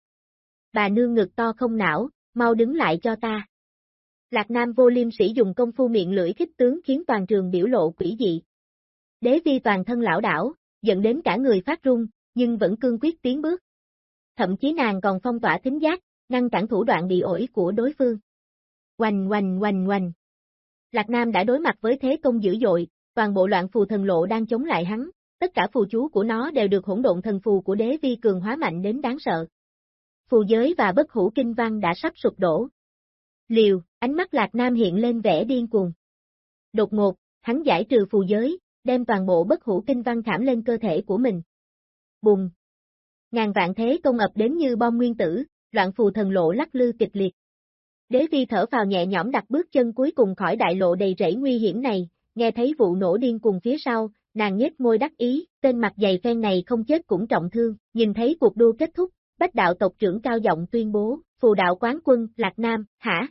Bà nương ngực to không não, mau đứng lại cho ta. Lạc Nam vô liêm sĩ dùng công phu miệng lưỡi khích tướng khiến toàn trường biểu lộ quỷ dị. Đế vi toàn thân lão đảo, dẫn đến cả người phát run, nhưng vẫn cương quyết tiến bước. Thậm chí nàng còn phong tỏa thính giác, ngăn cản thủ đoạn bị ổi của đối phương. Oanh oanh oanh oanh. Lạc Nam đã đối mặt với thế công dữ dội, toàn bộ loạn phù thần lộ đang chống lại hắn, tất cả phù chú của nó đều được hỗn độn thần phù của đế vi cường hóa mạnh đến đáng sợ. Phù giới và bất hủ kinh văn đã sắp sụp đổ. Liều, ánh mắt Lạc Nam hiện lên vẻ điên cuồng. Đột ngột, hắn giải trừ phù giới, đem toàn bộ bất hủ kinh văn khảm lên cơ thể của mình. Bùng! Ngàn vạn thế công ập đến như bom nguyên tử, loạn phù thần lộ lắc lư kịch liệt. Đế vi thở vào nhẹ nhõm đặt bước chân cuối cùng khỏi đại lộ đầy rẫy nguy hiểm này, nghe thấy vụ nổ điên cùng phía sau, nàng nhếch môi đắc ý, tên mặt dày phen này không chết cũng trọng thương, nhìn thấy cuộc đua kết thúc, bách đạo tộc trưởng cao giọng tuyên bố, phù đạo quán quân, Lạc Nam, hả?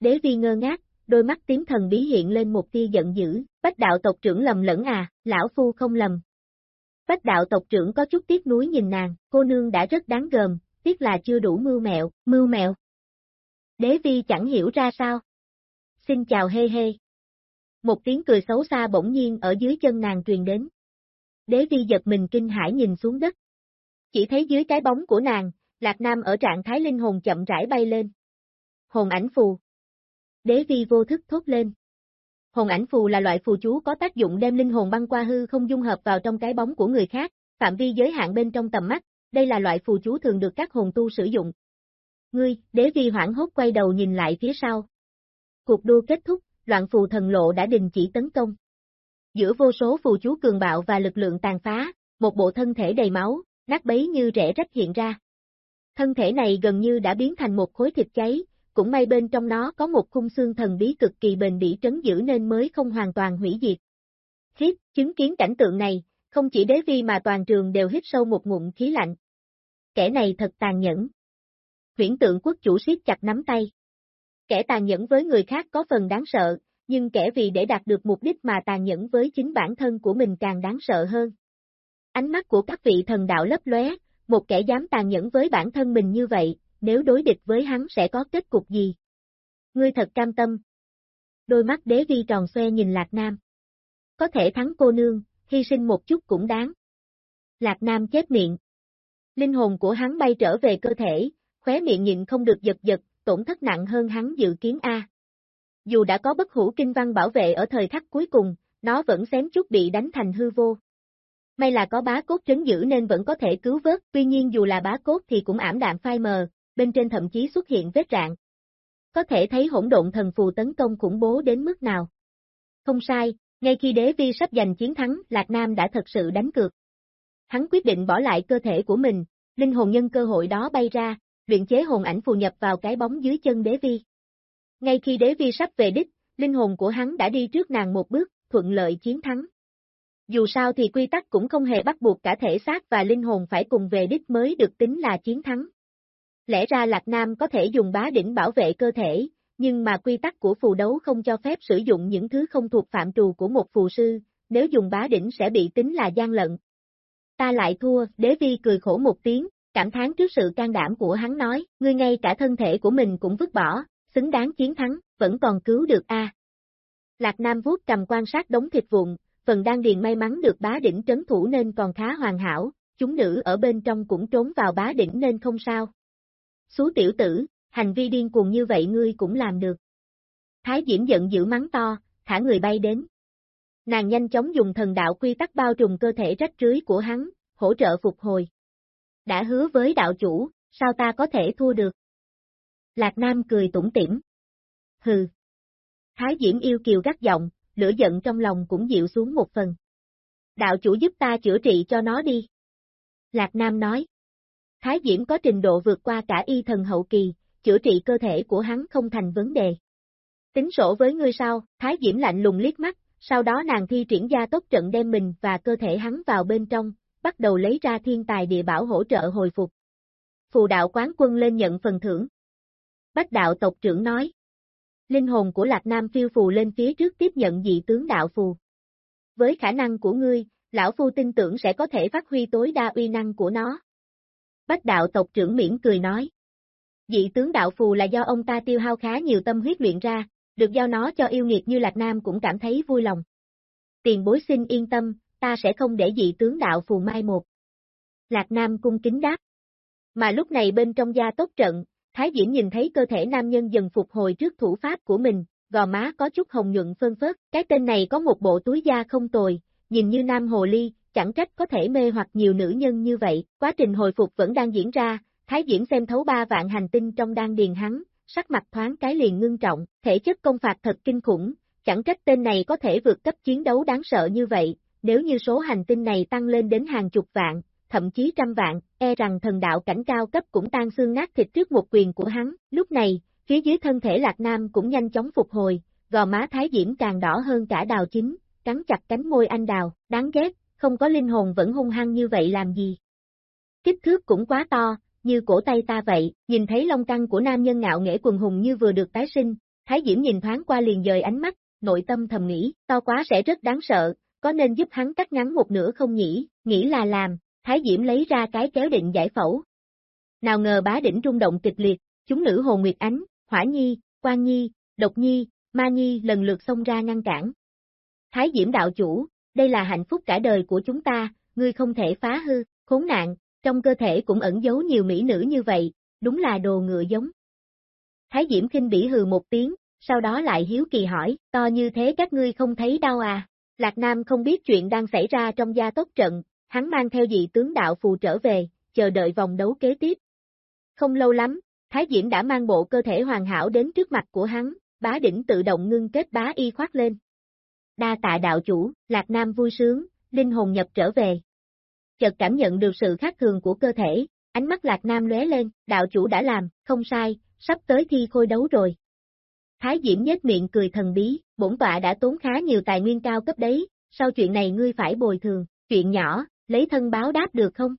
Đế vi ngơ ngác, đôi mắt tím thần bí hiện lên một tia giận dữ, bách đạo tộc trưởng lầm lẫn à, lão phu không lầm. Bách đạo tộc trưởng có chút tiếc nuối nhìn nàng, cô nương đã rất đáng gờm, tiếc là chưa đủ mưu mẹo, mưu mẹo. Đế vi chẳng hiểu ra sao. Xin chào hê hê. Một tiếng cười xấu xa bỗng nhiên ở dưới chân nàng truyền đến. Đế vi giật mình kinh hãi nhìn xuống đất. Chỉ thấy dưới cái bóng của nàng, Lạc Nam ở trạng thái linh hồn chậm rãi bay lên. Hồn ảnh phù. Đế vi vô thức thốt lên. Hồn ảnh phù là loại phù chú có tác dụng đem linh hồn băng qua hư không dung hợp vào trong cái bóng của người khác, phạm vi giới hạn bên trong tầm mắt, đây là loại phù chú thường được các hồn tu sử dụng. Ngươi, đế vi hoảng hốt quay đầu nhìn lại phía sau. Cuộc đua kết thúc, loạn phù thần lộ đã đình chỉ tấn công. Giữa vô số phù chú cường bạo và lực lượng tàn phá, một bộ thân thể đầy máu, nát bấy như rễ rách hiện ra. Thân thể này gần như đã biến thành một khối thịt cháy, cũng may bên trong nó có một khung xương thần bí cực kỳ bền bỉ trấn giữ nên mới không hoàn toàn hủy diệt. hít chứng kiến cảnh tượng này, không chỉ đế vi mà toàn trường đều hít sâu một ngụm khí lạnh. Kẻ này thật tàn nhẫn. Viễn tượng quốc chủ siết chặt nắm tay. Kẻ tàn nhẫn với người khác có phần đáng sợ, nhưng kẻ vì để đạt được mục đích mà tàn nhẫn với chính bản thân của mình càng đáng sợ hơn. Ánh mắt của các vị thần đạo lấp lóe, một kẻ dám tàn nhẫn với bản thân mình như vậy, nếu đối địch với hắn sẽ có kết cục gì? Ngươi thật cam tâm. Đôi mắt đế vi tròn xoe nhìn Lạc Nam. Có thể thắng cô nương, hy sinh một chút cũng đáng. Lạc Nam chết miệng. Linh hồn của hắn bay trở về cơ thể, khóe miệng nhịn không được giật giật, tổn thất nặng hơn hắn dự kiến A. Dù đã có bất hủ kinh văn bảo vệ ở thời khắc cuối cùng, nó vẫn xém chút bị đánh thành hư vô. May là có bá cốt trấn giữ nên vẫn có thể cứu vớt, tuy nhiên dù là bá cốt thì cũng ảm đạm phai mờ, bên trên thậm chí xuất hiện vết rạn. Có thể thấy hỗn độn thần phù tấn công khủng bố đến mức nào. Không sai, ngay khi đế vi sắp giành chiến thắng, Lạc Nam đã thật sự đánh cược. Hắn quyết định bỏ lại cơ thể của mình, linh hồn nhân cơ hội đó bay ra, luyện chế hồn ảnh phù nhập vào cái bóng dưới chân đế vi. Ngay khi đế vi sắp về đích, linh hồn của hắn đã đi trước nàng một bước, thuận lợi chiến thắng. Dù sao thì quy tắc cũng không hề bắt buộc cả thể xác và linh hồn phải cùng về đích mới được tính là chiến thắng. Lẽ ra Lạc Nam có thể dùng bá đỉnh bảo vệ cơ thể, nhưng mà quy tắc của phù đấu không cho phép sử dụng những thứ không thuộc phạm trù của một phù sư, nếu dùng bá đỉnh sẽ bị tính là gian lận. Ta lại thua, đế vi cười khổ một tiếng, cảm thán trước sự can đảm của hắn nói, ngươi ngay cả thân thể của mình cũng vứt bỏ, xứng đáng chiến thắng, vẫn còn cứu được a. Lạc Nam vuốt cầm quan sát đống thịt vụn, phần đang điền may mắn được bá đỉnh trấn thủ nên còn khá hoàn hảo, chúng nữ ở bên trong cũng trốn vào bá đỉnh nên không sao. Xú tiểu tử, hành vi điên cuồng như vậy ngươi cũng làm được. Thái Diễm giận dữ mắng to, thả người bay đến. Nàng nhanh chóng dùng thần đạo quy tắc bao trùm cơ thể rách rưới của hắn, hỗ trợ phục hồi. Đã hứa với đạo chủ, sao ta có thể thua được? Lạc Nam cười tủm tỉm. Hừ. Thái Diễm yêu kiều gắt giọng, lửa giận trong lòng cũng dịu xuống một phần. Đạo chủ giúp ta chữa trị cho nó đi. Lạc Nam nói. Thái Diễm có trình độ vượt qua cả y thần hậu kỳ, chữa trị cơ thể của hắn không thành vấn đề. Tính sổ với ngươi sao, Thái Diễm lạnh lùng liếc mắt, sau đó nàng thi triển gia tốc trận đem mình và cơ thể hắn vào bên trong, bắt đầu lấy ra thiên tài địa bảo hỗ trợ hồi phục. Phù đạo quán quân lên nhận phần thưởng. Bách đạo tộc trưởng nói. Linh hồn của Lạc Nam phiêu phù lên phía trước tiếp nhận dị tướng đạo phù. Với khả năng của ngươi, lão phu tin tưởng sẽ có thể phát huy tối đa uy năng của nó. Bách đạo tộc trưởng miễn cười nói. Dị tướng đạo phù là do ông ta tiêu hao khá nhiều tâm huyết luyện ra, được giao nó cho yêu nghiệt như Lạc Nam cũng cảm thấy vui lòng. Tiền bối xin yên tâm, ta sẽ không để dị tướng đạo phù mai một. Lạc Nam cung kính đáp. Mà lúc này bên trong gia tốt trận, Thái Diễm nhìn thấy cơ thể nam nhân dần phục hồi trước thủ pháp của mình, gò má có chút hồng nhuận phân phớt, cái tên này có một bộ túi da không tồi, nhìn như nam hồ ly, chẳng trách có thể mê hoặc nhiều nữ nhân như vậy, quá trình hồi phục vẫn đang diễn ra, Thái Diễm xem thấu ba vạn hành tinh trong đan điền hắn, sắc mặt thoáng cái liền ngưng trọng, thể chất công phạt thật kinh khủng, chẳng trách tên này có thể vượt cấp chiến đấu đáng sợ như vậy, nếu như số hành tinh này tăng lên đến hàng chục vạn, thậm chí trăm vạn, e rằng thần đạo cảnh cao cấp cũng tan xương nát thịt trước một quyền của hắn, lúc này, phía dưới thân thể Lạc Nam cũng nhanh chóng phục hồi, gò má thái diễm càng đỏ hơn cả đào chính, cắn chặt cánh môi anh đào, đáng ghét, không có linh hồn vẫn hung hăng như vậy làm gì. Kích thước cũng quá to, như cổ tay ta vậy, nhìn thấy long căng của nam nhân ngạo nghễ quần hùng như vừa được tái sinh, Thái Diễm nhìn thoáng qua liền dời ánh mắt, nội tâm thầm nghĩ, to quá sẽ rất đáng sợ, có nên giúp hắn cắt ngắn một nửa không nhỉ, nghĩ là làm, Thái Diễm lấy ra cái kéo định giải phẫu. Nào ngờ bá đỉnh rung động kịch liệt, chúng nữ Hồ Nguyệt Ánh, Hỏa Nhi, Quan Nhi, Độc Nhi, Ma Nhi lần lượt xông ra ngăn cản. Thái Diễm đạo chủ, đây là hạnh phúc cả đời của chúng ta, ngươi không thể phá hư, khốn nạn, trong cơ thể cũng ẩn giấu nhiều mỹ nữ như vậy, đúng là đồ ngựa giống. Thái Diễm khinh bỉ hừ một tiếng, sau đó lại hiếu kỳ hỏi, to như thế các ngươi không thấy đau à? Lạc Nam không biết chuyện đang xảy ra trong gia tốc trận, hắn mang theo dị tướng đạo phù trở về, chờ đợi vòng đấu kế tiếp. Không lâu lắm, Thái Diễm đã mang bộ cơ thể hoàn hảo đến trước mặt của hắn, bá đỉnh tự động ngưng kết bá y khoát lên. Đa tạ đạo chủ, Lạc Nam vui sướng, linh hồn nhập trở về. Chợt cảm nhận được sự khác thường của cơ thể, ánh mắt Lạc Nam lóe lên, đạo chủ đã làm, không sai, sắp tới thi khôi đấu rồi. Thái Diễm nhếch miệng cười thần bí, bổn tọa đã tốn khá nhiều tài nguyên cao cấp đấy, sau chuyện này ngươi phải bồi thường, chuyện nhỏ, lấy thân báo đáp được không?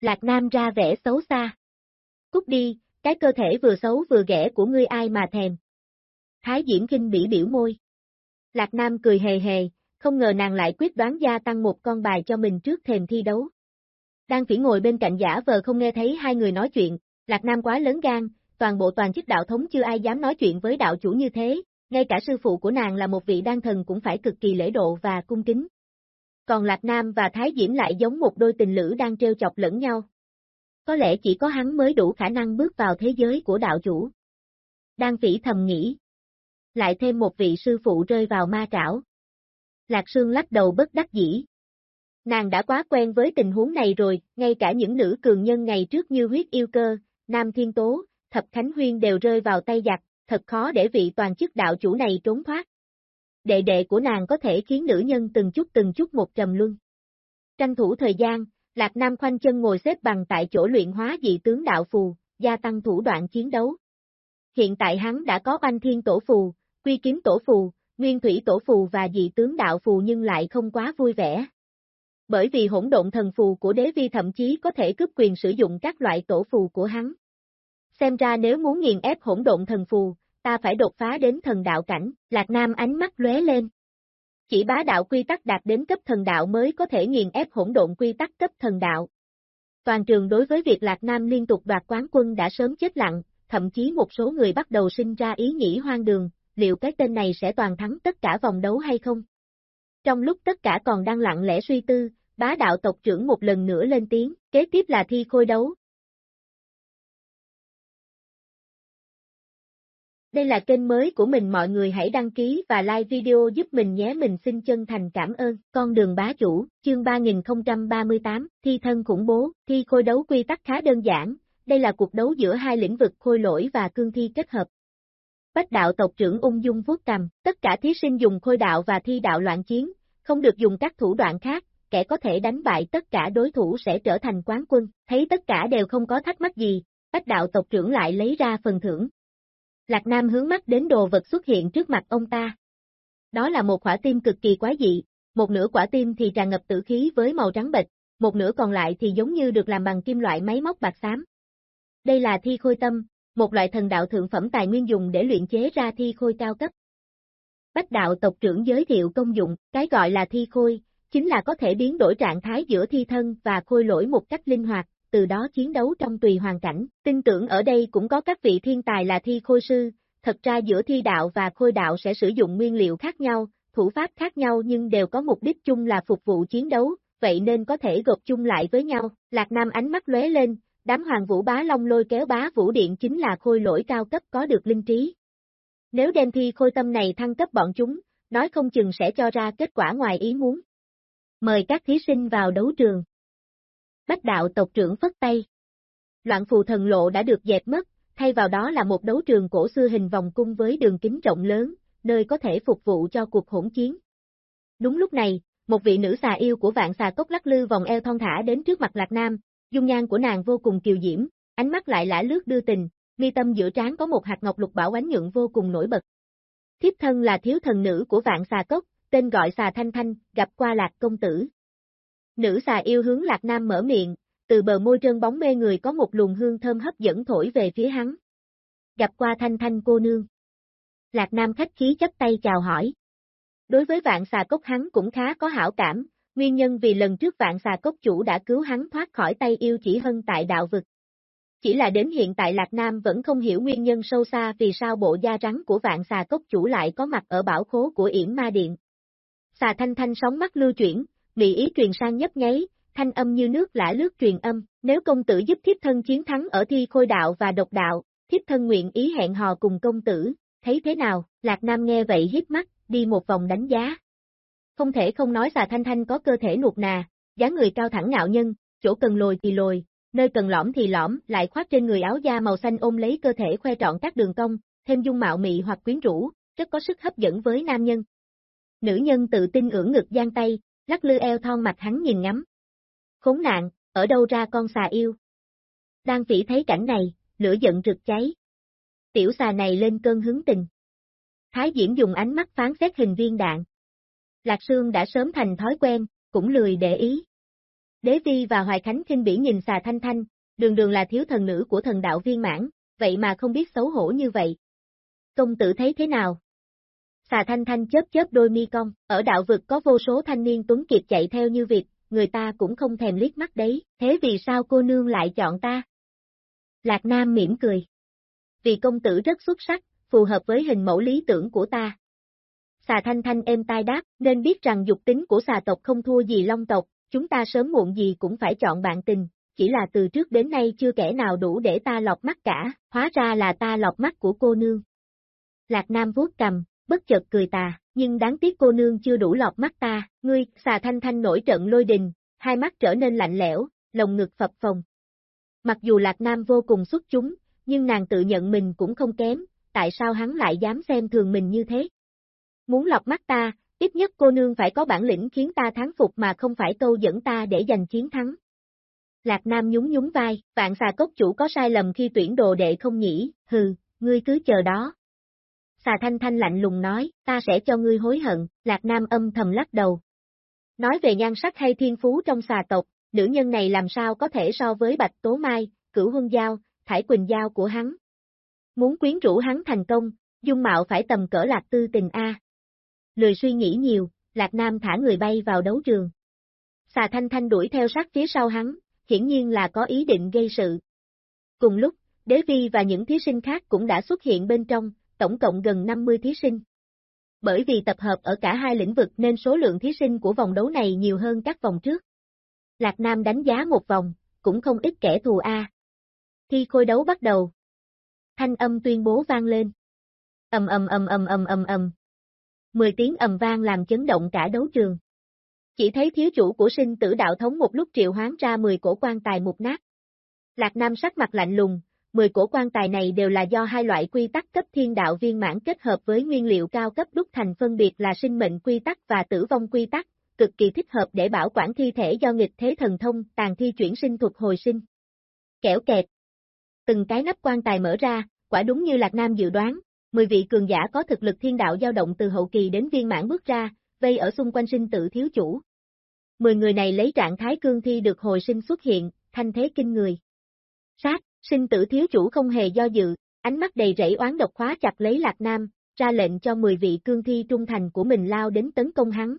Lạc Nam ra vẻ xấu xa. Cút đi, cái cơ thể vừa xấu vừa ghẻ của ngươi ai mà thèm. Thái Diễm kinh bỉ biểu môi. Lạc Nam cười hề hề, không ngờ nàng lại quyết đoán gia tăng một con bài cho mình trước thềm thi đấu. Đang phỉ ngồi bên cạnh giả vờ không nghe thấy hai người nói chuyện, Lạc Nam quá lớn gan, toàn bộ toàn chức đạo thống chưa ai dám nói chuyện với đạo chủ như thế, ngay cả sư phụ của nàng là một vị đan thần cũng phải cực kỳ lễ độ và cung kính. Còn Lạc Nam và Thái Diễm lại giống một đôi tình lữ đang treo chọc lẫn nhau. Có lẽ chỉ có hắn mới đủ khả năng bước vào thế giới của đạo chủ. Đan phỉ thầm nghĩ. Lại thêm một vị sư phụ rơi vào ma trảo. Lạc Sương lắc đầu bất đắc dĩ. Nàng đã quá quen với tình huống này rồi, ngay cả những nữ cường nhân ngày trước như huyết yêu cơ, Nam Thiên Tố, Thập Khánh Huyên đều rơi vào tay giặc, thật khó để vị toàn chức đạo chủ này trốn thoát. Đệ đệ của nàng có thể khiến nữ nhân từng chút từng chút một trầm luân. Tranh thủ thời gian, Lạc Nam khoanh chân ngồi xếp bằng tại chỗ luyện hóa dị tướng đạo phù, gia tăng thủ đoạn chiến đấu. Hiện tại hắn đã có oanh thiên tổ phù, quy kiếm tổ phù, nguyên thủy tổ phù và dị tướng đạo phù nhưng lại không quá vui vẻ. Bởi vì hỗn độn thần phù của đế vi thậm chí có thể cướp quyền sử dụng các loại tổ phù của hắn. Xem ra nếu muốn nghiền ép hỗn độn thần phù, ta phải đột phá đến thần đạo cảnh, Lạc Nam ánh mắt lóe lên. Chỉ bá đạo quy tắc đạt đến cấp thần đạo mới có thể nghiền ép hỗn độn quy tắc cấp thần đạo. Toàn trường đối với việc Lạc Nam liên tục đoạt quán quân đã sớm chết lặng, thậm chí một số người bắt đầu sinh ra ý nghĩ hoang đường, liệu cái tên này sẽ toàn thắng tất cả vòng đấu hay không? Trong lúc tất cả còn đang lặng lẽ suy tư, bá đạo tộc trưởng một lần nữa lên tiếng, kế tiếp là thi khôi đấu, Đây là kênh mới của mình mọi người hãy đăng ký và like video giúp mình nhé mình xin chân thành cảm ơn. Con đường bá chủ, chương 3038, thi thân khủng bố, thi khôi đấu quy tắc khá đơn giản, đây là cuộc đấu giữa hai lĩnh vực khôi lỗi và cương thi kết hợp. Bách đạo tộc trưởng ung dung vuốt cầm, tất cả thí sinh dùng khôi đạo và thi đạo loạn chiến, không được dùng các thủ đoạn khác, kẻ có thể đánh bại tất cả đối thủ sẽ trở thành quán quân, thấy tất cả đều không có thắc mắc gì, bách đạo tộc trưởng lại lấy ra phần thưởng. Lạc Nam hướng mắt đến đồ vật xuất hiện trước mặt ông ta. Đó là một quả tim cực kỳ quá dị, một nửa quả tim thì tràn ngập tử khí với màu trắng bệch, một nửa còn lại thì giống như được làm bằng kim loại máy móc bạc xám. Đây là thi khôi tâm, một loại thần đạo thượng phẩm tài nguyên dùng để luyện chế ra thi khôi cao cấp. Bách đạo tộc trưởng giới thiệu công dụng, cái gọi là thi khôi, chính là có thể biến đổi trạng thái giữa thi thân và khôi lỗi một cách linh hoạt, từ đó chiến đấu trong tùy hoàn cảnh. Tin tưởng ở đây cũng có các vị thiên tài là thi khôi sư, thật ra giữa thi đạo và khôi đạo sẽ sử dụng nguyên liệu khác nhau, thủ pháp khác nhau nhưng đều có mục đích chung là phục vụ chiến đấu, vậy nên có thể gộp chung lại với nhau. Lạc Nam ánh mắt lóe lên, đám hoàng vũ bá long lôi kéo bá vũ điện chính là khôi lỗi cao cấp có được linh trí. Nếu đem thi khôi tâm này thăng cấp bọn chúng, nói không chừng sẽ cho ra kết quả ngoài ý muốn. Mời các thí sinh vào đấu trường. Bách đạo tộc trưởng phất tay. Loạn phù thần lộ đã được dẹp mất, thay vào đó là một đấu trường cổ xưa hình vòng cung với đường kính rộng lớn, nơi có thể phục vụ cho cuộc hỗn chiến. Đúng lúc này, một vị nữ xà yêu của vạn xà cốc lắc lư vòng eo thon thả đến trước mặt Lạc Nam, dung nhan của nàng vô cùng kiều diễm, ánh mắt lại lã lướt đưa tình, mi tâm giữa trán có một hạt ngọc lục bảo ánh nhượng vô cùng nổi bật. Thiếp thân là thiếu thần nữ của vạn xà cốc, tên gọi xà thanh thanh, gặp qua lạc công tử. Nữ xà yêu hướng lạc nam mở miệng, từ bờ môi trơn bóng mê người có một luồng hương thơm hấp dẫn thổi về phía hắn. Gặp qua thanh thanh cô nương. Lạc nam khách khí chấp tay chào hỏi. Đối với vạn xà cốc hắn cũng khá có hảo cảm, nguyên nhân vì lần trước vạn xà cốc chủ đã cứu hắn thoát khỏi tay yêu chỉ hân tại đạo vực. Chỉ là đến hiện tại Lạc Nam vẫn không hiểu nguyên nhân sâu xa vì sao bộ da rắn của vạn xà cốc chủ lại có mặt ở bảo khố của yểm ma điện. Xà thanh thanh sóng mắt lưu chuyển, mị ý truyền sang nhấp nháy, thanh âm như nước lã lướt truyền âm, nếu công tử giúp thiếp thân chiến thắng ở thi khôi đạo và độc đạo, thiếp thân nguyện ý hẹn hò cùng công tử, thấy thế nào, Lạc Nam nghe vậy hiếp mắt, đi một vòng đánh giá. Không thể không nói xà thanh thanh có cơ thể nuột nà, dáng người cao thẳng ngạo nhân, chỗ cần lồi thì lồi, nơi cần lõm thì lõm, lại khoác trên người áo da màu xanh ôm lấy cơ thể khoe trọn các đường cong, thêm dung mạo mị hoặc quyến rũ, rất có sức hấp dẫn với nam nhân. Nữ nhân tự tin ưỡn ngực giang tay, lắc lư eo thon mặt hắn nhìn ngắm. Khốn nạn, ở đâu ra con xà yêu? Đang phỉ thấy cảnh này, lửa giận rực cháy. Tiểu xà này lên cơn hứng tình. Thái Diễm dùng ánh mắt phán xét hình viên đạn. Lạc Sương đã sớm thành thói quen, cũng lười để ý. Đế Vi và Hoài Khánh kinh bỉ nhìn xà thanh thanh, đường đường là thiếu thần nữ của thần đạo viên mãn, vậy mà không biết xấu hổ như vậy. Công tử thấy thế nào? Xà thanh thanh chớp chớp đôi mi cong, ở đạo vực có vô số thanh niên tuấn kiệt chạy theo như việc, người ta cũng không thèm liếc mắt đấy, thế vì sao cô nương lại chọn ta? Lạc Nam mỉm cười. Vì công tử rất xuất sắc, phù hợp với hình mẫu lý tưởng của ta. Xà thanh thanh êm tai đáp, nên biết rằng dục tính của xà tộc không thua gì long tộc, chúng ta sớm muộn gì cũng phải chọn bạn tình, chỉ là từ trước đến nay chưa kẻ nào đủ để ta lọc mắt cả, hóa ra là ta lọc mắt của cô nương. Lạc Nam vuốt cầm, bất chợt cười tà, nhưng đáng tiếc cô nương chưa đủ lọt mắt ta, ngươi, xà thanh thanh nổi trận lôi đình, hai mắt trở nên lạnh lẽo, lồng ngực phập phồng. Mặc dù Lạc Nam vô cùng xuất chúng, nhưng nàng tự nhận mình cũng không kém, tại sao hắn lại dám xem thường mình như thế? Muốn lọc mắt ta, ít nhất cô nương phải có bản lĩnh khiến ta thắng phục mà không phải câu dẫn ta để giành chiến thắng. Lạc Nam nhún nhún vai, vạn xà cốc chủ có sai lầm khi tuyển đồ đệ không nhỉ, hừ, ngươi cứ chờ đó. Xà thanh thanh lạnh lùng nói, ta sẽ cho ngươi hối hận, Lạc Nam âm thầm lắc đầu. Nói về nhan sắc hay thiên phú trong xà tộc, nữ nhân này làm sao có thể so với Bạch Tố Mai, Cửu Huân Giao, Thải Quỳnh Giao của hắn. Muốn quyến rũ hắn thành công, dung mạo phải tầm cỡ lạc tư tình A. Lười suy nghĩ nhiều, Lạc Nam thả người bay vào đấu trường. Xà Thanh Thanh đuổi theo sát phía sau hắn, hiển nhiên là có ý định gây sự. Cùng lúc, Đế Vi và những thí sinh khác cũng đã xuất hiện bên trong, tổng cộng gần 50 thí sinh. Bởi vì tập hợp ở cả hai lĩnh vực nên số lượng thí sinh của vòng đấu này nhiều hơn các vòng trước. Lạc Nam đánh giá một vòng, cũng không ít kẻ thù A. Thi khôi đấu bắt đầu. Thanh âm tuyên bố vang lên. Ầm ầm ầm ầm ầm ầm ầm. Mười tiếng ầm vang làm chấn động cả đấu trường. Chỉ thấy thiếu chủ của sinh tử đạo thống một lúc triệu hoán ra 10 cổ quan tài mục nát. Lạc Nam sắc mặt lạnh lùng, 10 cổ quan tài này đều là do hai loại quy tắc cấp thiên đạo viên mãn kết hợp với nguyên liệu cao cấp đúc thành phân biệt là sinh mệnh quy tắc và tử vong quy tắc, cực kỳ thích hợp để bảo quản thi thể do nghịch thế thần thông, tàn thi chuyển sinh thuộc hồi sinh. Kẻo kẹt. Từng cái nắp quan tài mở ra, quả đúng như Lạc Nam dự đoán, 10 vị cường giả có thực lực thiên đạo dao động từ hậu kỳ đến viên mãn bước ra, vây ở xung quanh sinh tử thiếu chủ. 10 người này lấy trạng thái cương thi được hồi sinh xuất hiện, thanh thế kinh người. Sát, sinh tử thiếu chủ không hề do dự, ánh mắt đầy rẫy oán độc khóa chặt lấy Lạc Nam, ra lệnh cho 10 vị cương thi trung thành của mình lao đến tấn công hắn.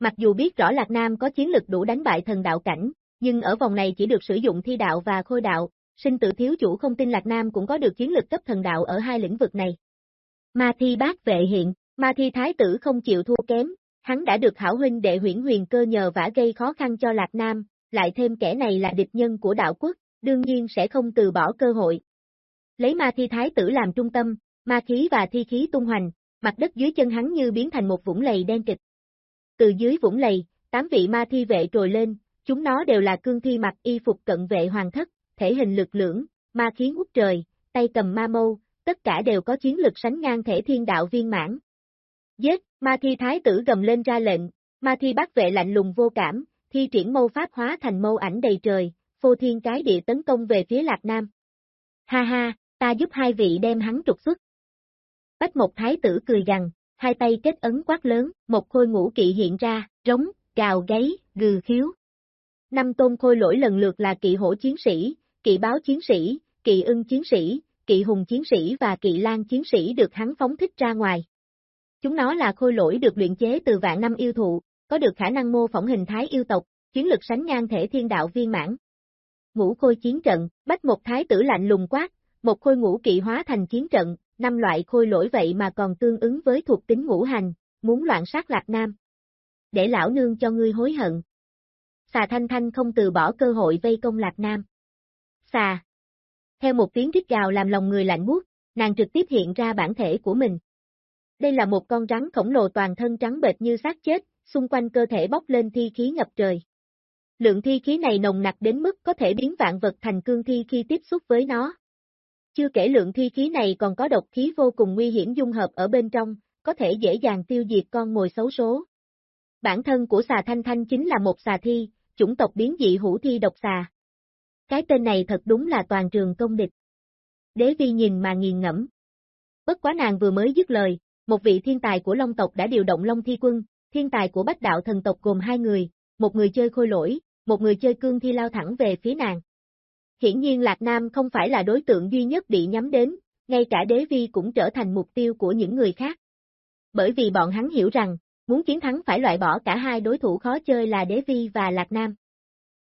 Mặc dù biết rõ Lạc Nam có chiến lực đủ đánh bại thần đạo cảnh, nhưng ở vòng này chỉ được sử dụng thi đạo và khôi đạo, sinh tử thiếu chủ không tin Lạc Nam cũng có được chiến lực cấp thần đạo ở hai lĩnh vực này. Ma thi bác vệ hiện, ma thi thái tử không chịu thua kém, hắn đã được hảo huynh đệ huyển huyền cơ nhờ vả gây khó khăn cho Lạc Nam, lại thêm kẻ này là địch nhân của đạo quốc, đương nhiên sẽ không từ bỏ cơ hội. Lấy ma thi thái tử làm trung tâm, ma khí và thi khí tung hoành, mặt đất dưới chân hắn như biến thành một vũng lầy đen kịch. Từ dưới vũng lầy, tám vị ma thi vệ trồi lên, chúng nó đều là cương thi mặc y phục cận vệ hoàng thất, thể hình lực lưỡng, ma khí ngút trời, tay cầm ma mâu, tất cả đều có chiến lực sánh ngang thể thiên đạo viên mãn. Giết, ma thi thái tử gầm lên ra lệnh, ma thi bắt vệ lạnh lùng vô cảm, thi triển mâu pháp hóa thành mâu ảnh đầy trời, phô thiên cái địa tấn công về phía Lạc Nam. Ha ha, ta giúp hai vị đem hắn trục xuất. Bách một thái tử cười gằn, hai tay kết ấn quát lớn, một khôi ngũ kỵ hiện ra, rống, cào gáy, gừ khiếu. Năm tôn khôi lỗi lần lượt là kỵ hổ chiến sĩ, kỵ báo chiến sĩ, kỵ ưng chiến sĩ, kỵ hùng chiến sĩ và kỵ lan chiến sĩ được hắn phóng thích ra ngoài. Chúng nó là khôi lỗi được luyện chế từ vạn năm yêu thụ, có được khả năng mô phỏng hình thái yêu tộc, chiến lực sánh ngang thể thiên đạo viên mãn. Ngũ khôi chiến trận, bách một thái tử lạnh lùng quát, một khôi ngũ kỵ hóa thành chiến trận, năm loại khôi lỗi vậy mà còn tương ứng với thuộc tính ngũ hành, muốn loạn sát lạc nam. Để lão nương cho ngươi hối hận. Xà thanh thanh không từ bỏ cơ hội vây công lạc nam. Xà. Theo một tiếng rít gào làm lòng người lạnh buốt, nàng trực tiếp hiện ra bản thể của mình. Đây là một con rắn khổng lồ toàn thân trắng bệt như xác chết, xung quanh cơ thể bốc lên thi khí ngập trời. Lượng thi khí này nồng nặc đến mức có thể biến vạn vật thành cương thi khi tiếp xúc với nó. Chưa kể lượng thi khí này còn có độc khí vô cùng nguy hiểm dung hợp ở bên trong, có thể dễ dàng tiêu diệt con mồi xấu số. Bản thân của xà thanh thanh chính là một xà thi, chủng tộc biến dị hữu thi độc xà. Cái tên này thật đúng là toàn trường công địch. Đế vi nhìn mà nghiền ngẫm. Bất quá nàng vừa mới dứt lời, một vị thiên tài của Long tộc đã điều động Long Thi Quân, thiên tài của Bách Đạo Thần tộc gồm hai người, một người chơi khôi lỗi, một người chơi cương thi lao thẳng về phía nàng. Hiển nhiên Lạc Nam không phải là đối tượng duy nhất bị nhắm đến, ngay cả đế vi cũng trở thành mục tiêu của những người khác. Bởi vì bọn hắn hiểu rằng, muốn chiến thắng phải loại bỏ cả hai đối thủ khó chơi là đế vi và Lạc Nam.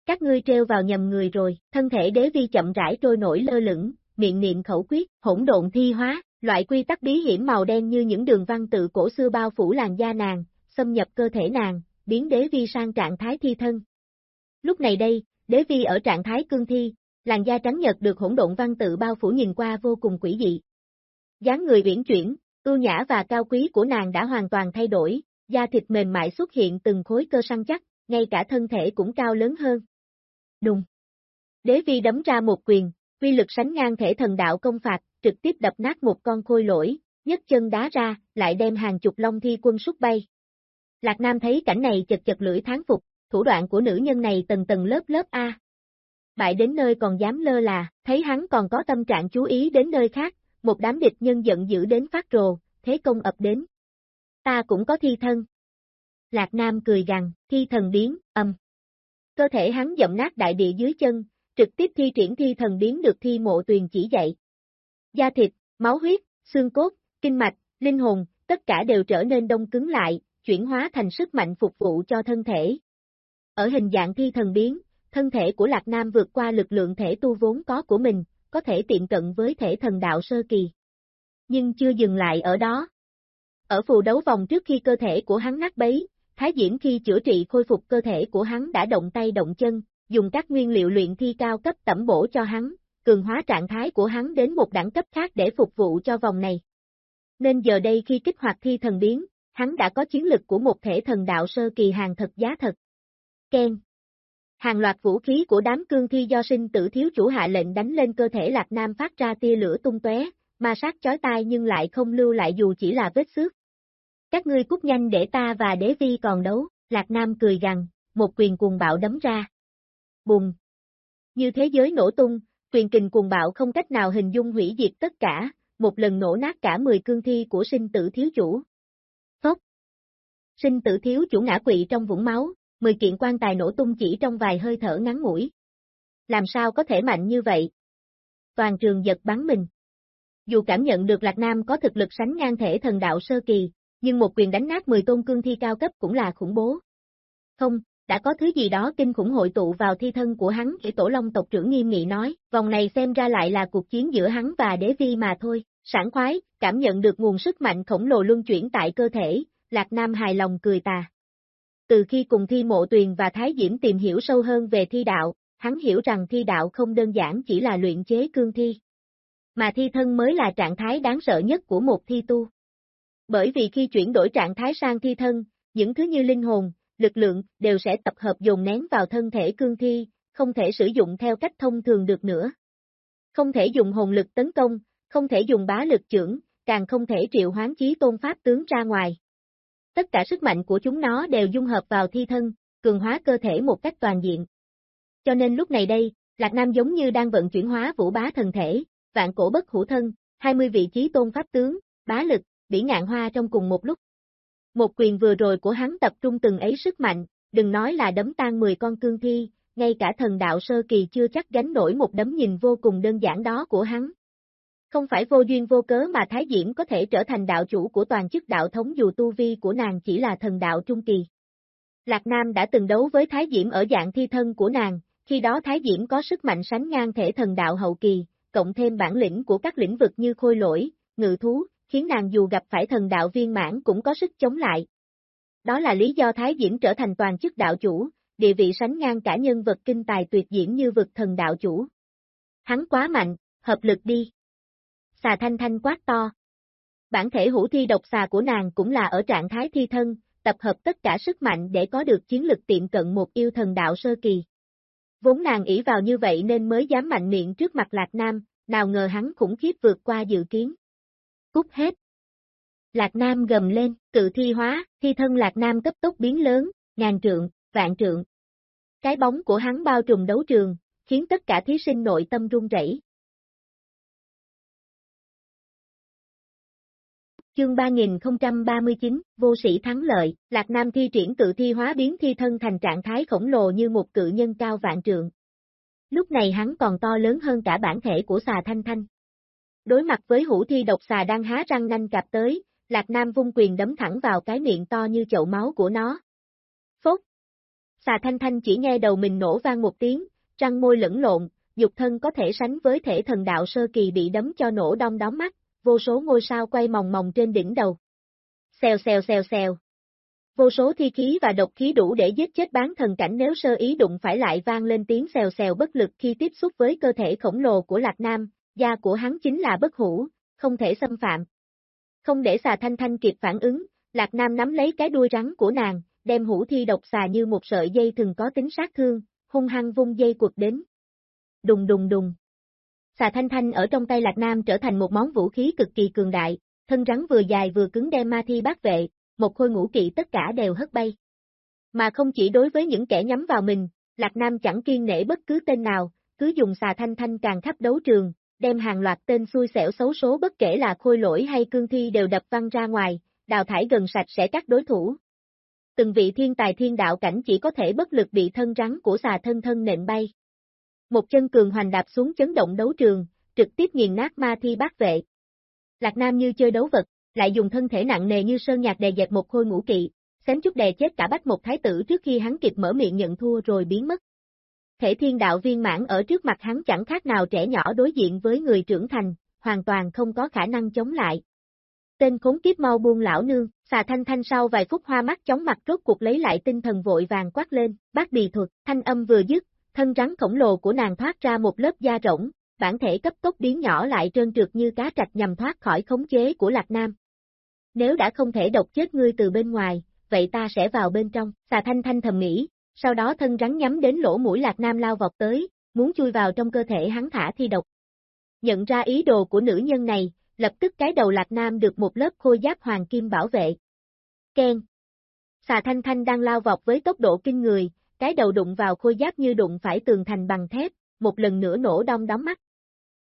Các ngươi treo vào nhầm người rồi, thân thể đế vi chậm rãi trôi nổi lơ lửng, miệng niệm khẩu quyết, hỗn độn thi hóa, loại quy tắc bí hiểm màu đen như những đường văn tự cổ xưa bao phủ làn da nàng, xâm nhập cơ thể nàng, biến đế vi sang trạng thái thi thân. Lúc này đây, đế vi ở trạng thái cương thi, làn da trắng nhật được hỗn độn văn tự bao phủ nhìn qua vô cùng quỷ dị. dáng người uyển chuyển, ưu nhã và cao quý của nàng đã hoàn toàn thay đổi, da thịt mềm mại xuất hiện từng khối cơ săn chắc, ngay cả thân thể cũng cao lớn hơn. Đùng. Đế vi đấm ra một quyền, quy lực sánh ngang thể thần đạo công phạt, trực tiếp đập nát một con khôi lỗi, nhấc chân đá ra, lại đem hàng chục long thi quân sút bay. Lạc Nam thấy cảnh này chật chật lưỡi tháng phục, thủ đoạn của nữ nhân này tầng tầng lớp lớp A. Bại đến nơi còn dám lơ là, thấy hắn còn có tâm trạng chú ý đến nơi khác, một đám địch nhân giận dữ đến phát rồ, thế công ập đến. Ta cũng có thi thân. Lạc Nam cười gằn, thi thần biến, âm. Cơ thể hắn dậm nát đại địa dưới chân, trực tiếp thi triển thi thần biến được thi mộ tuyền chỉ dạy. Da thịt, máu huyết, xương cốt, kinh mạch, linh hồn, tất cả đều trở nên đông cứng lại, chuyển hóa thành sức mạnh phục vụ cho thân thể. Ở hình dạng thi thần biến, thân thể của Lạc Nam vượt qua lực lượng thể tu vốn có của mình, có thể tiện cận với thể thần đạo sơ kỳ. Nhưng chưa dừng lại ở đó. Ở phù đấu vòng trước khi cơ thể của hắn nát bấy, Thái Diễm khi chữa trị khôi phục cơ thể của hắn đã động tay động chân, dùng các nguyên liệu luyện thi cao cấp tẩm bổ cho hắn, cường hóa trạng thái của hắn đến một đẳng cấp khác để phục vụ cho vòng này. Nên giờ đây khi kích hoạt thi thần biến, hắn đã có chiến lực của một thể thần đạo sơ kỳ hàng thật giá thật. Ken. Hàng loạt vũ khí của đám cương thi do sinh tử thiếu chủ hạ lệnh đánh lên cơ thể Lạc Nam phát ra tia lửa tung tóe, ma sát chói tai nhưng lại không lưu lại dù chỉ là vết xước. Các ngươi cút nhanh để ta và đế vi còn đấu, Lạc Nam cười gằn, một quyền cuồng bạo đấm ra. Bùng! Như thế giới nổ tung, quyền kình cuồng bạo không cách nào hình dung hủy diệt tất cả, một lần nổ nát cả 10 cương thi của sinh tử thiếu chủ. Phốc! Sinh tử thiếu chủ ngã quỵ trong vũng máu, 10 kiện quan tài nổ tung chỉ trong vài hơi thở ngắn ngủi. Làm sao có thể mạnh như vậy? Toàn trường giật bắn mình. Dù cảm nhận được Lạc Nam có thực lực sánh ngang thể thần đạo sơ kỳ, nhưng một quyền đánh nát 10 tôn cương thi cao cấp cũng là khủng bố. Không, đã có thứ gì đó kinh khủng hội tụ vào thi thân của hắn kỹ tổ long tộc trưởng nghiêm nghị nói, vòng này xem ra lại là cuộc chiến giữa hắn và đế vi mà thôi, sảng khoái, cảm nhận được nguồn sức mạnh khổng lồ luân chuyển tại cơ thể, Lạc Nam hài lòng cười tà. Từ khi cùng thi mộ tuyền và Thái Diễm tìm hiểu sâu hơn về thi đạo, hắn hiểu rằng thi đạo không đơn giản chỉ là luyện chế cương thi. Mà thi thân mới là trạng thái đáng sợ nhất của một thi tu. Bởi vì khi chuyển đổi trạng thái sang thi thân, những thứ như linh hồn, lực lượng đều sẽ tập hợp dồn nén vào thân thể cương thi, không thể sử dụng theo cách thông thường được nữa. Không thể dùng hồn lực tấn công, không thể dùng bá lực trưởng, càng không thể triệu hoán chí tôn pháp tướng ra ngoài. Tất cả sức mạnh của chúng nó đều dung hợp vào thi thân, cường hóa cơ thể một cách toàn diện. Cho nên lúc này đây, Lạc Nam giống như đang vận chuyển hóa vũ bá thần thể, vạn cổ bất hủ thân, 20 vị trí tôn pháp tướng, bá lực, bỉ ngạn hoa trong cùng một lúc. Một quyền vừa rồi của hắn tập trung từng ấy sức mạnh, đừng nói là đấm tan 10 con cương thi, ngay cả thần đạo sơ kỳ chưa chắc gánh nổi một đấm nhìn vô cùng đơn giản đó của hắn. Không phải vô duyên vô cớ mà Thái Diễm có thể trở thành đạo chủ của toàn chức đạo thống dù tu vi của nàng chỉ là thần đạo trung kỳ. Lạc Nam đã từng đấu với Thái Diễm ở dạng thi thân của nàng, khi đó Thái Diễm có sức mạnh sánh ngang thể thần đạo hậu kỳ, cộng thêm bản lĩnh của các lĩnh vực như khôi lỗi, ngự thú, khiến nàng dù gặp phải thần đạo viên mãn cũng có sức chống lại. Đó là lý do Thái Diễm trở thành toàn chức đạo chủ, địa vị sánh ngang cả nhân vật kinh tài tuyệt diễm như vực thần đạo chủ. Hắn quá mạnh, hợp lực đi. Xà thanh thanh quát to. Bản thể hữu thi độc xà của nàng cũng là ở trạng thái thi thân, tập hợp tất cả sức mạnh để có được chiến lực tiệm cận một yêu thần đạo sơ kỳ. Vốn nàng ỷ vào như vậy nên mới dám mạnh miệng trước mặt Lạc Nam, nào ngờ hắn khủng khiếp vượt qua dự kiến cút hết. Lạc Nam gầm lên, cự thi hóa, thi thân Lạc Nam cấp tốc biến lớn, ngàn trượng, vạn trượng. Cái bóng của hắn bao trùm đấu trường, khiến tất cả thí sinh nội tâm run rẩy. Chương 3039, vô sĩ thắng lợi, Lạc Nam thi triển tự thi hóa biến thi thân thành trạng thái khổng lồ như một cự nhân cao vạn trượng. Lúc này hắn còn to lớn hơn cả bản thể của xà thanh thanh. Đối mặt với hủ thi độc xà đang há răng nanh cạp tới, Lạc Nam vung quyền đấm thẳng vào cái miệng to như chậu máu của nó. Phốt! Xà thanh thanh chỉ nghe đầu mình nổ vang một tiếng, răng môi lẫn lộn, dục thân có thể sánh với thể thần đạo sơ kỳ bị đấm cho nổ đong đóm mắt, vô số ngôi sao quay mòng mòng trên đỉnh đầu. Xèo xèo xèo xèo. Vô số thi khí và độc khí đủ để giết chết bán thần cảnh nếu sơ ý đụng phải lại vang lên tiếng xèo xèo bất lực khi tiếp xúc với cơ thể khổng lồ của Lạc Nam, da của hắn chính là bất hủ, không thể xâm phạm. Không để xà thanh thanh kịp phản ứng, Lạc Nam nắm lấy cái đuôi rắn của nàng, đem hủ thi độc xà như một sợi dây thường có tính sát thương, hung hăng vung dây cuột đến. Đùng đùng đùng. Xà thanh thanh ở trong tay Lạc Nam trở thành một món vũ khí cực kỳ cường đại, thân rắn vừa dài vừa cứng đem ma thi bác vệ, một khôi ngũ kỵ tất cả đều hất bay. Mà không chỉ đối với những kẻ nhắm vào mình, Lạc Nam chẳng kiên nể bất cứ tên nào, cứ dùng xà thanh thanh càng khắp đấu trường, đem hàng loạt tên xui xẻo xấu số bất kể là khôi lỗi hay cương thi đều đập văng ra ngoài, đào thải gần sạch sẽ các đối thủ. Từng vị thiên tài thiên đạo cảnh chỉ có thể bất lực bị thân rắn của xà thân thân nện bay. Một chân cường hoành đạp xuống chấn động đấu trường, trực tiếp nghiền nát ma thi bác vệ. Lạc Nam như chơi đấu vật, lại dùng thân thể nặng nề như sơn nhạc đè dẹp một khôi ngũ kỵ, xém chút đè chết cả bách một thái tử trước khi hắn kịp mở miệng nhận thua rồi biến mất thể thiên đạo viên mãn ở trước mặt hắn chẳng khác nào trẻ nhỏ đối diện với người trưởng thành, hoàn toàn không có khả năng chống lại. Tên khốn kiếp mau buông lão nương, xà thanh thanh sau vài phút hoa mắt chóng mặt rốt cuộc lấy lại tinh thần vội vàng quát lên, bác bì thuật, thanh âm vừa dứt, thân rắn khổng lồ của nàng thoát ra một lớp da rỗng, bản thể cấp tốc biến nhỏ lại trơn trượt như cá trạch nhằm thoát khỏi khống chế của Lạc Nam. Nếu đã không thể độc chết ngươi từ bên ngoài, vậy ta sẽ vào bên trong, xà thanh thanh thầm nghĩ, sau đó thân rắn nhắm đến lỗ mũi Lạc Nam lao vọt tới, muốn chui vào trong cơ thể hắn thả thi độc. Nhận ra ý đồ của nữ nhân này, lập tức cái đầu Lạc Nam được một lớp khôi giáp hoàng kim bảo vệ. Ken. Xà Thanh Thanh đang lao vọt với tốc độ kinh người, cái đầu đụng vào khôi giáp như đụng phải tường thành bằng thép, một lần nữa nổ đông đóng mắt.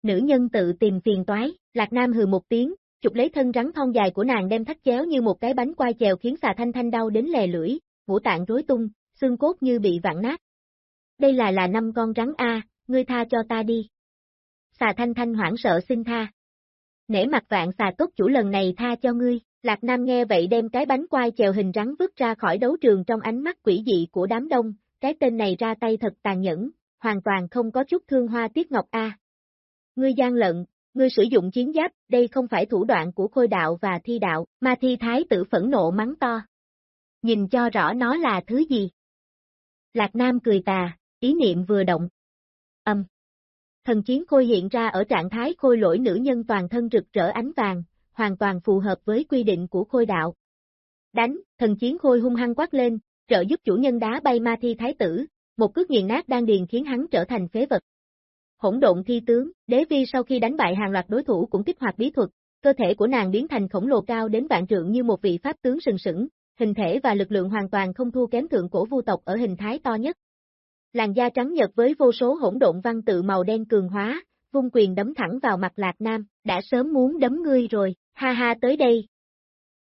Nữ nhân tự tìm phiền toái, Lạc Nam hừ một tiếng, chụp lấy thân rắn thon dài của nàng đem thắt chéo như một cái bánh quai chèo khiến xà thanh thanh đau đến lè lưỡi, ngũ tạng rối tung, xương cốt như bị vặn nát. Đây là là năm con rắn A, ngươi tha cho ta đi. Xà thanh thanh hoảng sợ xin tha. Nể mặt vạn xà cốt chủ lần này tha cho ngươi, Lạc Nam nghe vậy đem cái bánh quai chèo hình rắn vứt ra khỏi đấu trường trong ánh mắt quỷ dị của đám đông, cái tên này ra tay thật tàn nhẫn, hoàn toàn không có chút thương hoa tiết ngọc A. Ngươi gian lận, ngươi sử dụng chiến giáp, đây không phải thủ đoạn của khôi đạo và thi đạo, mà thi thái tử phẫn nộ mắng to. Nhìn cho rõ nó là thứ gì. Lạc Nam cười tà, ý niệm vừa động. Âm. Thần chiến khôi hiện ra ở trạng thái khôi lỗi nữ nhân toàn thân rực rỡ ánh vàng, hoàn toàn phù hợp với quy định của khôi đạo. Đánh, thần chiến khôi hung hăng quát lên, trợ giúp chủ nhân đá bay ma thi thái tử, một cước nghiền nát đang điền khiến hắn trở thành phế vật. Hỗn độn thi tướng, đế vi sau khi đánh bại hàng loạt đối thủ cũng kích hoạt bí thuật, cơ thể của nàng biến thành khổng lồ cao đến vạn trượng như một vị pháp tướng sừng sững, hình thể và lực lượng hoàn toàn không thua kém thượng cổ vu tộc ở hình thái to nhất. Làn da trắng nhật với vô số hỗn độn văn tự màu đen cường hóa, vung quyền đấm thẳng vào mặt Lạc Nam, đã sớm muốn đấm ngươi rồi, ha ha tới đây.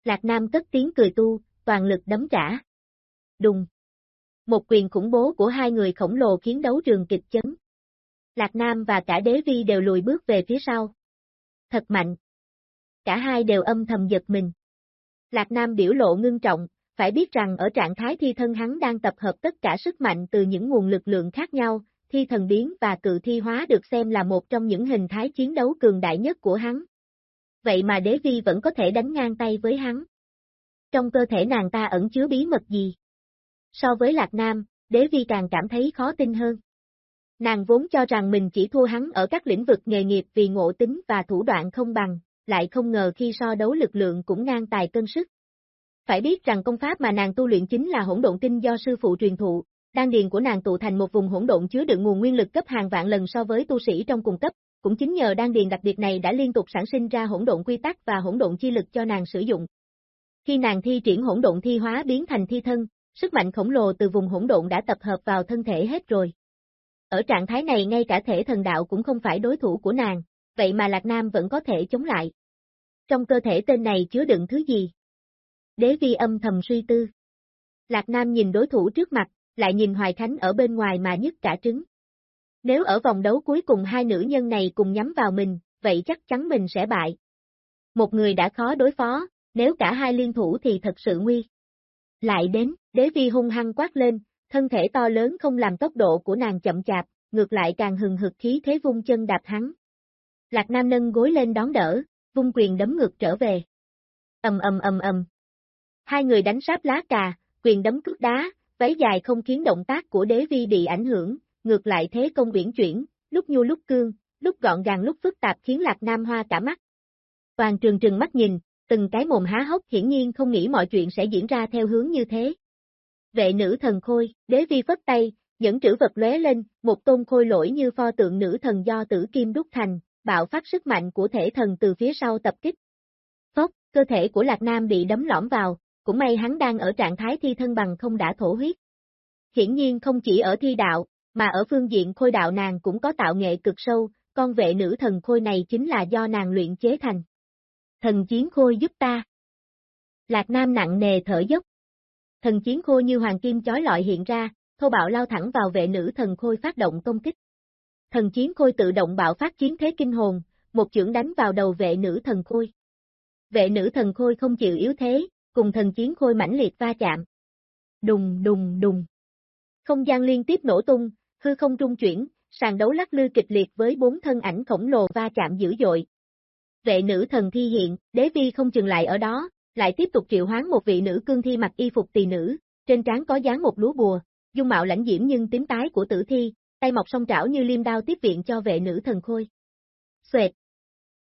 Lạc Nam cất tiếng cười tu, toàn lực đấm trả. Đùng. Một quyền khủng bố của hai người khổng lồ khiến đấu trường kịch chấn. Lạc Nam và cả đế vi đều lùi bước về phía sau. Thật mạnh. Cả hai đều âm thầm giật mình. Lạc Nam biểu lộ ngưng trọng, phải biết rằng ở trạng thái thi thân hắn đang tập hợp tất cả sức mạnh từ những nguồn lực lượng khác nhau, thi thần biến và cự thi hóa được xem là một trong những hình thái chiến đấu cường đại nhất của hắn. Vậy mà đế vi vẫn có thể đánh ngang tay với hắn. Trong cơ thể nàng ta ẩn chứa bí mật gì? So với Lạc Nam, đế vi càng cảm thấy khó tin hơn. Nàng vốn cho rằng mình chỉ thua hắn ở các lĩnh vực nghề nghiệp vì ngộ tính và thủ đoạn không bằng, lại không ngờ khi so đấu lực lượng cũng ngang tài cân sức. Phải biết rằng công pháp mà nàng tu luyện chính là hỗn độn tinh do sư phụ truyền thụ, đan điền của nàng tụ thành một vùng hỗn độn chứa đựng nguồn nguyên lực cấp hàng vạn lần so với tu sĩ trong cùng cấp, cũng chính nhờ đan điền đặc biệt này đã liên tục sản sinh ra hỗn độn quy tắc và hỗn độn chi lực cho nàng sử dụng. Khi nàng thi triển hỗn độn thi hóa biến thành thi thân, sức mạnh khổng lồ từ vùng hỗn độn đã tập hợp vào thân thể hết rồi. Ở trạng thái này ngay cả thể thần đạo cũng không phải đối thủ của nàng, vậy mà Lạc Nam vẫn có thể chống lại. Trong cơ thể tên này chứa đựng thứ gì? Đế vi âm thầm suy tư. Lạc Nam nhìn đối thủ trước mặt, lại nhìn Hoài Khánh ở bên ngoài mà nhức cả trứng. Nếu ở vòng đấu cuối cùng hai nữ nhân này cùng nhắm vào mình, vậy chắc chắn mình sẽ bại. Một người đã khó đối phó, nếu cả hai liên thủ thì thật sự nguy. Lại đến, đế vi hung hăng quát lên, thân thể to lớn không làm tốc độ của nàng chậm chạp, ngược lại càng hừng hực khí thế vung chân đạp hắn. Lạc Nam nâng gối lên đón đỡ, vung quyền đấm ngược trở về. Ầm ầm ầm ầm. Hai người đánh sáp lá cà, quyền đấm cước đá, váy dài không khiến động tác của đế vi bị ảnh hưởng, ngược lại thế công biển chuyển, lúc nhu lúc cương, lúc gọn gàng lúc phức tạp khiến Lạc Nam hoa cả mắt. Toàn trường trừng mắt nhìn, từng cái mồm há hốc hiển nhiên không nghĩ mọi chuyện sẽ diễn ra theo hướng như thế. Vệ nữ thần khôi, đế vi phất tay, những chữ vật lóe lên, một tôn khôi lỗi như pho tượng nữ thần do tử kim đúc thành, bạo phát sức mạnh của thể thần từ phía sau tập kích. Phốc, cơ thể của Lạc Nam bị đấm lõm vào, cũng may hắn đang ở trạng thái thi thân bằng không đã thổ huyết. Hiển nhiên không chỉ ở thi đạo, mà ở phương diện khôi đạo nàng cũng có tạo nghệ cực sâu, con vệ nữ thần khôi này chính là do nàng luyện chế thành. Thần chiến khôi giúp ta. Lạc Nam nặng nề thở dốc. Thần chiến khôi như hoàng kim chói lọi hiện ra, thô bạo lao thẳng vào vệ nữ thần khôi phát động công kích. Thần chiến khôi tự động bạo phát chiến thế kinh hồn, một chưởng đánh vào đầu vệ nữ thần khôi. Vệ nữ thần khôi không chịu yếu thế, cùng thần chiến khôi mãnh liệt va chạm. Đùng đùng đùng. Không gian liên tiếp nổ tung, hư không trung chuyển, sàn đấu lắc lư kịch liệt với bốn thân ảnh khổng lồ va chạm dữ dội. Vệ nữ thần thi hiện, đế vi không dừng lại ở đó, lại tiếp tục triệu hoán một vị nữ cương thi mặc y phục tỳ nữ, trên trán có dáng một lúa bùa, dung mạo lãnh diễm nhưng tím tái của tử thi, tay mọc song trảo như liêm đao tiếp viện cho vệ nữ thần khôi. Xoẹt.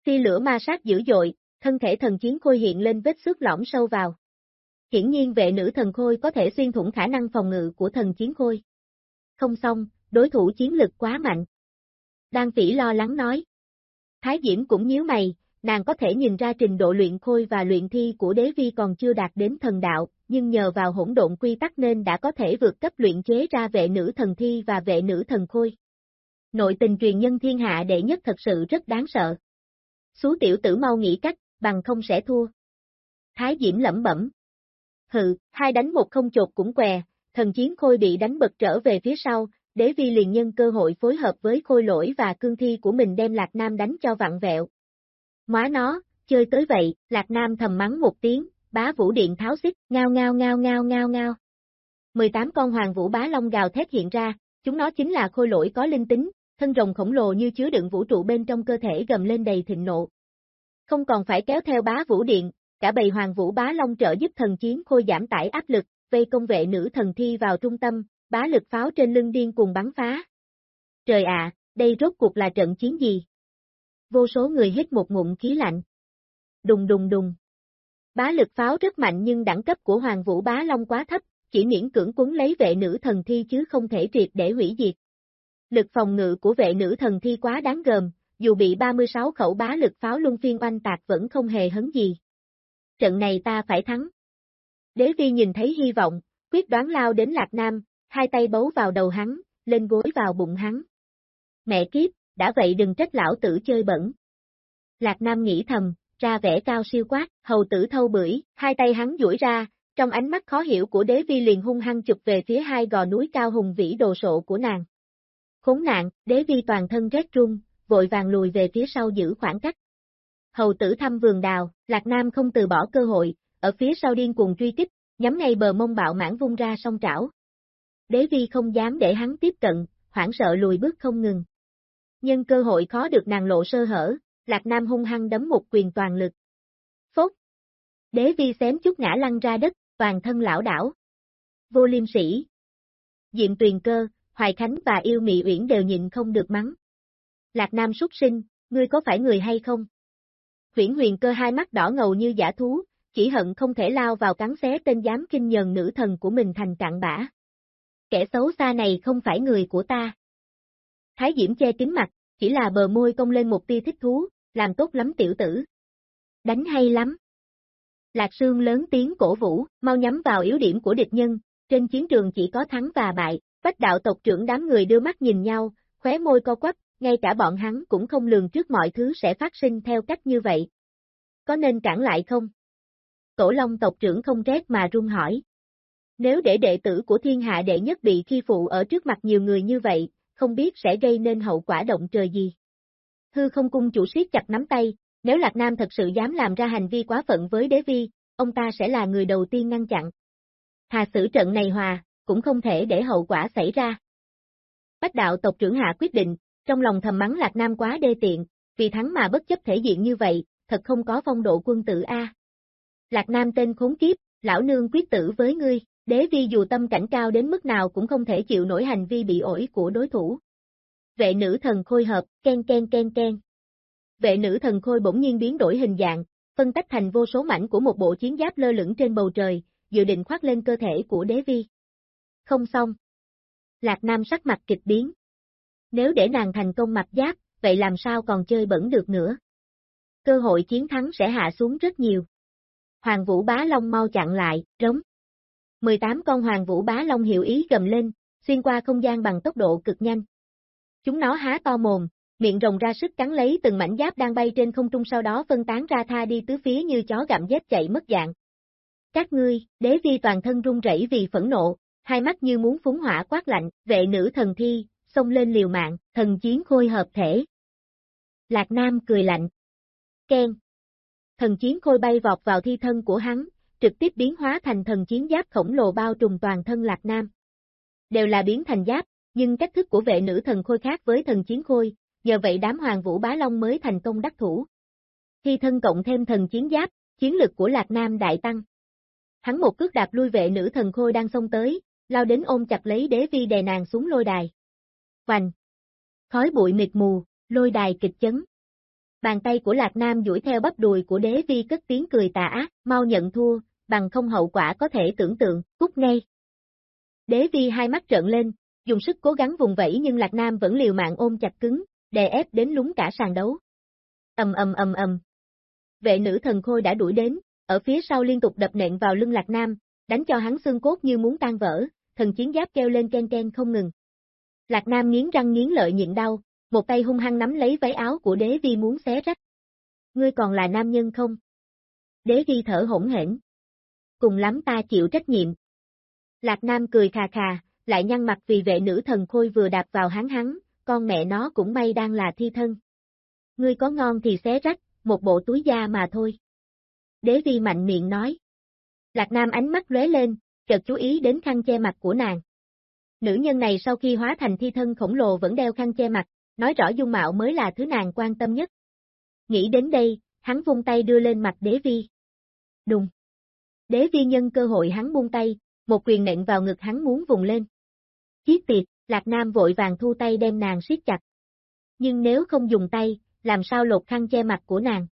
Thi lửa ma sát dữ dội, thân thể thần chiến khôi hiện lên vết xước lõm sâu vào. hiển nhiên vệ nữ thần khôi có thể xuyên thủng khả năng phòng ngự của thần chiến khôi. Không xong, đối thủ chiến lực quá mạnh. Đan phỉ lo lắng nói. Thái Diễm cũng nhíu mày, nàng có thể nhìn ra trình độ luyện khôi và luyện thi của đế vi còn chưa đạt đến thần đạo, nhưng nhờ vào hỗn độn quy tắc nên đã có thể vượt cấp luyện chế ra vệ nữ thần thi và vệ nữ thần khôi. Nội tình truyền nhân thiên hạ đệ nhất thật sự rất đáng sợ. Xú tiểu tử mau nghĩ cách, bằng không sẽ thua. Thái Diễm lẩm bẩm. Hừ, hai đánh một không chột cũng què, thần chiến khôi bị đánh bật trở về phía sau, đế vi liền nhân cơ hội phối hợp với khôi lỗi và cương thi của mình đem Lạc Nam đánh cho vặn vẹo. Móa nó, chơi tới vậy, Lạc Nam thầm mắng một tiếng, bá vũ điện tháo xích, ngao ngao ngao ngao ngao ngao. 18 con hoàng vũ bá long gào thét hiện ra, chúng nó chính là khôi lỗi có linh tính, thân rồng khổng lồ như chứa đựng vũ trụ bên trong cơ thể gầm lên đầy thịnh nộ. Không còn phải kéo theo bá vũ điện, cả bầy hoàng vũ bá long trợ giúp thần chiến khôi giảm tải áp lực, vây công vệ nữ thần thi vào trung tâm, bá lực pháo trên lưng điên cùng bắn phá. Trời ạ, đây rốt cuộc là trận chiến gì? Vô số người hít một ngụm khí lạnh. Đùng đùng đùng. Bá lực pháo rất mạnh nhưng đẳng cấp của Hoàng Vũ Bá Long quá thấp, chỉ miễn cưỡng cuốn lấy vệ nữ thần thi chứ không thể triệt để hủy diệt. Lực phòng ngự của vệ nữ thần thi quá đáng gờm, dù bị 36 khẩu bá lực pháo luân phiên oanh tạc vẫn không hề hấn gì. Trận này ta phải thắng. Đế vi nhìn thấy hy vọng, quyết đoán lao đến Lạc Nam, hai tay bấu vào đầu hắn, lên gối vào bụng hắn. Mẹ kiếp, đã vậy đừng trách lão tử chơi bẩn. Lạc Nam nghĩ thầm, ra vẻ cao siêu quát, hầu tử thâu bưởi, hai tay hắn duỗi ra, trong ánh mắt khó hiểu của đế vi liền hung hăng chụp về phía hai gò núi cao hùng vĩ đồ sộ của nàng. Khốn nạn, đế vi toàn thân rét run, vội vàng lùi về phía sau giữ khoảng cách. Hầu tử thăm vườn đào, Lạc Nam không từ bỏ cơ hội, ở phía sau điên cuồng truy kích, nhắm ngay bờ mông bạo mãn vung ra song trảo. Đế vi không dám để hắn tiếp cận, hoảng sợ lùi bước không ngừng. Nhưng cơ hội khó được nàng lộ sơ hở, Lạc Nam hung hăng đấm một quyền toàn lực. Phốt! Đế vi xém chút ngã lăn ra đất, toàn thân lão đảo. Vô liêm sĩ. Diệm tuyền cơ, Hoài Khánh và Yêu Mị Uyển đều nhịn không được mắng. Lạc Nam súc sinh, ngươi có phải người hay không? Huyển huyền cơ hai mắt đỏ ngầu như giả thú, chỉ hận không thể lao vào cắn xé tên dám kinh nhờn nữ thần của mình thành cạn bã. Kẻ xấu xa này không phải người của ta. Thái Diễm che kính mặt, chỉ là bờ môi cong lên một tia thích thú, làm tốt lắm tiểu tử. Đánh hay lắm. Lạc Sương lớn tiếng cổ vũ, mau nhắm vào yếu điểm của địch nhân, trên chiến trường chỉ có thắng và bại, bách đạo tộc trưởng đám người đưa mắt nhìn nhau, khóe môi co quắp, ngay cả bọn hắn cũng không lường trước mọi thứ sẽ phát sinh theo cách như vậy. Có nên cản lại không? Tổ Long tộc trưởng không rét mà run hỏi. Nếu để đệ tử của thiên hạ đệ nhất bị khi phụ ở trước mặt nhiều người như vậy, không biết sẽ gây nên hậu quả động trời gì. Hư không cung chủ siết chặt nắm tay, nếu Lạc Nam thật sự dám làm ra hành vi quá phận với đế vi, ông ta sẽ là người đầu tiên ngăn chặn. Hà xử trận này hòa, cũng không thể để hậu quả xảy ra. Bách đạo tộc trưởng hạ quyết định, trong lòng thầm mắng Lạc Nam quá đê tiện, vì thắng mà bất chấp thể diện như vậy, thật không có phong độ quân tử A. Lạc Nam tên khốn kiếp, lão nương quyết tử với ngươi, đế vi dù tâm cảnh cao đến mức nào cũng không thể chịu nổi hành vi bị ổi của đối thủ. Vệ nữ thần khôi hợp, ken ken ken ken. Vệ nữ thần khôi bỗng nhiên biến đổi hình dạng, phân tách thành vô số mảnh của một bộ chiến giáp lơ lửng trên bầu trời, dự định khoác lên cơ thể của đế vi. Không xong. Lạc Nam sắc mặt kịch biến. Nếu để nàng thành công mặt giáp, vậy làm sao còn chơi bẩn được nữa? Cơ hội chiến thắng sẽ hạ xuống rất nhiều. Hoàng Vũ Bá Long mau chặn lại, rống. 18 con Hoàng Vũ Bá Long hiểu ý gầm lên, xuyên qua không gian bằng tốc độ cực nhanh. Chúng nó há to mồm, miệng rồng ra sức cắn lấy từng mảnh giáp đang bay trên không trung sau đó phân tán ra tha đi tứ phía như chó gặm dép chạy mất dạng. Các ngươi, đế vi toàn thân run rẩy vì phẫn nộ, hai mắt như muốn phúng hỏa quát lạnh, vệ nữ thần thi, xông lên liều mạng, thần chiến khôi hợp thể. Lạc Nam cười lạnh. Ken. Thần chiến khôi bay vọt vào thi thân của hắn, trực tiếp biến hóa thành thần chiến giáp khổng lồ bao trùm toàn thân Lạc Nam. Đều là biến thành giáp, nhưng cách thức của vệ nữ thần khôi khác với thần chiến khôi, nhờ vậy đám hoàng vũ bá long mới thành công đắc thủ. khi thân cộng thêm thần chiến giáp, chiến lực của Lạc Nam đại tăng. Hắn một cước đạp lui vệ nữ thần khôi đang xông tới, lao đến ôm chặt lấy đế vi đè nàng xuống lôi đài. Hoành! Khói bụi mịt mù, lôi đài kịch chấn. Bàn tay của Lạc Nam duỗi theo bắp đùi của đế vi cất tiếng cười tà ác, mau nhận thua, bằng không hậu quả có thể tưởng tượng, cút ngay. Đế vi hai mắt trợn lên, dùng sức cố gắng vùng vẫy nhưng Lạc Nam vẫn liều mạng ôm chặt cứng, đè ép đến lúng cả sàn đấu. Ầm ầm ầm ầm. Vệ nữ thần khôi đã đuổi đến, ở phía sau liên tục đập nện vào lưng Lạc Nam, đánh cho hắn xương cốt như muốn tan vỡ, thần chiến giáp kêu lên ken ken không ngừng. Lạc Nam nghiến răng nghiến lợi nhịn đau, một tay hung hăng nắm lấy váy áo của đế vi muốn xé rách. Ngươi còn là nam nhân không? Đế vi thở hỗn hển. Cùng lắm ta chịu trách nhiệm. Lạc Nam cười khà khà, lại nhăn mặt vì vệ nữ thần khôi vừa đạp vào hắn hắn, con mẹ nó cũng may đang là thi thân. Ngươi có ngon thì xé rách, một bộ túi da mà thôi. Đế vi mạnh miệng nói. Lạc Nam ánh mắt lóe lên, chợt chú ý đến khăn che mặt của nàng. Nữ nhân này sau khi hóa thành thi thân khổng lồ vẫn đeo khăn che mặt, nói rõ dung mạo mới là thứ nàng quan tâm nhất. Nghĩ đến đây, hắn vung tay đưa lên mặt đế vi. Đùng. Đế vi nhân cơ hội hắn buông tay, một quyền nện vào ngực hắn muốn vùng lên. Chiết tiệt, Lạc Nam vội vàng thu tay đem nàng siết chặt. Nhưng nếu không dùng tay, làm sao lột khăn che mặt của nàng?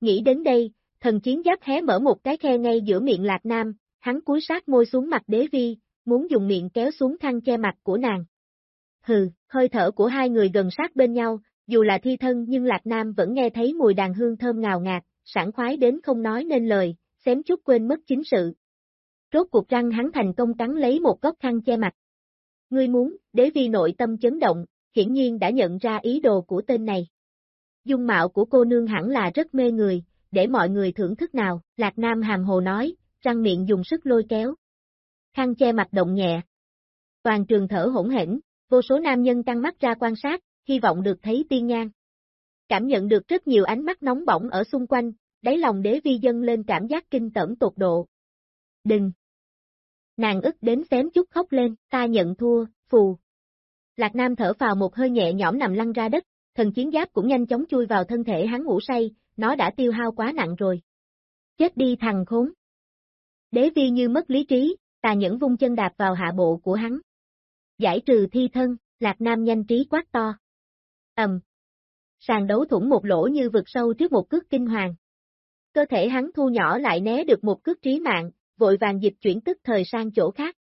Nghĩ đến đây, thần chiến giáp hé mở một cái khe ngay giữa miệng Lạc Nam, hắn cúi sát môi xuống mặt đế vi, muốn dùng miệng kéo xuống khăn che mặt của nàng. Hừ, hơi thở của hai người gần sát bên nhau, dù là thi thân nhưng Lạc Nam vẫn nghe thấy mùi đàn hương thơm ngào ngạt, sảng khoái đến không nói nên lời, xém chút quên mất chính sự. Rốt cuộc răng hắn thành công cắn lấy một góc khăn che mặt. Ngươi muốn, đế vi nội tâm chấn động, hiển nhiên đã nhận ra ý đồ của tên này. Dung mạo của cô nương hẳn là rất mê người, để mọi người thưởng thức nào, Lạc Nam hàm hồ nói, răng miệng dùng sức lôi kéo. Khăn che mặt động nhẹ. Toàn trường thở hỗn hển, vô số nam nhân căng mắt ra quan sát, hy vọng được thấy tiên nhan. Cảm nhận được rất nhiều ánh mắt nóng bỏng ở xung quanh, đáy lòng đế vi dân lên cảm giác kinh tởm tột độ. Đừng! Nàng ức đến xém chút khóc lên, ta nhận thua, phù. Lạc Nam thở vào một hơi nhẹ nhõm nằm lăn ra đất, thần chiến giáp cũng nhanh chóng chui vào thân thể hắn ngủ say, nó đã tiêu hao quá nặng rồi. Chết đi thằng khốn. Đế vi như mất lý trí, tà nhẫn vung chân đạp vào hạ bộ của hắn. Giải trừ thi thân, Lạc Nam nhanh trí quát to. Ầm. Sàn đấu thủng một lỗ như vực sâu trước một cước kinh hoàng. Cơ thể hắn thu nhỏ lại né được một cước trí mạng, vội vàng dịch chuyển tức thời sang chỗ khác.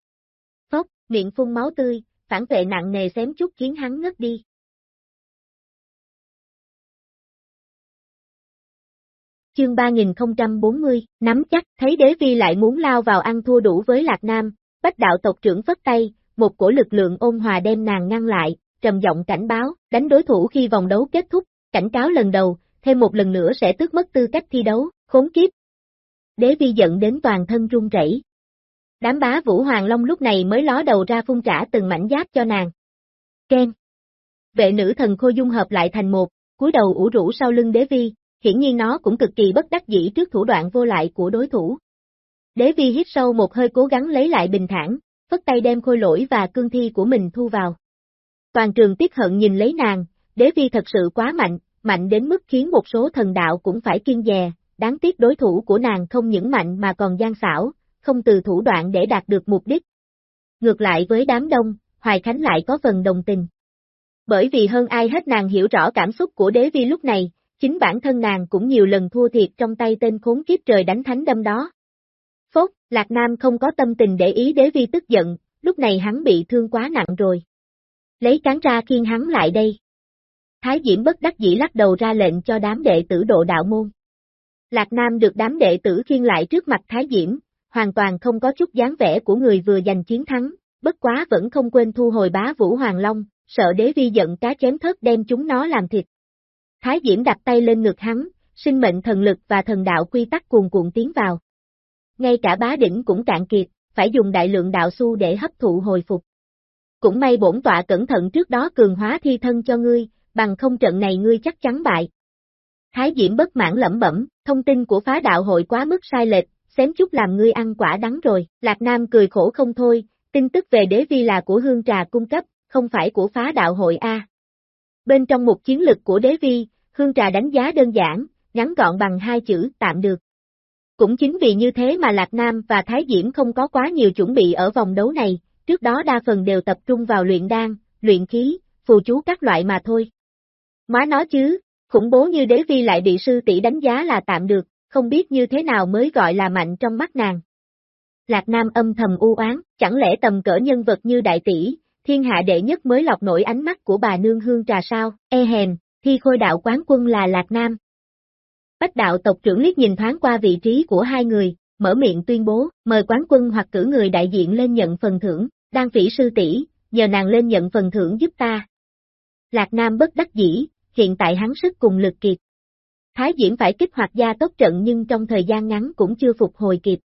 Phốc, miệng phun máu tươi, phản vệ nặng nề xém chút khiến hắn ngất đi. Chương 3040, nắm chắc, thấy đế vi lại muốn lao vào ăn thua đủ với Lạc Nam, bách đạo tộc trưởng phất tay, một cổ lực lượng ôn hòa đem nàng ngăn lại, trầm giọng cảnh báo, đánh đối thủ khi vòng đấu kết thúc, cảnh cáo lần đầu, thêm một lần nữa sẽ tước mất tư cách thi đấu, khốn kiếp. Đế vi giận đến toàn thân run rẩy. Đám bá Vũ Hoàng Long lúc này mới ló đầu ra phun trả từng mảnh giáp cho nàng. Ken. Vệ nữ thần khô dung hợp lại thành một, cúi đầu ủ rũ sau lưng đế vi, hiển nhiên nó cũng cực kỳ bất đắc dĩ trước thủ đoạn vô lại của đối thủ. Đế vi hít sâu một hơi cố gắng lấy lại bình thản, phất tay đem khôi lỗi và cương thi của mình thu vào. Toàn trường tiếc hận nhìn lấy nàng, đế vi thật sự quá mạnh, mạnh đến mức khiến một số thần đạo cũng phải kiên dè, đáng tiếc đối thủ của nàng không những mạnh mà còn gian xảo, không từ thủ đoạn để đạt được mục đích. Ngược lại với đám đông, Hoài Khánh lại có phần đồng tình. Bởi vì hơn ai hết nàng hiểu rõ cảm xúc của đế vi lúc này, chính bản thân nàng cũng nhiều lần thua thiệt trong tay tên khốn kiếp trời đánh thánh đâm đó. Phốt, Lạc Nam không có tâm tình để ý đế vi tức giận, lúc này hắn bị thương quá nặng rồi. Lấy cán ra khiên hắn lại đây. Thái Diễm bất đắc dĩ lắc đầu ra lệnh cho đám đệ tử độ đạo môn. Lạc Nam được đám đệ tử khiên lại trước mặt Thái Diễm, hoàn toàn không có chút dáng vẻ của người vừa giành chiến thắng, bất quá vẫn không quên thu hồi bá Vũ Hoàng Long, sợ đế vi giận cá chém thớt đem chúng nó làm thịt. Thái Diễm đặt tay lên ngực hắn, sinh mệnh thần lực và thần đạo quy tắc cuồn cuộn tiến vào. Ngay cả bá đỉnh cũng cạn kiệt, phải dùng đại lượng đạo su để hấp thụ hồi phục. Cũng may bổn tọa cẩn thận trước đó cường hóa thi thân cho ngươi, bằng không trận này ngươi chắc chắn bại. Thái Diễm bất mãn lẩm bẩm, thông tin của phá đạo hội quá mức sai lệch, xém chút làm ngươi ăn quả đắng rồi. Lạc Nam cười khổ không thôi, tin tức về đế vi là của hương trà cung cấp, không phải của phá đạo hội A. Bên trong một chiến lực của đế vi, hương trà đánh giá đơn giản, ngắn gọn bằng hai chữ tạm được. Cũng chính vì như thế mà Lạc Nam và Thái Diễm không có quá nhiều chuẩn bị ở vòng đấu này, trước đó đa phần đều tập trung vào luyện đan, luyện khí, phù chú các loại mà thôi. Má nói chứ, khủng bố như đế vi lại bị sư tỷ đánh giá là tạm được, không biết như thế nào mới gọi là mạnh trong mắt nàng. Lạc Nam âm thầm u oán, chẳng lẽ tầm cỡ nhân vật như đại tỷ, thiên hạ đệ nhất mới lọc nổi ánh mắt của bà nương hương trà sao, e hèn, thi khôi đạo quán quân là Lạc Nam. Bách đạo tộc trưởng liếc nhìn thoáng qua vị trí của hai người, mở miệng tuyên bố, mời quán quân hoặc cử người đại diện lên nhận phần thưởng, đang phỉ sư tỷ, nhờ nàng lên nhận phần thưởng giúp ta. Lạc Nam bất đắc dĩ, hiện tại hắn sức cùng lực kiệt. Thái Diễm phải kích hoạt gia tốc trận nhưng trong thời gian ngắn cũng chưa phục hồi kịp.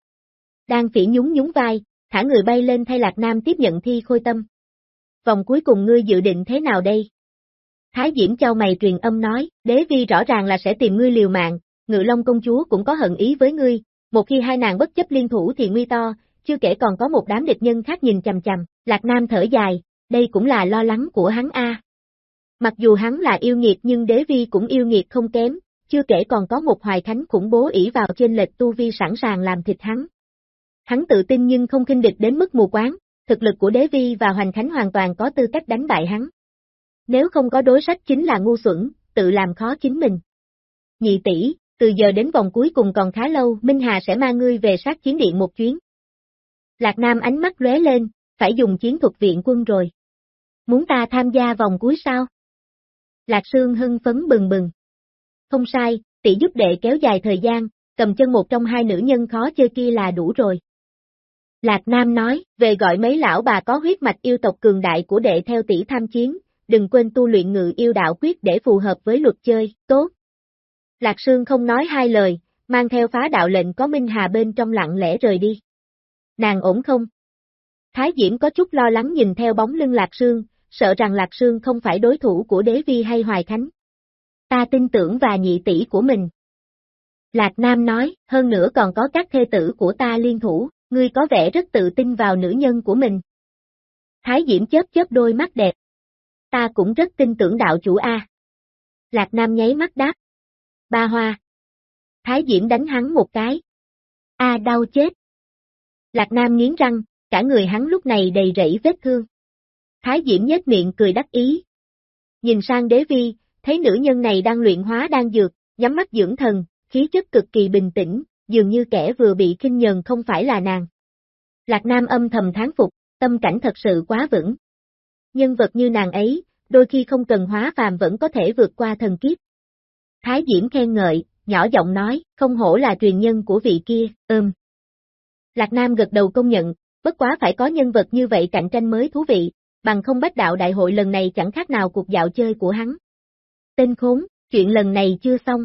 Đang phỉ nhún nhún vai, thả người bay lên thay Lạc Nam tiếp nhận thi khôi tâm. Vòng cuối cùng ngươi dự định thế nào đây? Thái Diễm trao mày truyền âm nói, đế vi rõ ràng là sẽ tìm ngươi liều mạng, ngự long công chúa cũng có hận ý với ngươi, một khi hai nàng bất chấp liên thủ thì nguy to, chưa kể còn có một đám địch nhân khác nhìn chầm chầm, Lạc Nam thở dài, đây cũng là lo lắng của hắn a. Mặc dù hắn là yêu nghiệt nhưng đế vi cũng yêu nghiệt không kém, chưa kể còn có một hoài thánh khủng bố ỷ vào trên lệch tu vi sẵn sàng làm thịt hắn. Hắn tự tin nhưng không kinh địch đến mức mù quáng, thực lực của đế vi và hoành thánh hoàn toàn có tư cách đánh bại hắn. Nếu không có đối sách chính là ngu xuẩn, tự làm khó chính mình. Nhị tỷ, từ giờ đến vòng cuối cùng còn khá lâu, Minh Hà sẽ mang ngươi về sát chiến điện một chuyến. Lạc Nam ánh mắt lóe lên, phải dùng chiến thuật viện quân rồi. Muốn ta tham gia vòng cuối sao? Lạc Sương hưng phấn bừng bừng. Không sai, tỷ giúp đệ kéo dài thời gian, cầm chân một trong hai nữ nhân khó chơi kia là đủ rồi. Lạc Nam nói, về gọi mấy lão bà có huyết mạch yêu tộc cường đại của đệ theo tỷ tham chiến, đừng quên tu luyện ngự yêu đạo quyết để phù hợp với luật chơi, tốt. Lạc Sương không nói hai lời, mang theo phá đạo lệnh có Minh Hà bên trong lặng lẽ rời đi. Nàng ổn không? Thái Diễm có chút lo lắng nhìn theo bóng lưng Lạc Sương, sợ rằng Lạc Sương không phải đối thủ của Đế Vi hay Hoài Khánh. Ta tin tưởng và nhị tỷ của mình. Lạc Nam nói, hơn nữa còn có các thê tử của ta liên thủ, ngươi có vẻ rất tự tin vào nữ nhân của mình. Thái Diễm chớp chớp đôi mắt đẹp. Ta cũng rất tin tưởng đạo chủ A. Lạc Nam nháy mắt đáp. Ba hoa. Thái Diễm đánh hắn một cái. A đau chết. Lạc Nam nghiến răng, cả người hắn lúc này đầy rẫy vết thương. Thái Diễm nhếch miệng cười đắc ý. Nhìn sang đế vi, thấy nữ nhân này đang luyện hóa đang dược, nhắm mắt dưỡng thần, khí chất cực kỳ bình tĩnh, dường như kẻ vừa bị kinh nhờn không phải là nàng. Lạc Nam âm thầm tháng phục, tâm cảnh thật sự quá vững. Nhân vật như nàng ấy, đôi khi không cần hóa phàm vẫn có thể vượt qua thần kiếp. Thái Diễm khen ngợi, nhỏ giọng nói, không hổ là truyền nhân của vị kia, ưm. Lạc Nam gật đầu công nhận, bất quá phải có nhân vật như vậy cạnh tranh mới thú vị, bằng không bách đạo đại hội lần này chẳng khác nào cuộc dạo chơi của hắn. Tên khốn, chuyện lần này chưa xong.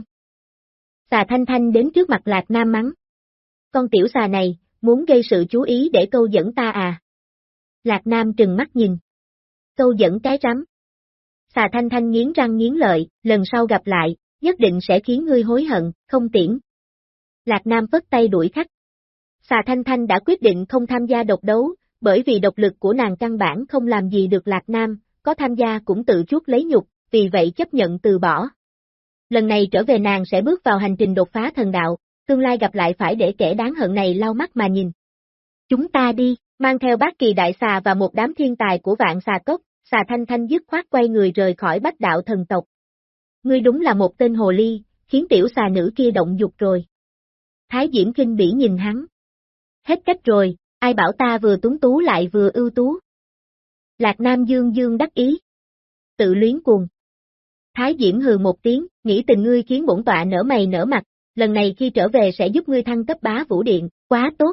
Xà Thanh Thanh đến trước mặt Lạc Nam mắng. Con tiểu xà này, muốn gây sự chú ý để câu dẫn ta à? Lạc Nam trừng mắt nhìn. Câu dẫn cái rắm. Xà Thanh Thanh nghiến răng nghiến lợi, lần sau gặp lại, nhất định sẽ khiến ngươi hối hận, không tiễn. Lạc Nam phất tay đuổi khách. Xà Thanh Thanh đã quyết định không tham gia độc đấu, bởi vì độc lực của nàng căn bản không làm gì được Lạc Nam, có tham gia cũng tự chuốt lấy nhục, vì vậy chấp nhận từ bỏ. Lần này trở về nàng sẽ bước vào hành trình đột phá thần đạo, tương lai gặp lại phải để kẻ đáng hận này lau mắt mà nhìn. Chúng ta đi, mang theo bát kỳ đại xà và một đám thiên tài của vạn xà cốc, xà thanh thanh dứt khoát quay người rời khỏi bách đạo thần tộc. Ngươi đúng là một tên hồ ly, khiến tiểu xà nữ kia động dục rồi. Thái Diễm kinh bỉ nhìn hắn. Hết cách rồi, ai bảo ta vừa túng tú lại vừa ưu tú. Lạc Nam Dương Dương đắc ý. Tự luyến cuồng. Thái Diễm hừ một tiếng, nghĩ tình ngươi khiến bổn tọa nở mày nở mặt, lần này khi trở về sẽ giúp ngươi thăng cấp bá vũ điện, quá tốt.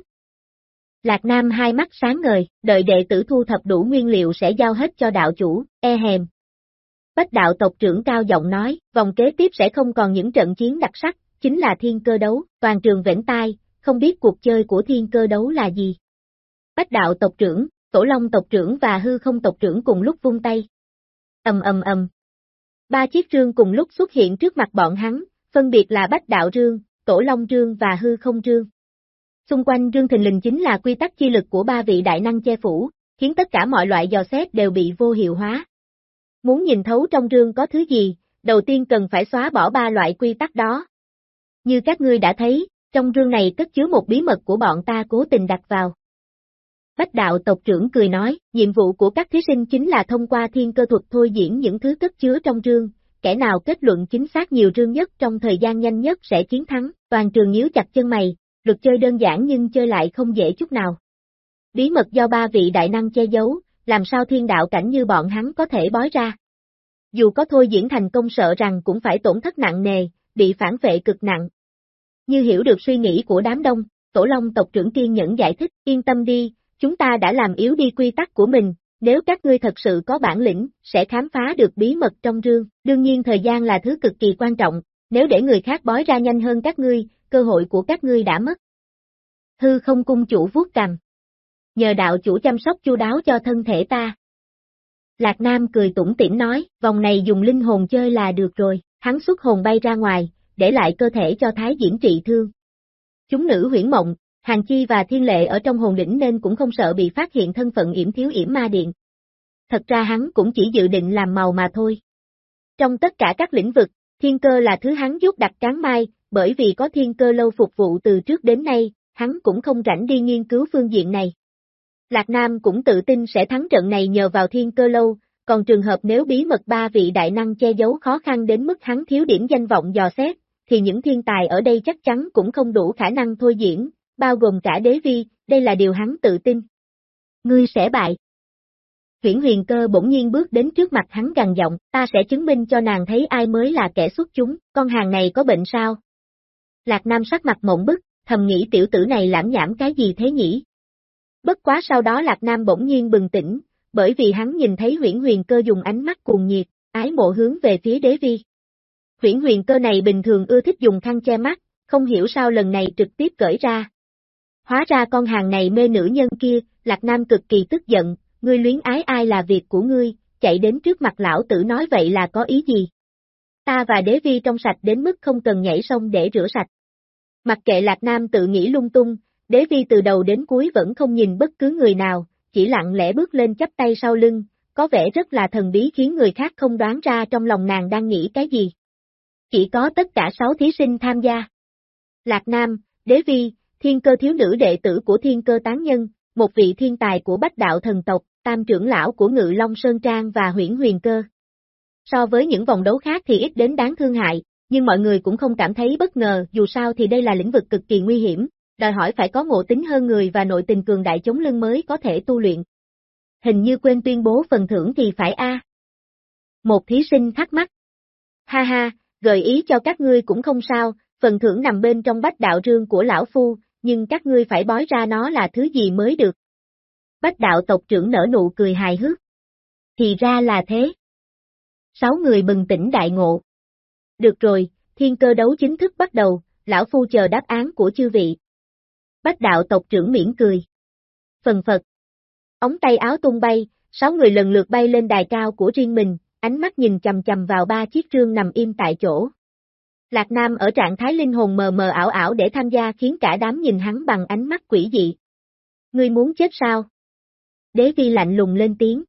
Lạc Nam hai mắt sáng ngời, đợi đệ tử thu thập đủ nguyên liệu sẽ giao hết cho đạo chủ, e hèm. Bách đạo tộc trưởng cao giọng nói, vòng kế tiếp sẽ không còn những trận chiến đặc sắc, chính là thiên cơ đấu, toàn trường vĩnh tai, không biết cuộc chơi của thiên cơ đấu là gì. Bách đạo tộc trưởng, tổ long tộc trưởng và hư không tộc trưởng cùng lúc vung tay. ầm ầm ầm. Ba chiếc rương cùng lúc xuất hiện trước mặt bọn hắn, phân biệt là bách đạo rương, tổ long rương và hư không rương. Xung quanh rương thình lình chính là quy tắc chi lực của ba vị đại năng che phủ, khiến tất cả mọi loại dò xét đều bị vô hiệu hóa. Muốn nhìn thấu trong rương có thứ gì, đầu tiên cần phải xóa bỏ ba loại quy tắc đó. Như các ngươi đã thấy, trong rương này cất chứa một bí mật của bọn ta cố tình đặt vào. Bách đạo tộc trưởng cười nói, nhiệm vụ của các thí sinh chính là thông qua thiên cơ thuật thôi diễn những thứ cất chứa trong rương, kẻ nào kết luận chính xác nhiều rương nhất trong thời gian nhanh nhất sẽ chiến thắng, Toàn trường nhíu chặt chân mày, luật chơi đơn giản nhưng chơi lại không dễ chút nào. Bí mật do ba vị đại năng che giấu, làm sao thiên đạo cảnh như bọn hắn có thể bói ra. Dù có thôi diễn thành công sợ rằng cũng phải tổn thất nặng nề, bị phản vệ cực nặng. Như hiểu được suy nghĩ của đám đông, Tổ Long tộc trưởng kiên nhẫn giải thích, yên tâm đi, chúng ta đã làm yếu đi quy tắc của mình, nếu các ngươi thật sự có bản lĩnh, sẽ khám phá được bí mật trong rương, đương nhiên thời gian là thứ cực kỳ quan trọng, nếu để người khác bói ra nhanh hơn các ngươi, cơ hội của các ngươi đã mất. Hư không cung chủ vuốt cằm. Nhờ đạo chủ chăm sóc chu đáo cho thân thể ta. Lạc Nam cười tủm tỉm nói, vòng này dùng linh hồn chơi là được rồi, hắn xuất hồn bay ra ngoài, để lại cơ thể cho Thái Diễm trị thương. Chúng nữ huyển mộng, Hàng Chi và Thiên Lệ ở trong hồn đỉnh nên cũng không sợ bị phát hiện thân phận yểm thiếu yểm ma điện. Thật ra hắn cũng chỉ dự định làm màu mà thôi. Trong tất cả các lĩnh vực, thiên cơ là thứ hắn giúp đặt cán mai, bởi vì có thiên cơ lâu phục vụ từ trước đến nay, hắn cũng không rảnh đi nghiên cứu phương diện này. Lạc Nam cũng tự tin sẽ thắng trận này nhờ vào thiên cơ lâu, còn trường hợp nếu bí mật ba vị đại năng che giấu khó khăn đến mức hắn thiếu điểm danh vọng dò xét, thì những thiên tài ở đây chắc chắn cũng không đủ khả năng thôi diễn, bao gồm cả đế vi, đây là điều hắn tự tin. Ngươi sẽ bại. Huyển huyền cơ bỗng nhiên bước đến trước mặt hắn gằn giọng, ta sẽ chứng minh cho nàng thấy ai mới là kẻ xuất chúng, con hàng này có bệnh sao? Lạc Nam sắc mặt mộng bức, thầm nghĩ tiểu tử này lãm nhảm cái gì thế nhỉ? Bất quá sau đó Lạc Nam bỗng nhiên bừng tỉnh, bởi vì hắn nhìn thấy huyển huyền cơ dùng ánh mắt cuồng nhiệt, ái mộ hướng về phía đế vi. Huyển huyền cơ này bình thường ưa thích dùng khăn che mắt, không hiểu sao lần này trực tiếp cởi ra. Hóa ra con hàng này mê nữ nhân kia, Lạc Nam cực kỳ tức giận, ngươi luyến ái ai là việc của ngươi, chạy đến trước mặt lão tử nói vậy là có ý gì? Ta và đế vi trong sạch đến mức không cần nhảy sông để rửa sạch. Mặc kệ Lạc Nam tự nghĩ lung tung, đế vi từ đầu đến cuối vẫn không nhìn bất cứ người nào, chỉ lặng lẽ bước lên chắp tay sau lưng, có vẻ rất là thần bí khiến người khác không đoán ra trong lòng nàng đang nghĩ cái gì. Chỉ có tất cả sáu thí sinh tham gia. Lạc Nam, Đế Vi, thiên cơ thiếu nữ đệ tử của thiên cơ tán nhân, một vị thiên tài của bách đạo thần tộc, tam trưởng lão của ngự Long Sơn Trang và huyển huyền cơ. So với những vòng đấu khác thì ít đến đáng thương hại, nhưng mọi người cũng không cảm thấy bất ngờ dù sao thì đây là lĩnh vực cực kỳ nguy hiểm, đòi hỏi phải có ngộ tính hơn người và nội tình cường đại chống lưng mới có thể tu luyện. Hình như quên tuyên bố phần thưởng thì phải A. Một thí sinh thắc mắc. Ha ha, gợi ý cho các ngươi cũng không sao, phần thưởng nằm bên trong bách đạo rương của lão phu, nhưng các ngươi phải bói ra nó là thứ gì mới được. Bách đạo tộc trưởng nở nụ cười hài hước. Thì ra là thế. Sáu người bừng tỉnh đại ngộ. Được rồi, thiên cơ đấu chính thức bắt đầu, lão phu chờ đáp án của chư vị. Bách đạo tộc trưởng miễn cười. Phần phật. Ống tay áo tung bay, sáu người lần lượt bay lên đài cao của riêng mình, ánh mắt nhìn chầm chầm vào ba chiếc trương nằm im tại chỗ. Lạc Nam ở trạng thái linh hồn mờ mờ ảo ảo để tham gia khiến cả đám nhìn hắn bằng ánh mắt quỷ dị. Ngươi muốn chết sao? Đế vi lạnh lùng lên tiếng.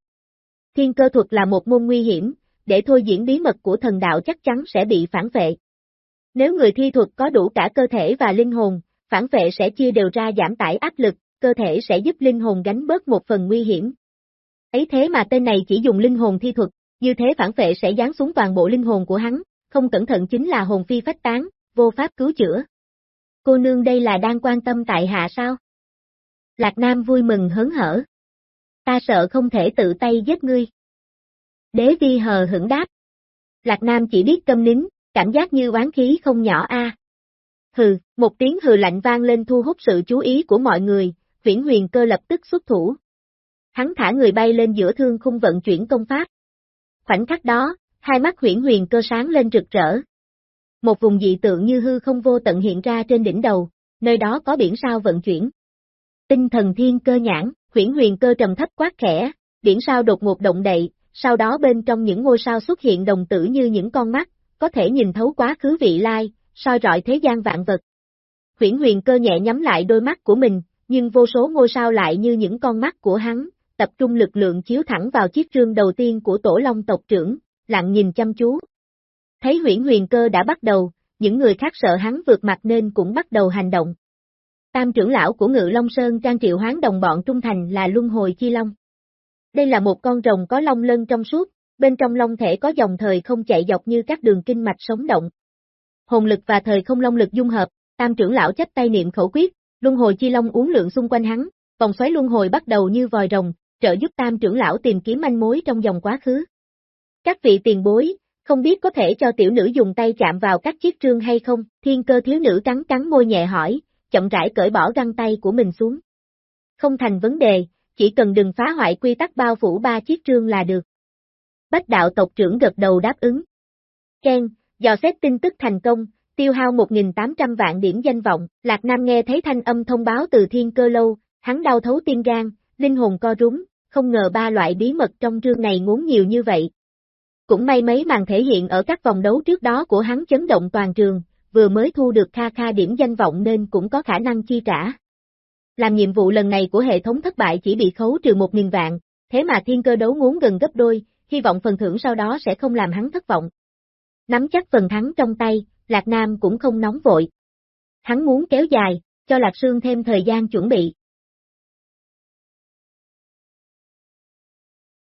Thiên cơ thuật là một môn nguy hiểm, để thôi diễn bí mật của thần đạo chắc chắn sẽ bị phản vệ. Nếu người thi thuật có đủ cả cơ thể và linh hồn, phản vệ sẽ chia đều ra giảm tải áp lực, cơ thể sẽ giúp linh hồn gánh bớt một phần nguy hiểm. Ấy thế mà tên này chỉ dùng linh hồn thi thuật, như thế phản vệ sẽ giáng xuống toàn bộ linh hồn của hắn, không cẩn thận chính là hồn phi phách tán, vô pháp cứu chữa. Cô nương đây là đang quan tâm tại hạ sao? Lạc Nam vui mừng hớn hở. Ta sợ không thể tự tay giết ngươi. Đế vi hờ hững đáp. Lạc Nam chỉ biết câm nín, cảm giác như oán khí không nhỏ a. Hừ, một tiếng hừ lạnh vang lên thu hút sự chú ý của mọi người, viễn huyền cơ lập tức xuất thủ. Hắn thả người bay lên giữa thương khung vận chuyển công pháp. Khoảnh khắc đó, hai mắt huyển huyền cơ sáng lên rực rỡ. Một vùng dị tượng như hư không vô tận hiện ra trên đỉnh đầu, nơi đó có biển sao vận chuyển. Tinh thần thiên cơ nhãn, huyển huyền cơ trầm thấp quát khẽ, biển sao đột ngột động đậy, sau đó bên trong những ngôi sao xuất hiện đồng tử như những con mắt, có thể nhìn thấu quá khứ vị lai, soi rọi thế gian vạn vật. Huyển huyền cơ nhẹ nhắm lại đôi mắt của mình, nhưng vô số ngôi sao lại như những con mắt của hắn, tập trung lực lượng chiếu thẳng vào chiếc trương đầu tiên của tổ long tộc trưởng, lặng nhìn chăm chú. Thấy huyển huyền cơ đã bắt đầu, những người khác sợ hắn vượt mặt nên cũng bắt đầu hành động. Tam trưởng lão của Ngự Long Sơn trang triệu hoán đồng bọn trung thành là Luân Hồi Chi Long. Đây là một con rồng có long lân trong suốt, bên trong long thể có dòng thời không chạy dọc như các đường kinh mạch sống động. Hồn lực và thời không long lực dung hợp, tam trưởng lão chấp tay niệm khẩu quyết, luân hồi chi long uốn lượn xung quanh hắn, vòng xoáy luân hồi bắt đầu như vòi rồng, trợ giúp tam trưởng lão tìm kiếm manh mối trong dòng quá khứ. Các vị tiền bối, không biết có thể cho tiểu nữ dùng tay chạm vào các chiếc trương hay không, thiên cơ thiếu nữ cắn cắn môi nhẹ hỏi, chậm rãi cởi bỏ găng tay của mình xuống. Không thành vấn đề, chỉ cần đừng phá hoại quy tắc bao phủ ba chiếc trương là được. Bách đạo tộc trưởng gật đầu đáp ứng. Ken, dò xét tin tức thành công, tiêu hao 1.800 vạn điểm danh vọng, Lạc Nam nghe thấy thanh âm thông báo từ thiên cơ lâu, hắn đau thấu tiên gan, linh hồn co rúm, không ngờ ba loại bí mật trong trương này muốn nhiều như vậy. Cũng may mấy màn thể hiện ở các vòng đấu trước đó của hắn chấn động toàn trường, vừa mới thu được kha kha điểm danh vọng nên cũng có khả năng chi trả. Làm nhiệm vụ lần này của hệ thống thất bại chỉ bị khấu trừ 1.000 vạn, thế mà thiên cơ đấu muốn gần gấp đôi, hy vọng phần thưởng sau đó sẽ không làm hắn thất vọng. Nắm chắc phần thắng trong tay, Lạc Nam cũng không nóng vội. Hắn muốn kéo dài, cho Lạc Sương thêm thời gian chuẩn bị.